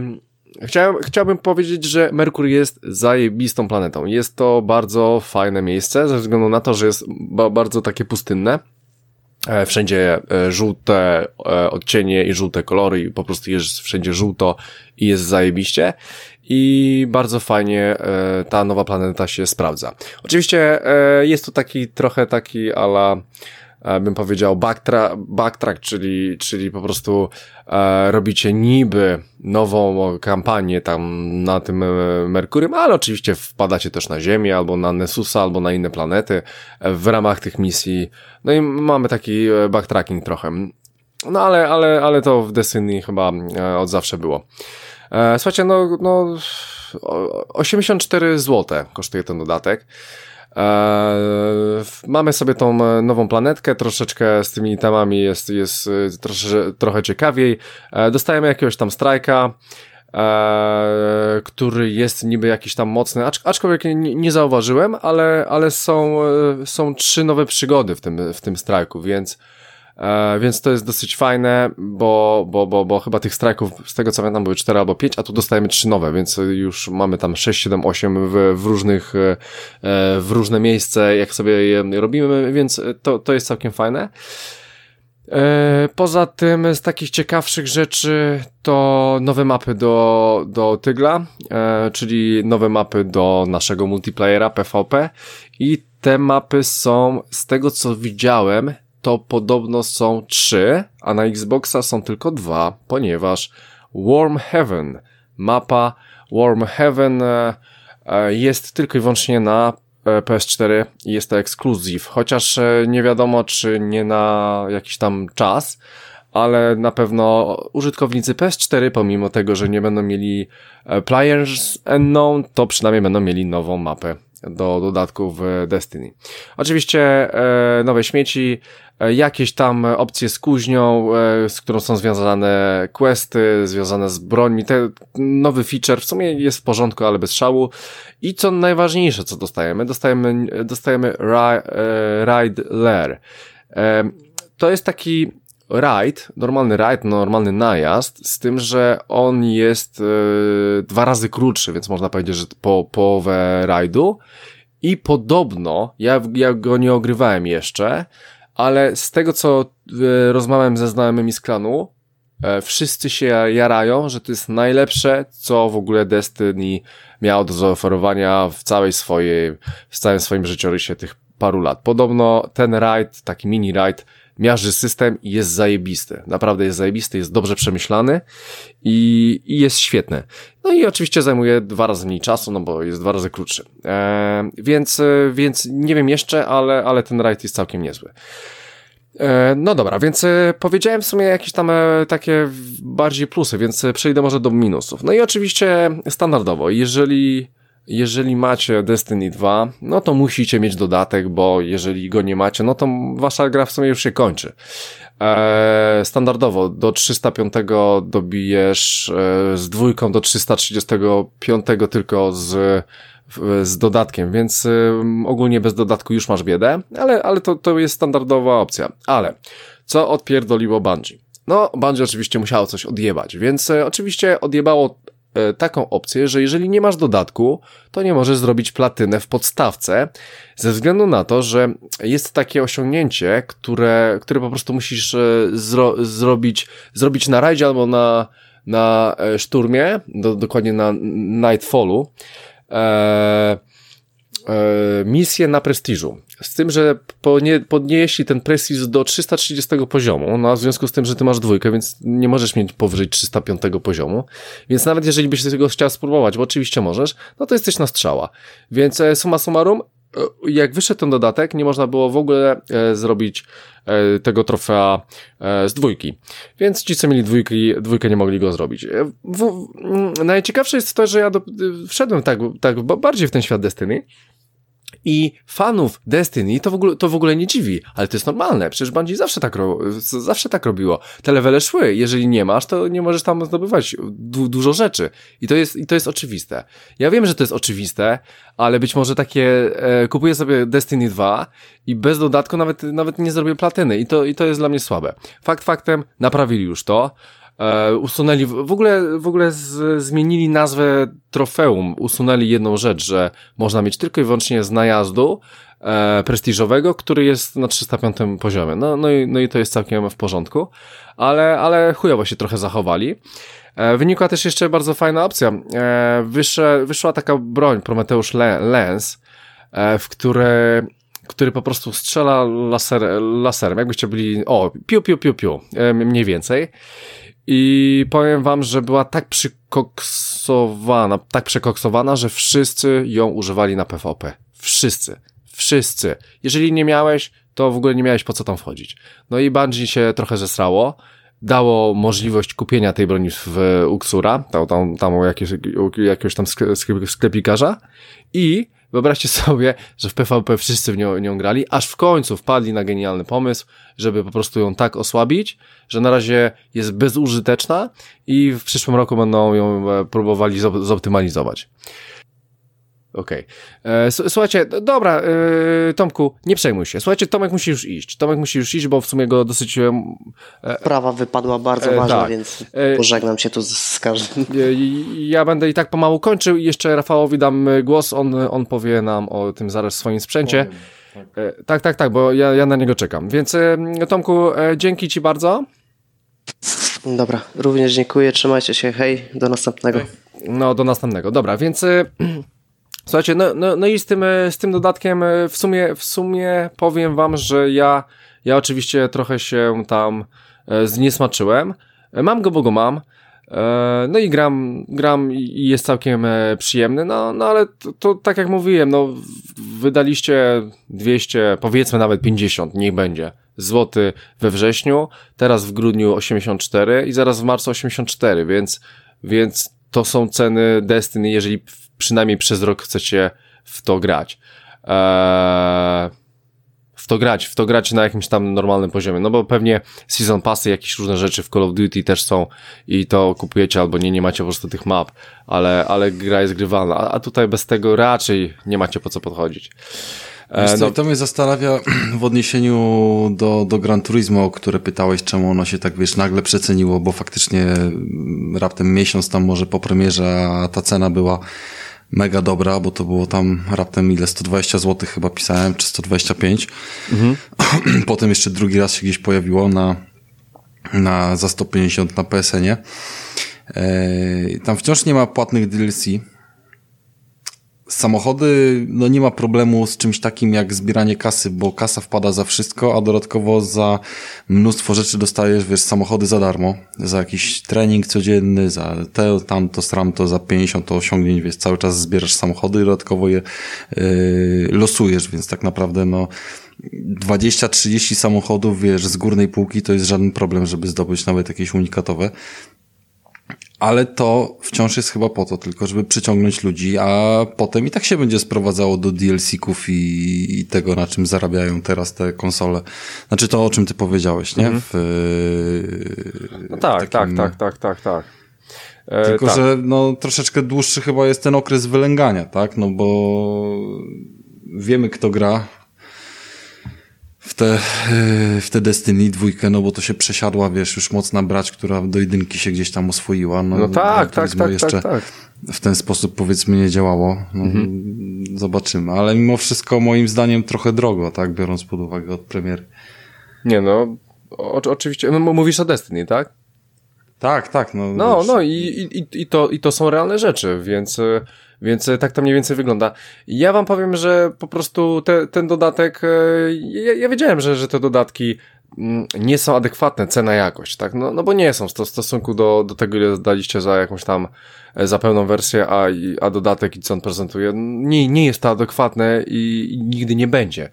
Chciałem, chciałbym powiedzieć, że Merkur jest zajebistą planetą. Jest to bardzo fajne miejsce, ze względu na to, że jest ba bardzo takie pustynne. E, wszędzie e, żółte e, odcienie i żółte kolory i po prostu jest wszędzie żółto i jest zajebiście. I bardzo fajnie ta nowa planeta się sprawdza. Oczywiście jest to taki trochę taki ala bym powiedział, backtrack, backtrack czyli, czyli po prostu e, robicie niby nową kampanię tam na tym e, Merkurym, ale oczywiście wpadacie też na Ziemię, albo na Nessusa, albo na inne planety e, w ramach tych misji. No i mamy taki backtracking trochę. No ale, ale, ale to w Destiny chyba od zawsze było. E, słuchajcie, no, no 84 zł kosztuje ten dodatek. Eee, mamy sobie tą e, nową planetkę, troszeczkę z tymi temami jest, jest e, trosze, trochę ciekawiej. Eee, dostajemy jakiegoś tam strajka, eee, który jest niby jakiś tam mocny, acz, aczkolwiek nie, nie zauważyłem, ale, ale są, e, są trzy nowe przygody w tym, w tym strajku, więc E, więc to jest dosyć fajne, bo, bo, bo, bo chyba tych strajków, z tego co pamiętam, były 4 albo 5, a tu dostajemy 3 nowe, więc już mamy tam 6, 7, 8 w, w różnych, e, w różne miejsce, jak sobie je robimy, więc to, to jest całkiem fajne. E, poza tym z takich ciekawszych rzeczy to nowe mapy do, do Tygla, czyli nowe mapy do naszego multiplayera PvP i te mapy są z tego co widziałem to podobno są trzy, a na Xboxa są tylko dwa, ponieważ Warm Heaven, mapa Warm Heaven e, e, jest tylko i wyłącznie na e, PS4 i jest to ekskluzyw, chociaż nie wiadomo czy nie na jakiś tam czas, ale na pewno użytkownicy PS4, pomimo tego, że nie będą mieli Players Unknown, to przynajmniej będą mieli nową mapę do dodatków Destiny. Oczywiście e, nowe śmieci, e, jakieś tam opcje z kuźnią, e, z którą są związane questy, związane z brońmi, te nowy feature w sumie jest w porządku, ale bez szału. I co najważniejsze, co dostajemy, dostajemy, dostajemy ri, Ride Lair. To jest taki ride, normalny ride, normalny najazd, z tym, że on jest yy, dwa razy krótszy, więc można powiedzieć, że po połowę rajdu. I podobno, ja, ja go nie ogrywałem jeszcze, ale z tego, co yy, rozmawiałem ze znajomymi z klanu, yy, wszyscy się jarają, że to jest najlepsze, co w ogóle Destiny miało do zaoferowania w całej swojej, w całym swoim życiorysie tych paru lat. Podobno ten rajd, taki mini rajd, miarzy system i jest zajebisty. Naprawdę jest zajebisty, jest dobrze przemyślany i, i jest świetny. No i oczywiście zajmuje dwa razy mniej czasu, no bo jest dwa razy krótszy. E, więc, więc nie wiem jeszcze, ale, ale ten rajd jest całkiem niezły. E, no dobra, więc e, powiedziałem w sumie jakieś tam e, takie bardziej plusy, więc przejdę może do minusów. No i oczywiście standardowo, jeżeli jeżeli macie Destiny 2, no to musicie mieć dodatek, bo jeżeli go nie macie, no to wasza gra w sumie już się kończy. Eee, standardowo do 305 dobijesz e, z dwójką do 335 tylko z z dodatkiem, więc y, ogólnie bez dodatku już masz biedę, ale, ale to, to jest standardowa opcja. Ale co odpierdoliło Bungie? No, Bungie oczywiście musiało coś odjebać, więc y, oczywiście odjebało E, taką opcję, że jeżeli nie masz dodatku, to nie możesz zrobić platynę w podstawce, ze względu na to, że jest takie osiągnięcie, które, które po prostu musisz e, zro zrobić, zrobić na rajdzie albo na, na e, szturmie, do, dokładnie na Nightfallu, eee, e, misję na prestiżu. Z tym, że podnieśli ten prestiż do 330 poziomu, no a w związku z tym, że ty masz dwójkę, więc nie możesz mieć powyżej 305 poziomu, więc nawet jeżeli byś tego chciał spróbować, bo oczywiście możesz, no to jesteś na strzała. Więc e, summa summarum, jak wyszedł ten dodatek, nie można było w ogóle e, zrobić e, tego trofea e, z dwójki. Więc ci, co mieli dwójki, dwójkę nie mogli go zrobić. E, w, w, najciekawsze jest to, że ja do, wszedłem tak, tak bardziej w ten świat Destiny i fanów Destiny to w ogóle, to w ogóle nie dziwi, ale to jest normalne. Przecież Bungie zawsze tak, zawsze tak robiło. Te levele szły. Jeżeli nie masz, to nie możesz tam zdobywać du dużo rzeczy. I to jest, i to jest oczywiste. Ja wiem, że to jest oczywiste, ale być może takie, e, kupuję sobie Destiny 2 i bez dodatku nawet, nawet nie zrobię platyny. I to, i to jest dla mnie słabe. Fakt faktem, naprawili już to. E, usunęli, w ogóle, w ogóle z, zmienili nazwę trofeum, usunęli jedną rzecz, że można mieć tylko i wyłącznie z najazdu e, prestiżowego, który jest na 305 poziomie. No, no, i, no i to jest całkiem w porządku, ale, ale chujowo się trochę zachowali. E, wynikła też jeszcze bardzo fajna opcja. E, wyszła, wyszła taka broń, Prometeusz Lens, e, w które który po prostu strzela laser, laserem, jakbyście byli, o, piu, piu, piu, piu, e, mniej więcej. I powiem wam, że była tak przykoksowana, tak przekoksowana, że wszyscy ją używali na PvP. Wszyscy. Wszyscy. Jeżeli nie miałeś, to w ogóle nie miałeś po co tam wchodzić. No i Bungie się trochę zesrało. Dało możliwość kupienia tej broni w Uxura, tam, tam, tam jakiegoś, jakiegoś tam sklepikarza i Wyobraźcie sobie, że w PvP wszyscy w nią, nią grali, aż w końcu wpadli na genialny pomysł, żeby po prostu ją tak osłabić, że na razie jest bezużyteczna i w przyszłym roku będą ją e, próbowali zoptymalizować. Okej. Okay. E, słuchajcie, dobra, e, Tomku, nie przejmuj się. Słuchajcie, Tomek musi już iść. Tomek musi już iść, bo w sumie go dosyć... E, Prawa wypadła bardzo ważna, tak. więc pożegnam się tu z, każdym. Ja będę i tak pomału kończył i jeszcze Rafałowi dam głos. On, on powie nam o tym zaraz w swoim sprzęcie. Tak. tak, tak, tak, bo ja, ja na niego czekam. Więc Tomku, dzięki Ci bardzo. Dobra, również dziękuję. Trzymajcie się. Hej, do następnego. No, do następnego. Dobra, więc... Słuchajcie, no, no, no i z tym, z tym dodatkiem e, w sumie, w sumie powiem wam, że ja, ja oczywiście trochę się tam e, zniesmaczyłem. E, mam go, bo go mam. No i gram, gram i jest całkiem przyjemny, no, no ale to, to tak jak mówiłem, no wydaliście 200, powiedzmy nawet 50, niech będzie, złoty we wrześniu, teraz w grudniu 84 i zaraz w marcu 84, więc, więc to są ceny Destiny, jeżeli przynajmniej przez rok chcecie w to grać. Eee, w to grać, w to grać na jakimś tam normalnym poziomie, no bo pewnie season passy, jakieś różne rzeczy w Call of Duty też są i to kupujecie albo nie, nie macie po prostu tych map, ale, ale gra jest grywalna, a, a tutaj bez tego raczej nie macie po co podchodzić. E, no. To mnie zastanawia w odniesieniu do, do Gran Turismo, o które pytałeś, czemu ono się tak, wiesz, nagle przeceniło, bo faktycznie raptem miesiąc tam może po premierze, a ta cena była mega dobra, bo to było tam raptem ile, 120 zł chyba pisałem, czy 125. Mhm. Potem jeszcze drugi raz się gdzieś pojawiło na, na za 150 na PSN-ie. Eee, tam wciąż nie ma płatnych DLC, Samochody, no nie ma problemu z czymś takim jak zbieranie kasy, bo kasa wpada za wszystko, a dodatkowo za mnóstwo rzeczy dostajesz, wiesz, samochody za darmo, za jakiś trening codzienny, za te, tamto, stramto, za 50 to osiągnięć, wiesz, cały czas zbierasz samochody i dodatkowo je yy, losujesz, więc tak naprawdę, no, 20-30 samochodów, wiesz, z górnej półki to jest żaden problem, żeby zdobyć nawet jakieś unikatowe ale to wciąż jest chyba po to tylko, żeby przyciągnąć ludzi, a potem i tak się będzie sprowadzało do DLC-ków i, i tego, na czym zarabiają teraz te konsole. Znaczy to, o czym ty powiedziałeś, nie? Mhm. W, no tak, takim... tak, tak, tak, tak, tak. E, tylko, tak. że no, troszeczkę dłuższy chyba jest ten okres wylęgania, tak? No bo wiemy, kto gra, w te, w te Destiny dwójkę, no bo to się przesiadła, wiesz, już mocna brać, która do jedynki się gdzieś tam oswoiła. No, no tak, tak, tak, jeszcze tak, tak. W ten sposób powiedzmy nie działało. No, mhm. Zobaczymy, ale mimo wszystko moim zdaniem trochę drogo, tak, biorąc pod uwagę od premiery. Nie no, o, oczywiście, no mówisz o Destiny, tak? Tak, tak. No, no, no i, i, i, to, i to są realne rzeczy, więc więc e, tak to mniej więcej wygląda. Ja wam powiem, że po prostu te, ten dodatek, e, ja, ja wiedziałem, że, że te dodatki mm, nie są adekwatne cena jakość, tak? No, no bo nie są w stosunku do, do tego, ile daliście za jakąś tam za pełną wersję, a, a dodatek i co on prezentuje, nie, nie jest to adekwatne i, i nigdy nie będzie.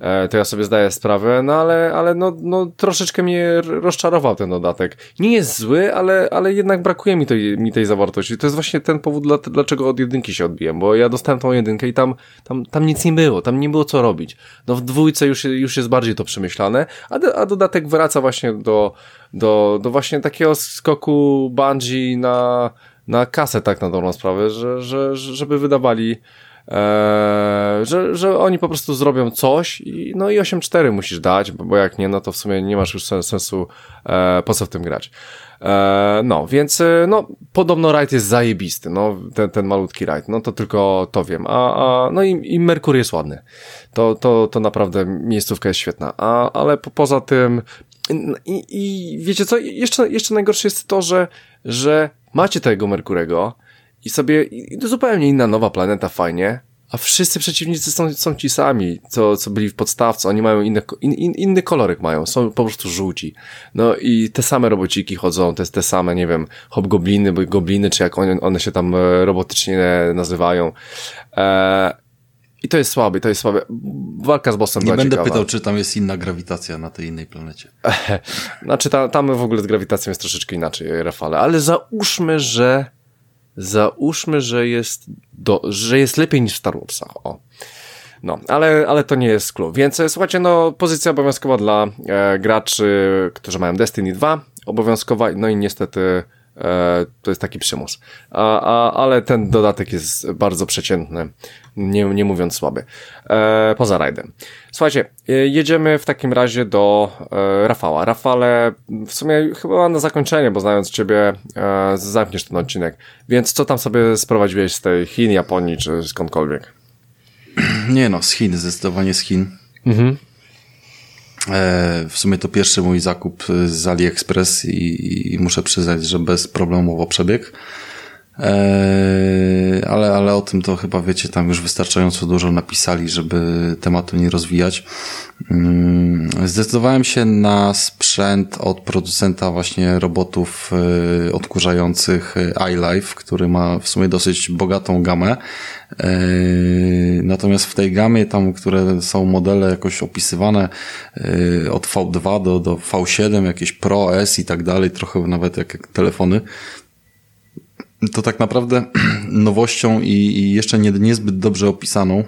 E, to ja sobie zdaję sprawę, no ale, ale no, no troszeczkę mnie rozczarował ten dodatek. Nie jest zły, ale, ale jednak brakuje mi tej, mi tej zawartości. To jest właśnie ten powód, dla, dlaczego od jedynki się odbiłem, bo ja dostałem tą jedynkę i tam, tam, tam nic nie było, tam nie było co robić. No w dwójce już, już jest bardziej to przemyślane, a, a dodatek wraca właśnie do, do, do właśnie takiego skoku Bungie na, na kasę tak na dobrą sprawę, że, że, żeby wydawali Eee, że, że oni po prostu zrobią coś i, no i 8.4 musisz dać, bo, bo jak nie, no to w sumie nie masz już sensu e, po co w tym grać. E, no, więc e, no, podobno rajd jest zajebisty, no, ten, ten malutki rajd, no to tylko to wiem, a, a no i, i Merkur jest ładny, to, to, to naprawdę miejscówka jest świetna, a, ale po, poza tym i, i wiecie co, jeszcze, jeszcze najgorsze jest to, że, że macie tego Merkurego, i sobie, i zupełnie inna nowa planeta, fajnie, a wszyscy przeciwnicy są, są ci sami, co, co byli w podstawce, oni mają inne, in, in, inny kolorek mają, są po prostu żółci. No i te same robociki chodzą, te, te same, nie wiem, hobgobliny, gobliny, czy jak one, one się tam e, robotycznie nazywają. E, I to jest słabe, to jest słabe. Walka z bossem Nie będę ciekawa. pytał, czy tam jest inna grawitacja na tej innej planecie. znaczy, tam, tam w ogóle z grawitacją jest troszeczkę inaczej, Rafale, ale załóżmy, że Załóżmy, że jest, do, że jest lepiej niż w Star Warsach. O. No, ale, ale to nie jest clue. Więc e, słuchajcie, no, pozycja obowiązkowa dla e, graczy, którzy mają Destiny 2, obowiązkowa, no i niestety to jest taki przymus. A, a, ale ten dodatek jest bardzo przeciętny, nie, nie mówiąc słaby. E, poza rajdem. Słuchajcie, e, jedziemy w takim razie do e, Rafała. Rafale, w sumie chyba na zakończenie, bo znając ciebie, e, zamkniesz ten odcinek. Więc co tam sobie sprowadziłeś z tej Chin, Japonii, czy skądkolwiek? Nie no, z Chin, zdecydowanie z Chin. Mhm. E, w sumie to pierwszy mój zakup z AliExpress i, i muszę przyznać, że bez problemowo przebieg. E, ale, ale o tym to chyba wiecie, tam już wystarczająco dużo napisali, żeby tematu nie rozwijać. Mm, zdecydowałem się na sprzęt od producenta właśnie robotów e, odkurzających iLife, który ma w sumie dosyć bogatą gamę. E, natomiast w tej gamie tam, które są modele jakoś opisywane od V2 do, do V7, jakieś Pro, S i tak dalej, trochę nawet jak, jak telefony, to tak naprawdę nowością i, i jeszcze nie, niezbyt dobrze opisaną,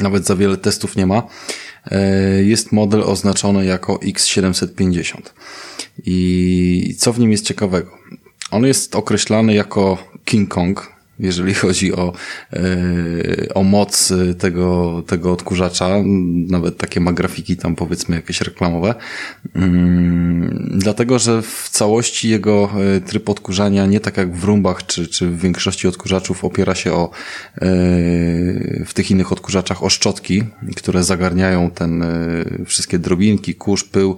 nawet za wiele testów nie ma, e, jest model oznaczony jako X750. I co w nim jest ciekawego? On jest określany jako King Kong, jeżeli chodzi o, e, o moc tego, tego odkurzacza. Nawet takie ma grafiki tam powiedzmy jakieś reklamowe. Mm, dlatego, że w całości jego e, tryb odkurzania nie tak jak w rumbach czy, czy w większości odkurzaczów opiera się o e, w tych innych odkurzaczach o szczotki, które zagarniają ten wszystkie drobinki, kurz, pył,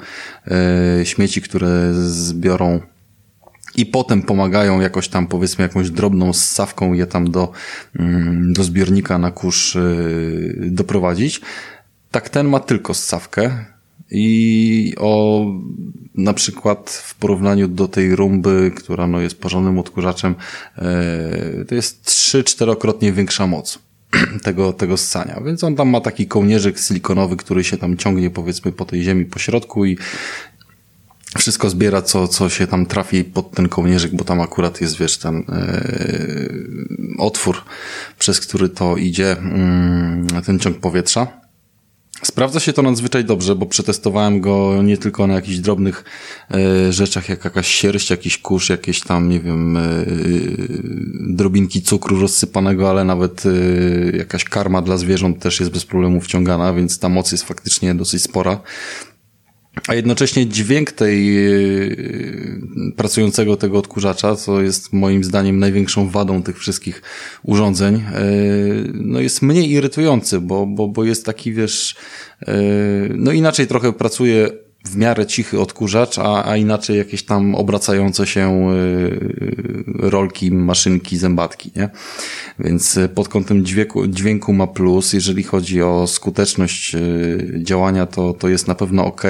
śmieci, które zbiorą i potem pomagają jakoś tam powiedzmy jakąś drobną ssawką je tam do, mm, do zbiornika na kurz y, doprowadzić. Tak ten ma tylko ssawkę i o na przykład w porównaniu do tej rumby, która no jest porządnym odkurzaczem, y, to jest trzy, czterokrotnie większa moc tego, tego ssania. Więc on tam ma taki kołnierzyk silikonowy, który się tam ciągnie powiedzmy po tej ziemi po środku i, wszystko zbiera, co, co się tam trafi pod ten kołnierzyk, bo tam akurat jest, wiesz, ten yy, otwór, przez który to idzie, yy, ten ciąg powietrza. Sprawdza się to nadzwyczaj dobrze, bo przetestowałem go nie tylko na jakichś drobnych e, rzeczach, jak jakaś sierść, jakiś kurz, jakieś tam, nie wiem, e, drobinki cukru rozsypanego, ale nawet e, jakaś karma dla zwierząt też jest bez problemu wciągana, więc ta moc jest faktycznie dosyć spora. A jednocześnie dźwięk tej yy, pracującego tego odkurzacza, co jest moim zdaniem największą wadą tych wszystkich urządzeń, yy, no jest mniej irytujący, bo, bo, bo jest taki, wiesz, yy, no inaczej trochę pracuje w miarę cichy odkurzacz, a, a inaczej jakieś tam obracające się y, rolki, maszynki, zębatki, nie? Więc y, pod kątem dźwięku, dźwięku ma plus. Jeżeli chodzi o skuteczność y, działania, to, to jest na pewno ok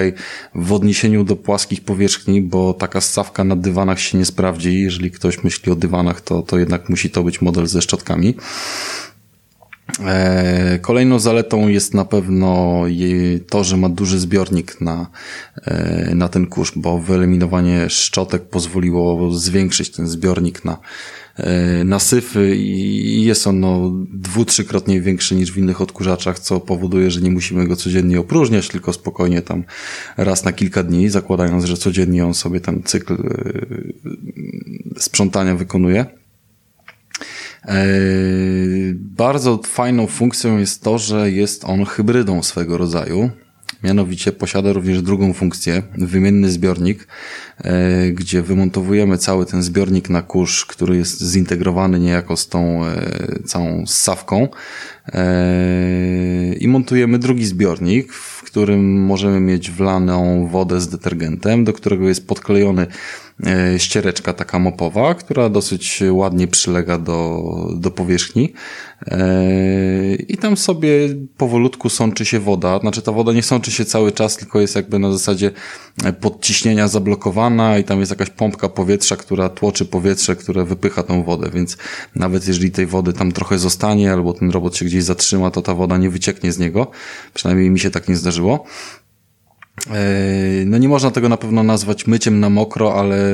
w odniesieniu do płaskich powierzchni, bo taka stawka na dywanach się nie sprawdzi. Jeżeli ktoś myśli o dywanach, to, to jednak musi to być model ze szczotkami. E, kolejną zaletą jest na pewno to, że ma duży zbiornik na, e, na ten kurz, bo wyeliminowanie szczotek pozwoliło zwiększyć ten zbiornik na, e, na syfy i jest on no, dwu, trzykrotnie większy niż w innych odkurzaczach, co powoduje, że nie musimy go codziennie opróżniać, tylko spokojnie tam raz na kilka dni, zakładając, że codziennie on sobie ten cykl sprzątania wykonuje. E, bardzo fajną funkcją jest to, że jest on hybrydą swego rodzaju. Mianowicie posiada również drugą funkcję, wymienny zbiornik, e, gdzie wymontowujemy cały ten zbiornik na kurz, który jest zintegrowany niejako z tą e, całą ssawką i montujemy drugi zbiornik, w którym możemy mieć wlaną wodę z detergentem, do którego jest podklejony ściereczka taka mopowa, która dosyć ładnie przylega do, do powierzchni e, i tam sobie powolutku sączy się woda. Znaczy ta woda nie sączy się cały czas, tylko jest jakby na zasadzie podciśnienia zablokowana i tam jest jakaś pompka powietrza, która tłoczy powietrze, które wypycha tą wodę, więc nawet jeżeli tej wody tam trochę zostanie albo ten robot się gdzieś zatrzyma, to ta woda nie wycieknie z niego. Przynajmniej mi się tak nie zdarzyło. E, no nie można tego na pewno nazwać myciem na mokro, ale,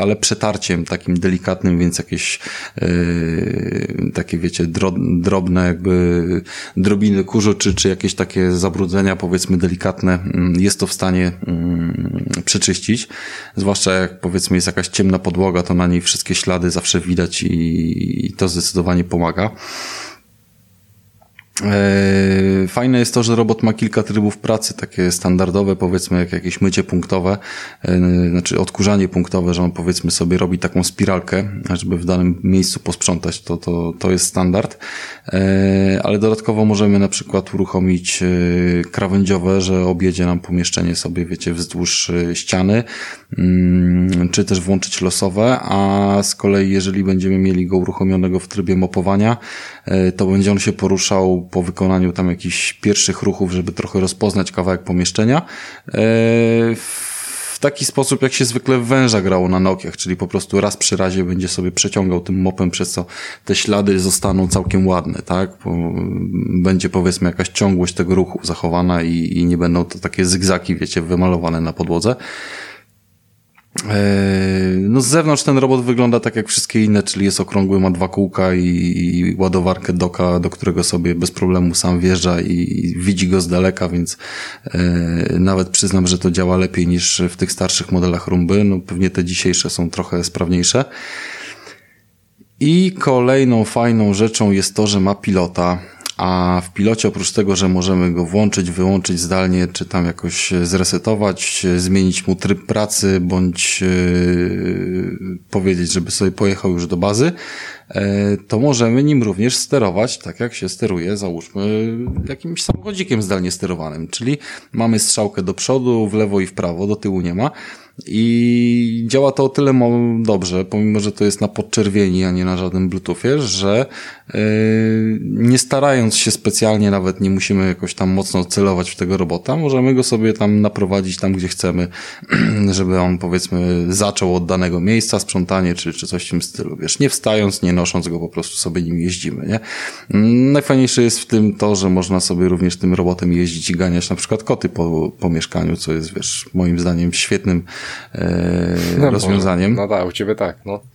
ale przetarciem takim delikatnym, więc jakieś e, takie wiecie drobne jakby drobiny kurzu, czy, czy jakieś takie zabrudzenia powiedzmy delikatne mm, jest to w stanie mm, przeczyścić. Zwłaszcza jak powiedzmy jest jakaś ciemna podłoga, to na niej wszystkie ślady zawsze widać i, i to zdecydowanie pomaga. E, fajne jest to, że robot ma kilka trybów pracy, takie standardowe, powiedzmy, jak jakieś mycie punktowe, e, znaczy odkurzanie punktowe, że on powiedzmy sobie robi taką spiralkę, żeby w danym miejscu posprzątać, to, to, to jest standard. E, ale dodatkowo możemy na przykład uruchomić krawędziowe, że objedzie nam pomieszczenie sobie, wiecie, wzdłuż ściany, mm, czy też włączyć losowe, a z kolei jeżeli będziemy mieli go uruchomionego w trybie mopowania, to będzie on się poruszał po wykonaniu tam jakichś pierwszych ruchów, żeby trochę rozpoznać kawałek pomieszczenia, e, w taki sposób, jak się zwykle węża grało na Nokiach, czyli po prostu raz przy razie będzie sobie przeciągał tym mopem, przez co te ślady zostaną całkiem ładne, tak? Będzie powiedzmy jakaś ciągłość tego ruchu zachowana i, i nie będą to takie zygzaki, wiecie, wymalowane na podłodze. E, no z zewnątrz ten robot wygląda tak jak wszystkie inne, czyli jest okrągły, ma dwa kółka i, i ładowarkę doka, do którego sobie bez problemu sam wjeżdża i, i widzi go z daleka, więc e, nawet przyznam, że to działa lepiej niż w tych starszych modelach Rumby. No pewnie te dzisiejsze są trochę sprawniejsze. I kolejną fajną rzeczą jest to, że ma pilota a w pilocie oprócz tego, że możemy go włączyć, wyłączyć zdalnie, czy tam jakoś zresetować, zmienić mu tryb pracy, bądź yy, powiedzieć, żeby sobie pojechał już do bazy, E, to możemy nim również sterować, tak jak się steruje, załóżmy, jakimś samochodzikiem zdalnie sterowanym. Czyli mamy strzałkę do przodu, w lewo i w prawo, do tyłu nie ma. I działa to o tyle dobrze, pomimo, że to jest na podczerwieni, a nie na żadnym Bluetoothie, że yy, nie starając się specjalnie, nawet nie musimy jakoś tam mocno celować w tego robota, możemy go sobie tam naprowadzić tam, gdzie chcemy, żeby on powiedzmy zaczął od danego miejsca sprzątanie, czy, czy coś w tym stylu. Wiesz, nie wstając, nie nosząc go, po prostu sobie nim jeździmy, nie? Najfajniejsze jest w tym to, że można sobie również tym robotem jeździć i ganiać na przykład koty po, po mieszkaniu, co jest, wiesz, moim zdaniem świetnym e, no, rozwiązaniem. No tak, u ciebie tak, no.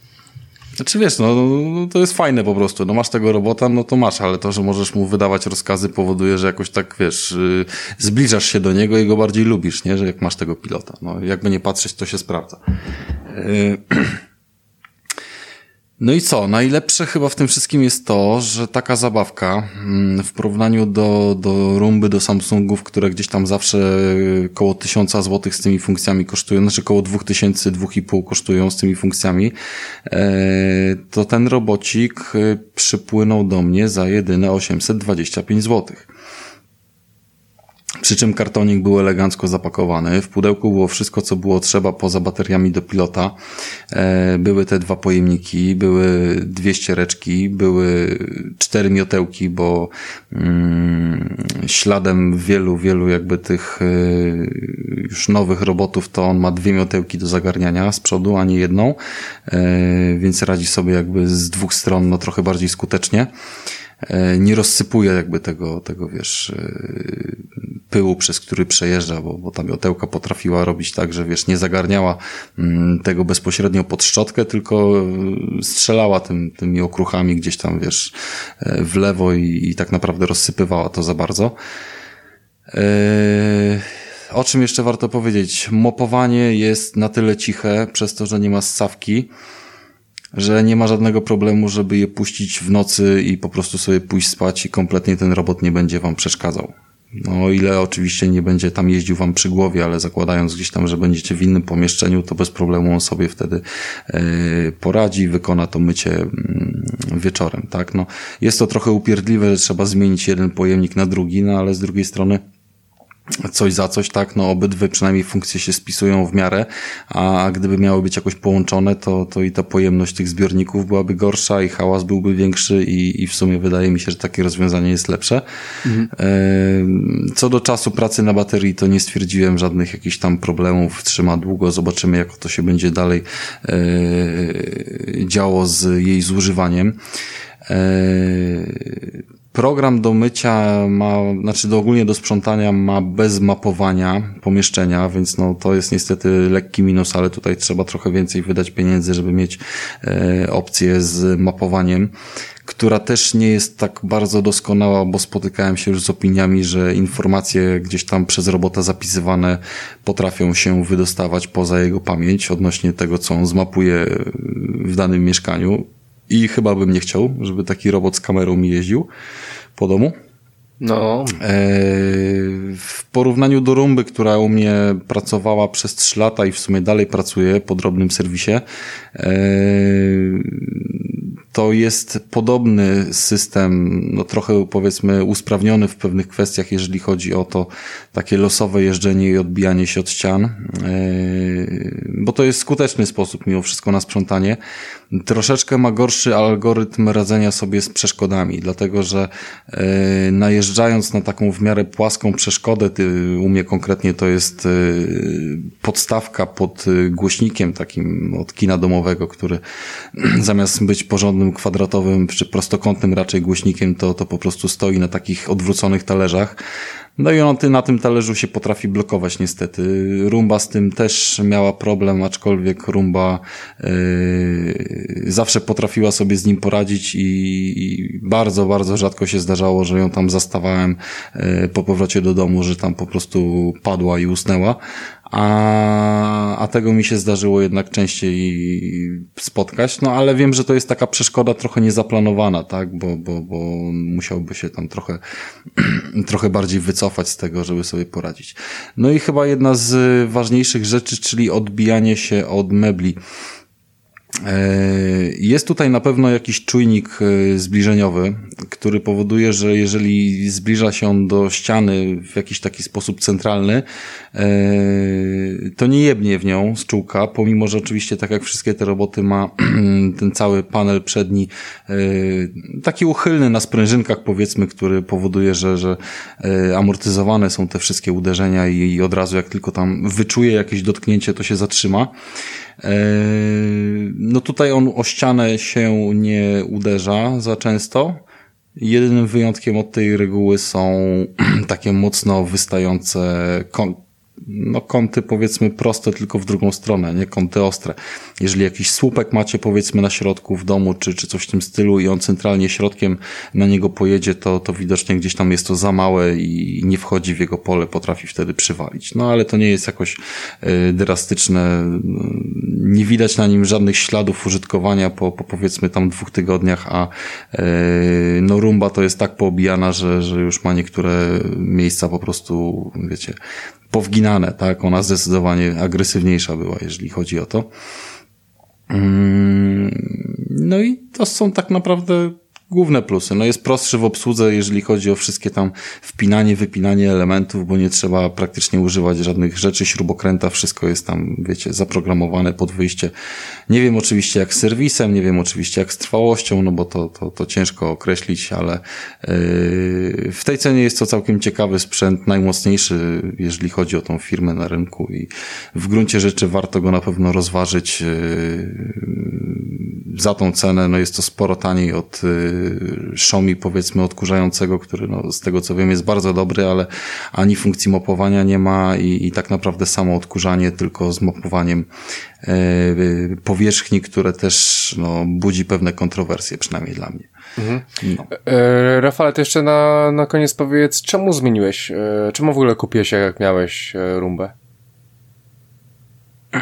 Znaczy wiesz, no, no to jest fajne po prostu. No masz tego robota, no to masz, ale to, że możesz mu wydawać rozkazy powoduje, że jakoś tak, wiesz, yy, zbliżasz się do niego i go bardziej lubisz, nie? Że jak masz tego pilota. No jakby nie patrzeć, to się sprawdza. Yy. No i co? Najlepsze chyba w tym wszystkim jest to, że taka zabawka mm, w porównaniu do, do rumby, do Samsungów, które gdzieś tam zawsze koło tysiąca złotych z tymi funkcjami kosztują, znaczy koło dwóch tysięcy, dwóch i pół kosztują z tymi funkcjami, e, to ten robocik e, przypłynął do mnie za jedyne 825 złotych. Przy czym kartonik był elegancko zapakowany. W pudełku było wszystko, co było trzeba poza bateriami do pilota. E, były te dwa pojemniki, były dwie ściereczki, były cztery miotełki, bo mm, śladem wielu, wielu jakby tych e, już nowych robotów to on ma dwie miotełki do zagarniania z przodu, a nie jedną, e, więc radzi sobie jakby z dwóch stron no trochę bardziej skutecznie. E, nie rozsypuje jakby tego, tego wiesz, e, pyłu, przez który przejeżdża, bo, bo ta miotełka potrafiła robić tak, że wiesz, nie zagarniała mm, tego bezpośrednio pod szczotkę, tylko e, strzelała tym, tymi okruchami gdzieś tam, wiesz, w lewo i, i tak naprawdę rozsypywała to za bardzo. O czym jeszcze warto powiedzieć? Mopowanie jest na tyle ciche, przez to, że nie ma ssawki, że nie ma żadnego problemu, żeby je puścić w nocy i po prostu sobie pójść spać i kompletnie ten robot nie będzie wam przeszkadzał. No, o ile oczywiście nie będzie tam jeździł wam przy głowie, ale zakładając gdzieś tam, że będziecie w innym pomieszczeniu, to bez problemu on sobie wtedy yy, poradzi, wykona to mycie yy, wieczorem, tak? No, jest to trochę upierdliwe, że trzeba zmienić jeden pojemnik na drugi, no ale z drugiej strony coś za coś, tak, no obydwie przynajmniej funkcje się spisują w miarę, a gdyby miały być jakoś połączone, to, to i ta pojemność tych zbiorników byłaby gorsza i hałas byłby większy i, i w sumie wydaje mi się, że takie rozwiązanie jest lepsze. Mhm. Co do czasu pracy na baterii, to nie stwierdziłem żadnych jakichś tam problemów, trzyma długo, zobaczymy jak to się będzie dalej e, działo z jej zużywaniem. Program do mycia ma, znaczy do ogólnie do sprzątania ma bez mapowania pomieszczenia, więc no to jest niestety lekki minus, ale tutaj trzeba trochę więcej wydać pieniędzy, żeby mieć e, opcję z mapowaniem, która też nie jest tak bardzo doskonała, bo spotykałem się już z opiniami, że informacje gdzieś tam przez robota zapisywane potrafią się wydostawać poza jego pamięć odnośnie tego, co on zmapuje w danym mieszkaniu i chyba bym nie chciał, żeby taki robot z kamerą mi jeździł po domu. No. E, w porównaniu do Rumby, która u mnie pracowała przez 3 lata i w sumie dalej pracuje po drobnym serwisie, e, to jest podobny system, no trochę powiedzmy usprawniony w pewnych kwestiach, jeżeli chodzi o to takie losowe jeżdżenie i odbijanie się od ścian, e, bo to jest skuteczny sposób mimo wszystko na sprzątanie. Troszeczkę ma gorszy algorytm radzenia sobie z przeszkodami, dlatego że e, najeżdżając na taką w miarę płaską przeszkodę, u mnie konkretnie to jest e, podstawka pod głośnikiem takim od kina domowego, który zamiast być porządnym kwadratowym czy prostokątnym raczej głośnikiem, to, to po prostu stoi na takich odwróconych talerzach. No i on na tym talerzu się potrafi blokować niestety. Rumba z tym też miała problem, aczkolwiek Rumba yy, zawsze potrafiła sobie z nim poradzić i, i, bardzo, bardzo rzadko się zdarzało, że ją tam zastawałem yy, po powrocie do domu, że tam po prostu padła i usnęła a, a tego mi się zdarzyło jednak częściej spotkać, no ale wiem, że to jest taka przeszkoda trochę niezaplanowana, tak, bo, bo, bo musiałby się tam trochę, trochę bardziej wycofać z tego, żeby sobie poradzić. No i chyba jedna z ważniejszych rzeczy, czyli odbijanie się od mebli. E, jest tutaj na pewno jakiś czujnik e, zbliżeniowy, który powoduje, że jeżeli zbliża się on do ściany w jakiś taki sposób centralny, e, to nie jebnie w nią z czułka, pomimo, że oczywiście tak jak wszystkie te roboty ma ten cały panel przedni taki uchylny na sprężynkach powiedzmy, który powoduje, że, że amortyzowane są te wszystkie uderzenia i od razu jak tylko tam wyczuje jakieś dotknięcie, to się zatrzyma. E, no tutaj on o ścianę się nie uderza za często. Jedynym wyjątkiem od tej reguły są takie mocno wystające no, kąty powiedzmy proste, tylko w drugą stronę, nie kąty ostre. Jeżeli jakiś słupek macie powiedzmy na środku w domu, czy, czy coś w tym stylu i on centralnie środkiem na niego pojedzie, to, to widocznie gdzieś tam jest to za małe i nie wchodzi w jego pole, potrafi wtedy przywalić. No ale to nie jest jakoś y, drastyczne. Nie widać na nim żadnych śladów użytkowania po, po powiedzmy tam dwóch tygodniach, a y, no rumba to jest tak poobijana, że, że już ma niektóre miejsca po prostu, wiecie, powginane, tak? Ona zdecydowanie agresywniejsza była, jeżeli chodzi o to. Mm, no i to są tak naprawdę główne plusy. No jest prostszy w obsłudze, jeżeli chodzi o wszystkie tam wpinanie, wypinanie elementów, bo nie trzeba praktycznie używać żadnych rzeczy, śrubokręta, wszystko jest tam, wiecie, zaprogramowane pod wyjście. Nie wiem oczywiście jak z serwisem, nie wiem oczywiście jak z trwałością, no bo to, to, to ciężko określić, ale yy, w tej cenie jest to całkiem ciekawy sprzęt, najmocniejszy, jeżeli chodzi o tą firmę na rynku i w gruncie rzeczy warto go na pewno rozważyć yy, za tą cenę, no jest to sporo taniej od yy, Xiaomi powiedzmy odkurzającego, który no, z tego co wiem jest bardzo dobry, ale ani funkcji mopowania nie ma i, i tak naprawdę samo odkurzanie tylko z mopowaniem yy, powierzchni, które też no, budzi pewne kontrowersje, przynajmniej dla mnie. Mhm. No. E, Rafale, to jeszcze na, na koniec powiedz, czemu zmieniłeś, e, czemu w ogóle kupiłeś jak miałeś e, rumbę?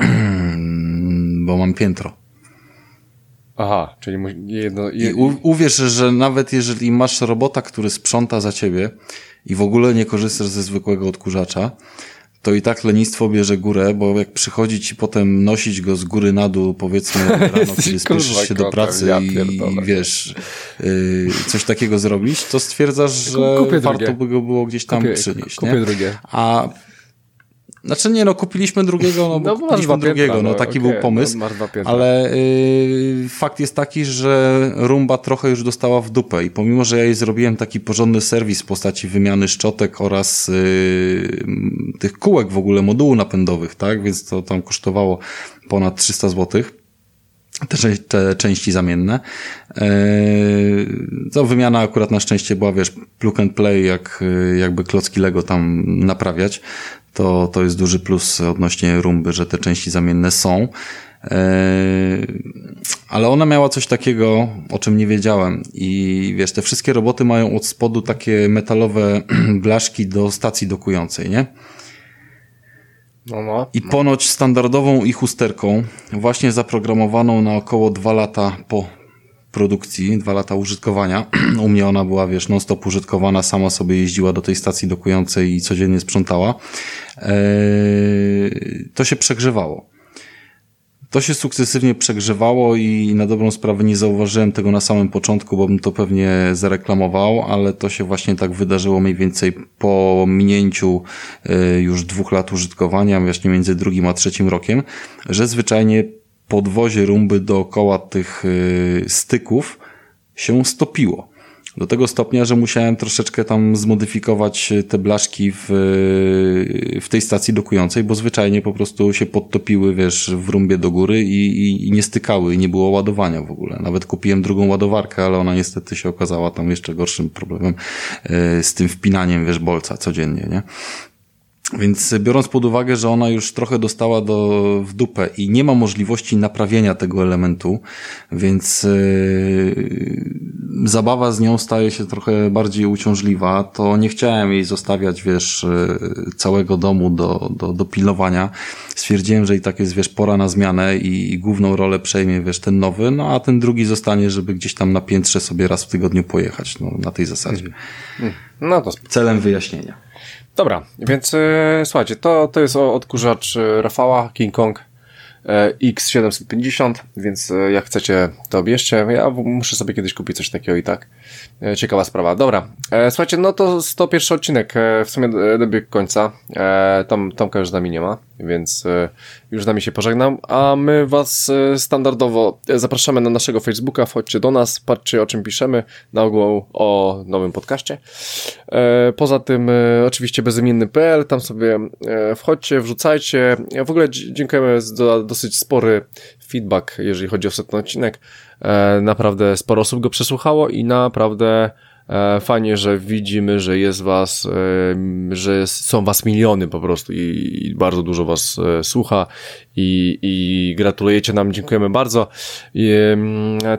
Bo mam piętro. Aha, czyli jedno... I uwierz, że nawet jeżeli masz robota, który sprząta za ciebie i w ogóle nie korzystasz ze zwykłego odkurzacza, to i tak lenistwo bierze górę, bo jak przychodzi ci potem nosić go z góry na dół, powiedzmy rano, kiedy spieszysz się do pracy ja i, wiesz, yy, coś takiego zrobić, to stwierdzasz, że warto by go było gdzieś tam kupię, przynieść. Kupię nie? drugie. A znaczy nie, no kupiliśmy drugiego, no, bo no, kupiliśmy drugiego, piętra, no, no taki okay, był pomysł, no, ale y, fakt jest taki, że Rumba trochę już dostała w dupę i pomimo, że ja jej zrobiłem taki porządny serwis w postaci wymiany szczotek oraz y, tych kółek w ogóle, modułu napędowych, tak, więc to tam kosztowało ponad 300 złotych, te, te części zamienne. To wymiana akurat na szczęście była, wiesz, plug and play, jak jakby klocki Lego tam naprawiać to, to jest duży plus odnośnie rumby, że te części zamienne są. E, ale ona miała coś takiego, o czym nie wiedziałem. I wiesz, te wszystkie roboty mają od spodu takie metalowe blaszki do stacji dokującej, nie? No, no. I ponoć standardową ich usterką, właśnie zaprogramowaną na około dwa lata po produkcji, dwa lata użytkowania. U mnie ona była, wiesz, non-stop użytkowana, sama sobie jeździła do tej stacji dokującej i codziennie sprzątała. Eee, to się przegrzewało. To się sukcesywnie przegrzewało i na dobrą sprawę nie zauważyłem tego na samym początku, bo bym to pewnie zareklamował, ale to się właśnie tak wydarzyło mniej więcej po minięciu e, już dwóch lat użytkowania, właśnie między drugim a trzecim rokiem, że zwyczajnie podwozie rumby dookoła tych y, styków się stopiło. Do tego stopnia, że musiałem troszeczkę tam zmodyfikować te blaszki w, y, w tej stacji dokującej, bo zwyczajnie po prostu się podtopiły, wiesz, w rumbie do góry i, i, i nie stykały i nie było ładowania w ogóle. Nawet kupiłem drugą ładowarkę, ale ona niestety się okazała tam jeszcze gorszym problemem y, z tym wpinaniem, wiesz, bolca codziennie, nie? Więc biorąc pod uwagę, że ona już trochę dostała do, w dupę i nie ma możliwości naprawienia tego elementu, więc yy, zabawa z nią staje się trochę bardziej uciążliwa, to nie chciałem jej zostawiać, wiesz, yy, całego domu do, do, do pilnowania. Stwierdziłem, że i tak jest, wiesz, pora na zmianę i, i główną rolę przejmie, wiesz, ten nowy, no a ten drugi zostanie, żeby gdzieś tam na piętrze sobie raz w tygodniu pojechać, no, na tej zasadzie. Mhm. No to celem wyjaśnienia. Dobra, więc e, słuchajcie, to, to jest odkurzacz e, Rafała King Kong e, X750, więc e, jak chcecie, to bierzcie. Ja muszę sobie kiedyś kupić coś takiego i tak. E, ciekawa sprawa. Dobra, e, słuchajcie, no to 101 odcinek, w sumie dobiegł końca. Tom, Tomka już z nami nie ma, więc już z nami się pożegnam, a my was standardowo zapraszamy na naszego Facebooka, wchodźcie do nas, patrzcie o czym piszemy, na ogół o nowym podcaście. Poza tym oczywiście bezimienny.pl, tam sobie wchodźcie, wrzucajcie. W ogóle dziękujemy za dosyć spory feedback, jeżeli chodzi o setny odcinek. E, naprawdę sporo osób go przesłuchało i naprawdę e, fajnie, że widzimy, że jest was, e, że są was miliony po prostu i, bardzo dużo was słucha i, i gratulujecie nam, dziękujemy bardzo. I,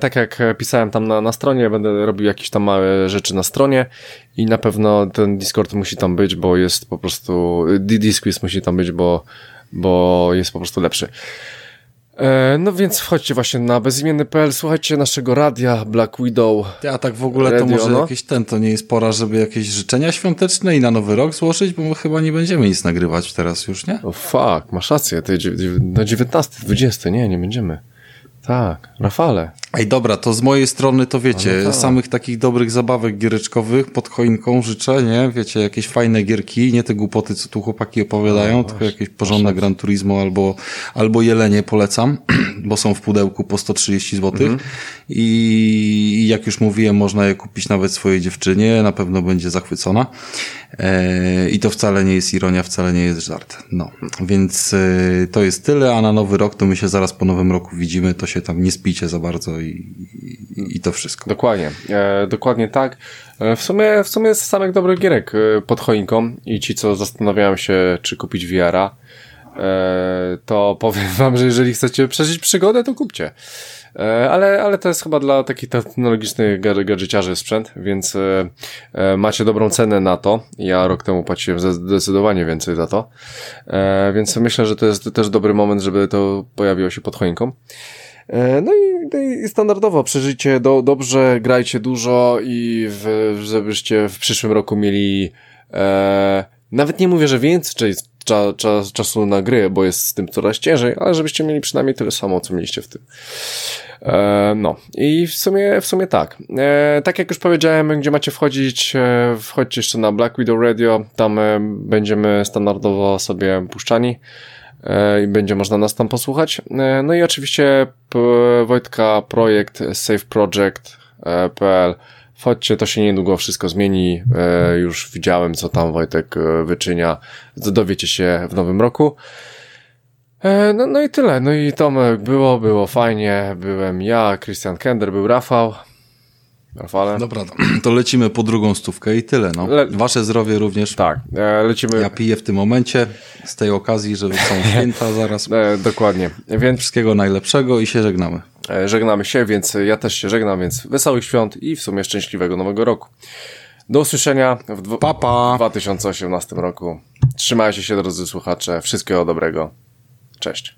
tak jak pisałem tam na, na stronie, będę robił jakieś tam małe rzeczy na stronie i na pewno ten Discord musi tam być, bo jest po prostu, Disquiz musi tam być, bo, bo jest po prostu lepszy. E, no więc wchodźcie właśnie na bezimienny.pl, słuchajcie naszego radia Black Widow. A tak w ogóle Radio, to może no? jakieś ten, to nie jest pora, żeby jakieś życzenia świąteczne i na nowy rok złożyć, bo my chyba nie będziemy nic nagrywać teraz już, nie? O fuck, masz rację, na 19, 20, nie, nie będziemy. Tak, Rafale. Ej, dobra, to z mojej strony to wiecie, No tak. samych takich dobrych zabawek giereczkowych pod choinką życzę, nie? Wiecie, jakieś fajne gierki, nie te głupoty, co tu chłopaki opowiadają, tylko jakieś porządne Gran Turismo albo, albo Jelenie polecam, bo są w pudełku po 130 zł. Mhm. I jak już mówiłem, można je kupić nawet swojej dziewczynie, na pewno będzie zachwycona. E, I to wcale nie jest ironia, wcale nie jest żart. No, więc e, to jest tyle, a na nowy rok to my się zaraz po nowym roku widzimy, to się tam nie spicie za bardzo i, i, i to wszystko. Dokładnie, e, dokładnie tak. E, w sumie, w sumie jest samych dobrych gierek e, pod choinką i ci, co zastanawiają się, czy kupić VR-a, e, to powiem wam, że jeżeli chcecie przeżyć przygodę, to kupcie. E, ale, ale to jest chyba dla takich technologicznych ga- gadżeciarzy sprzęt, więc e, macie dobrą cenę na to. Ja rok temu płaciłem zdecydowanie więcej za to. Więc myślę, że to jest też dobry moment, żeby to pojawiło się pod choinką. E, No i, no i standardowo przeżyjcie do, dobrze, grajcie dużo i w, żebyście w przyszłym roku mieli e, nawet nie mówię, że więcej cza, cza, czasu na gry, bo jest z tym coraz ciężej, ale żebyście mieli przynajmniej tyle samo, co mieliście w tym. E, no i w sumie, w sumie tak. E, tak jak już powiedziałem, gdzie macie wchodzić, e, wchodźcie jeszcze na Black Widow Radio, tam e, będziemy standardowo sobie puszczani i będzie można nas tam posłuchać. E, No i oczywiście Wojtka projekt safeproject.pl Wchodźcie, to się niedługo wszystko zmieni. E, Już widziałem, co tam Wojtek e, wyczynia. Dowiecie się w nowym roku. E, No, no i tyle. No i Tomek było, było fajnie. Byłem ja, Christian Kender, był Rafał. Rafale? Dobra, to, lecimy po drugą stówkę i tyle, no. Le- Wasze zdrowie również. Tak, e, lecimy. Ja piję w tym momencie, z tej okazji, że są święta zaraz. E, dokładnie. Więc Wszystkiego najlepszego i się żegnamy. E, Żegnamy się, więc ja też się żegnam, więc wesołych świąt i w sumie szczęśliwego nowego roku. Do usłyszenia w dwu- Pa, pa. 2018 roku. Trzymajcie się, drodzy słuchacze. Wszystkiego dobrego. Cześć.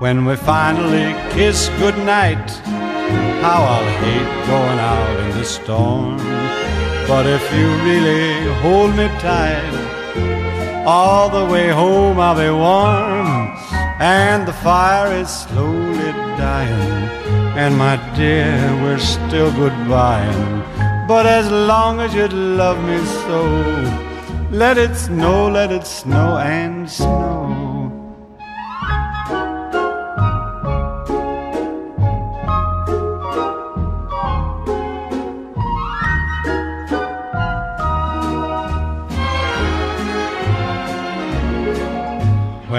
When we finally kiss goodnight, how I'll hate going out in the storm. But if you really hold me tight, all the way home I'll be warm. And the fire is slowly dying. And my dear, we're still goodbying. But as long as you love me so, let it snow, let it snow and snow.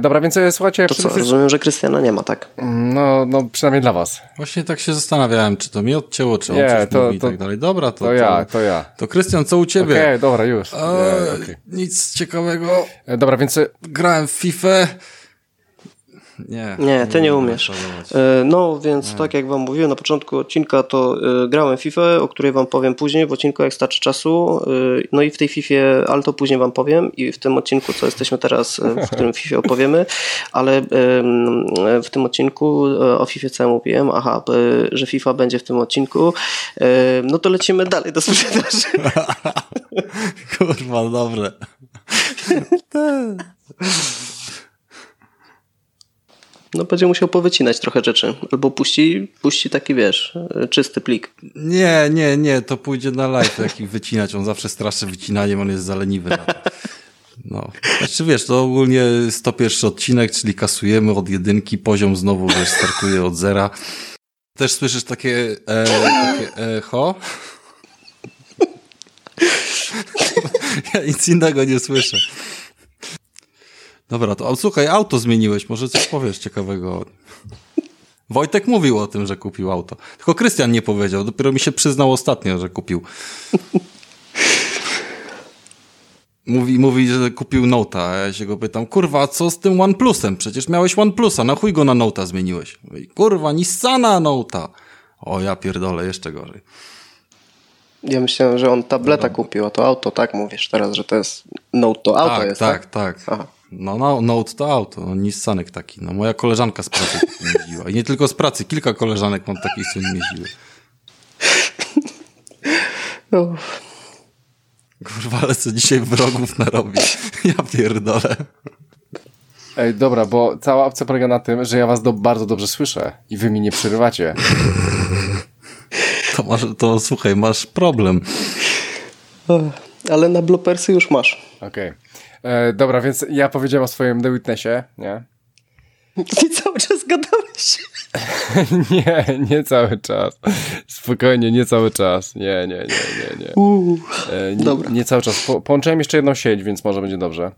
Dobra, więc e, słuchajcie, To co, rozumiem, że Krystiana nie ma, tak? no, no przynajmniej dla was. Właśnie tak się zastanawiałem, czy to mi odcięło, czy on Nie, coś to- mówi i to- tak dalej. Dobra, to, To ja, to ja. To Krystian, co u ciebie? Okej, dobra, już. E, E, okej. Nic ciekawego. E, Dobra, więc e, Grałem w FIFA. Nie. Nie, ty nie umiesz. szanować. E, No, więc tak jak wam mówiłem na początku odcinka, to e, grałem FIFA, o której wam powiem później w odcinku, jak starczy czasu. E, No i w tej FIFA, ale to później wam powiem i w tym odcinku, co jesteśmy teraz, w którym FIFA opowiemy, ale w tym odcinku o FIFA co ja mówiłem, aha, że FIFA będzie w tym odcinku, no to lecimy dalej do sprzedaży. Kurwa, dobre. No będzie musiał powycinać trochę rzeczy. Albo puści, puści taki, wiesz, czysty plik. Nie, nie, nie, to pójdzie na live, jak ich wycinać. On zawsze straszy wycinaniem, on jest zaleniwy. No. Znaczy wiesz, to ogólnie 101 odcinek, czyli kasujemy od jedynki, poziom znowu wiesz, startuje od zera. Też słyszysz takie, e, takie echo? ja nic innego nie słyszę. Dobra, to słuchaj, auto zmieniłeś, może coś powiesz ciekawego. Wojtek mówił o tym, że kupił auto. Tylko Krystian nie powiedział, dopiero mi się przyznał ostatnio, że kupił. Mówi, mówi, że kupił Note'a, a ja się go pytam, kurwa, co z tym OnePlusem? Przecież miałeś OnePlusa, na chuj go na Note'a zmieniłeś? Mówi, kurwa, Nissana Note'a. O, ja pierdolę, jeszcze gorzej. Ja myślałem, że on tableta No. kupił, a to auto, tak mówisz teraz, że to jest Note to auto tak, jest, tak, tak? tak. Aha. No, no, Note to auto, no, Nissanek taki. No, moja koleżanka z pracy jeździła. I nie tylko z pracy, kilka koleżanek mam takich, co nim jeździły. Kurwa, ale co dzisiaj wrogów narobi. Ja pierdolę. Ej, dobra, bo cała opcja polega na tym, że ja was do, bardzo dobrze słyszę i wy mi nie przerywacie. To masz, to słuchaj, masz problem. Ale na bloopersy już masz. Okej. E, Dobra, więc ja powiedziałem o swoim The Witnessie, nie? Ty cały czas gadałeś. nie, nie cały czas. Spokojnie, nie cały czas. Nie, nie, nie, nie, nie. E, nie, Dobra. nie cały czas. Po, połączyłem jeszcze jedną sieć, więc może będzie dobrze.